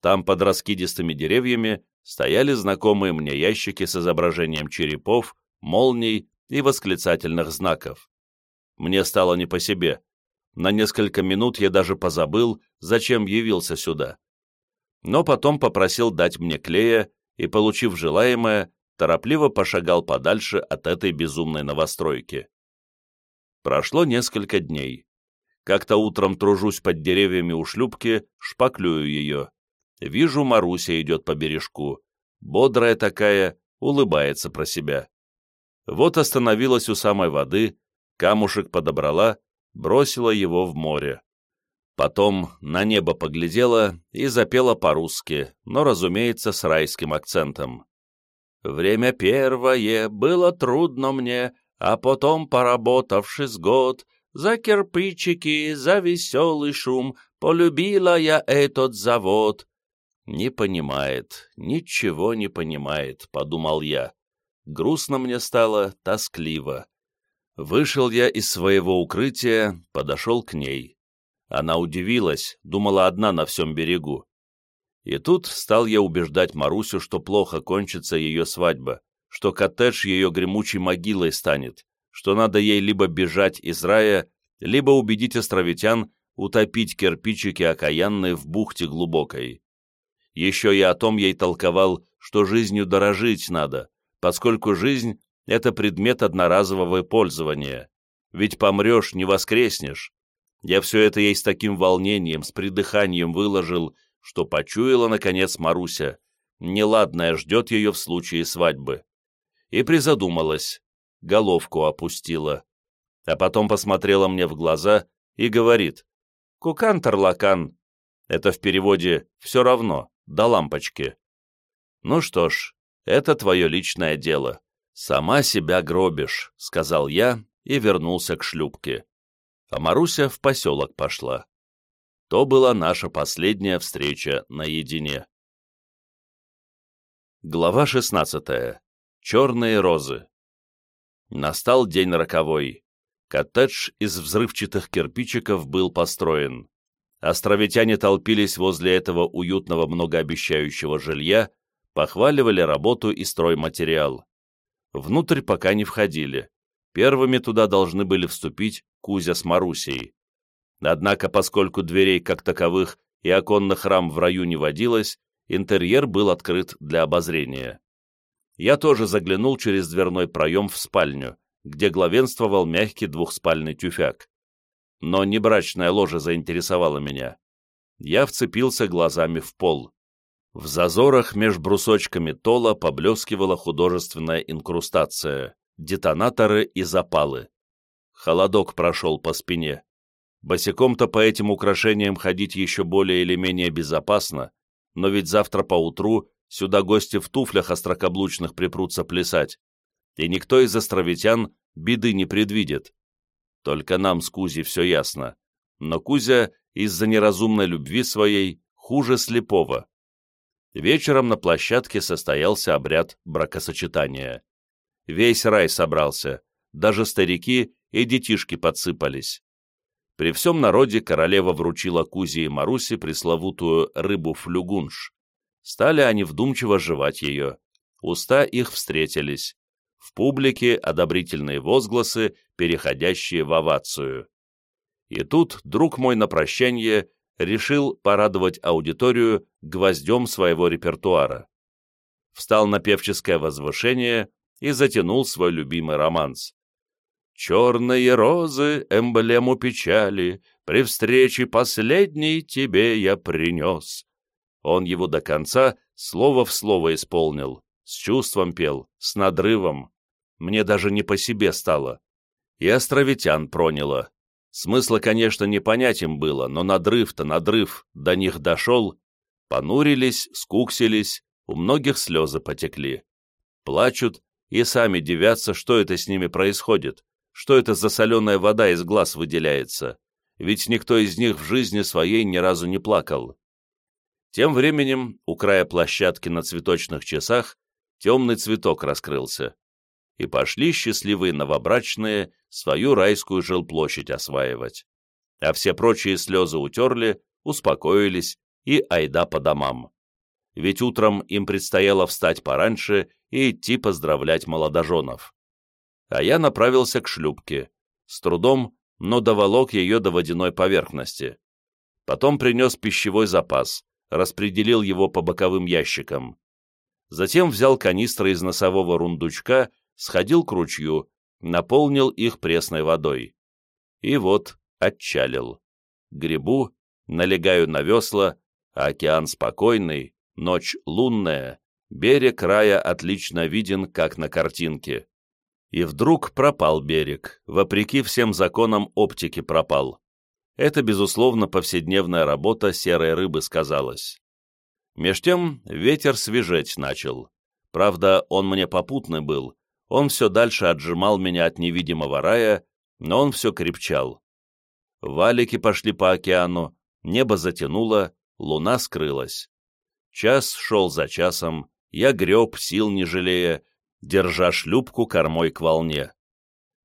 Там под раскидистыми деревьями стояли знакомые мне ящики с изображением черепов, молний и восклицательных знаков. Мне стало не по себе. На несколько минут я даже позабыл, зачем явился сюда. Но потом попросил дать мне клея и, получив желаемое, торопливо пошагал подальше от этой безумной новостройки. Прошло несколько дней. Как-то утром тружусь под деревьями у шлюпки, шпаклюю ее. Вижу, Маруся идет по бережку. Бодрая такая, улыбается про себя. Вот остановилась у самой воды, камушек подобрала, бросила его в море. Потом на небо поглядела и запела по-русски, но, разумеется, с райским акцентом. «Время первое было трудно мне, а потом, поработавшись год, за кирпичики, за веселый шум, полюбила я этот завод. «Не понимает, ничего не понимает», — подумал я. Грустно мне стало, тоскливо. Вышел я из своего укрытия, подошел к ней. Она удивилась, думала одна на всем берегу. И тут стал я убеждать Марусю, что плохо кончится ее свадьба, что коттедж ее гремучей могилой станет, что надо ей либо бежать из рая, либо убедить островитян утопить кирпичики окаянные в бухте глубокой. Еще я о том ей толковал, что жизнью дорожить надо, поскольку жизнь — это предмет одноразового пользования. Ведь помрешь, не воскреснешь. Я все это ей с таким волнением, с придыханием выложил, что почуяла, наконец, Маруся. Неладное ждет ее в случае свадьбы. И призадумалась, головку опустила. А потом посмотрела мне в глаза и говорит, «Кукан-тарлакан». Это в переводе «все равно» до лампочки. Ну что ж, это твое личное дело. Сама себя гробишь, сказал я и вернулся к шлюпке. А Маруся в поселок пошла. То была наша последняя встреча наедине. Глава 16. Черные розы. Настал день роковой. Коттедж из взрывчатых кирпичиков был построен. Островитяне толпились возле этого уютного многообещающего жилья, похваливали работу и стройматериал. Внутрь пока не входили. Первыми туда должны были вступить Кузя с Марусей. Однако, поскольку дверей как таковых и оконных рам в раю не водилось, интерьер был открыт для обозрения. Я тоже заглянул через дверной проем в спальню, где главенствовал мягкий двухспальный тюфяк но не брачная ложа заинтересовала меня. Я вцепился глазами в пол. В зазорах меж брусочками тола поблескивала художественная инкрустация, детонаторы и запалы. Холодок прошел по спине. Босиком-то по этим украшениям ходить еще более или менее безопасно, но ведь завтра поутру сюда гости в туфлях острокаблучных припрутся плясать, и никто из островитян беды не предвидит. Только нам с Кузей все ясно. Но Кузя из-за неразумной любви своей хуже слепого. Вечером на площадке состоялся обряд бракосочетания. Весь рай собрался, даже старики и детишки подсыпались. При всем народе королева вручила Кузе и Марусе пресловутую рыбу-флюгунш. Стали они вдумчиво жевать ее. Уста их встретились в публике одобрительные возгласы, переходящие в овацию. И тут друг мой на прощание решил порадовать аудиторию гвоздем своего репертуара. Встал на певческое возвышение и затянул свой любимый романс. «Черные розы, эмблему печали, при встрече последней тебе я принес. Он его до конца слово в слово исполнил, с чувством пел, с надрывом. Мне даже не по себе стало. И островитян проняло. Смысла, конечно, не понять им было, но надрыв-то надрыв до них дошел. Понурились, скуксились, у многих слезы потекли. Плачут и сами дивятся, что это с ними происходит, что это за соленая вода из глаз выделяется, ведь никто из них в жизни своей ни разу не плакал. Тем временем у края площадки на цветочных часах темный цветок раскрылся, и пошли счастливые новобрачные свою райскую жилплощадь осваивать. А все прочие слезы утерли, успокоились и айда по домам. Ведь утром им предстояло встать пораньше и идти поздравлять молодоженов. А я направился к шлюпке, с трудом, но доволок ее до водяной поверхности. Потом принес пищевой запас, распределил его по боковым ящикам. Затем взял канистры из носового рундучка, сходил к ручью, наполнил их пресной водой. И вот отчалил. Грибу, налегаю на весла, а океан спокойный, ночь лунная, берег рая отлично виден, как на картинке. И вдруг пропал берег, вопреки всем законам оптики пропал. Это, безусловно, повседневная работа серой рыбы сказалась. Меж тем ветер свежеть начал. Правда, он мне попутный был, он все дальше отжимал меня от невидимого рая, но он все крепчал. Валики пошли по океану, небо затянуло, луна скрылась. Час шел за часом, я греб, сил не жалея, держа шлюпку кормой к волне.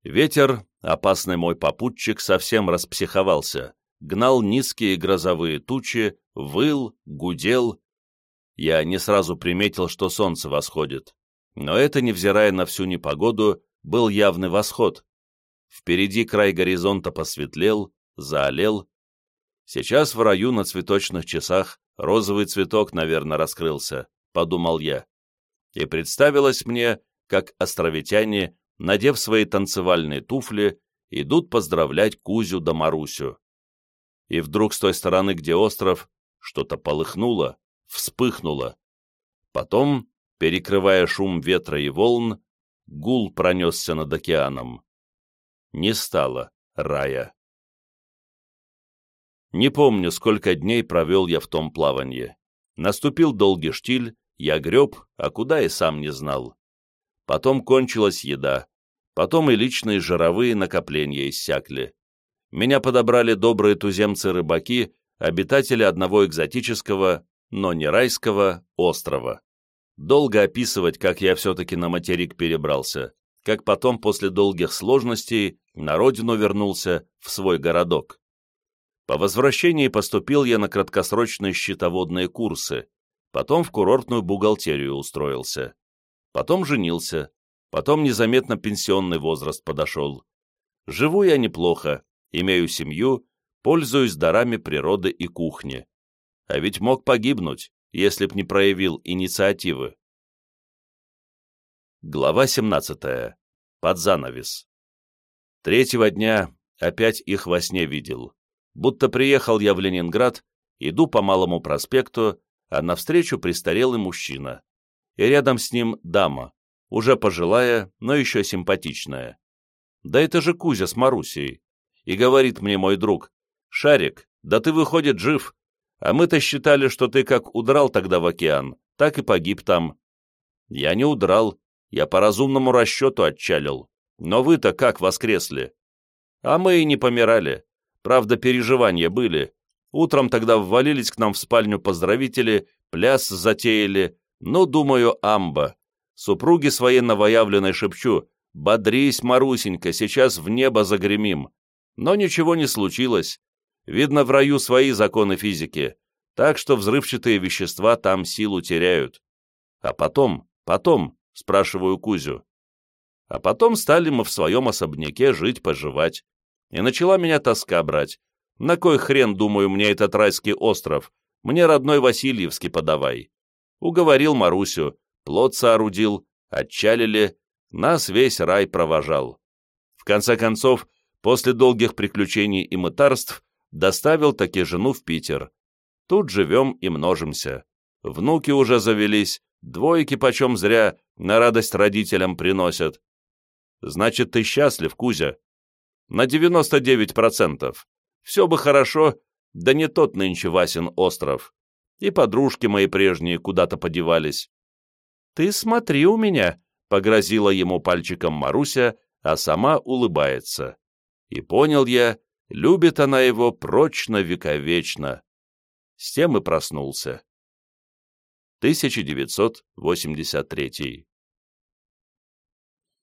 Ветер, опасный мой попутчик, совсем распсиховался, гнал низкие грозовые тучи, выл, гудел. Я не сразу приметил, что солнце восходит, но это, невзирая на всю непогоду, был явный восход. Впереди край горизонта посветлел, заолел. Сейчас в раю на цветочных часах розовый цветок, наверное, раскрылся, подумал я. И представилось мне, как островитяне, надев свои танцевальные туфли, идут поздравлять Кузю да Марусю. И вдруг с той стороны, где остров, что-то полыхнуло, вспыхнуло. Потом, перекрывая шум ветра и волн, гул пронесся над океаном. Не стало рая. Не помню, сколько дней провел я в том плавании. Наступил долгий штиль, я греб, а куда и сам не знал. Потом кончилась еда. Потом и личные жировые накопления иссякли. Меня подобрали добрые туземцы-рыбаки, обитатели одного экзотического, но не райского, острова. Долго описывать, как я все-таки на материк перебрался, как потом после долгих сложностей на родину вернулся, в свой городок. По возвращении поступил я на краткосрочные счетоводные курсы, потом в курортную бухгалтерию устроился. Потом женился, потом незаметно пенсионный возраст подошел. Живу я неплохо, имею семью, пользуюсь дарами природы и кухни. А ведь мог погибнуть, если б не проявил инициативы. Глава 17. Под занавес. Третьего дня опять их во сне видел. Будто приехал я в Ленинград, иду по Малому проспекту, а навстречу престарелый мужчина и рядом с ним дама, уже пожилая, но еще симпатичная. Да это же Кузя с Марусей. И говорит мне мой друг, «Шарик, да ты, выходит, жив, а мы-то считали, что ты как удрал тогда в океан, так и погиб там». Я не удрал, я по разумному расчету отчалил. Но вы-то как воскресли? А мы и не помирали. Правда, переживания были. Утром тогда ввалились к нам в спальню поздравители, пляс затеяли, ну, думаю, амба. Супруги своей новоявленной шепчу, «Бодрись, Марусенька, сейчас в небо загремим». Но ничего не случилось. Видно, в раю свои законы физики, так что взрывчатые вещества там силу теряют. А потом, потом, спрашиваю Кузю. А потом стали мы в своем особняке жить-поживать. И начала меня тоска брать. На кой хрен, думаю, мне этот райский остров? Мне родной Васильевский подавай. Уговорил Марусю, плод соорудил, отчалили, нас весь рай провожал. В конце концов, после долгих приключений и мытарств, доставил таки жену в Питер. Тут живем и множимся. Внуки уже завелись, двойки почем зря, на радость родителям приносят. Значит, ты счастлив, Кузя? На 99%. Все бы хорошо, да не тот нынче Васин остров. И подружки мои прежние куда-то подевались. Ты смотри у меня, — погрозила ему пальчиком Маруся, а сама улыбается. И понял я, любит она его прочно-вековечно. С тем и проснулся. 1983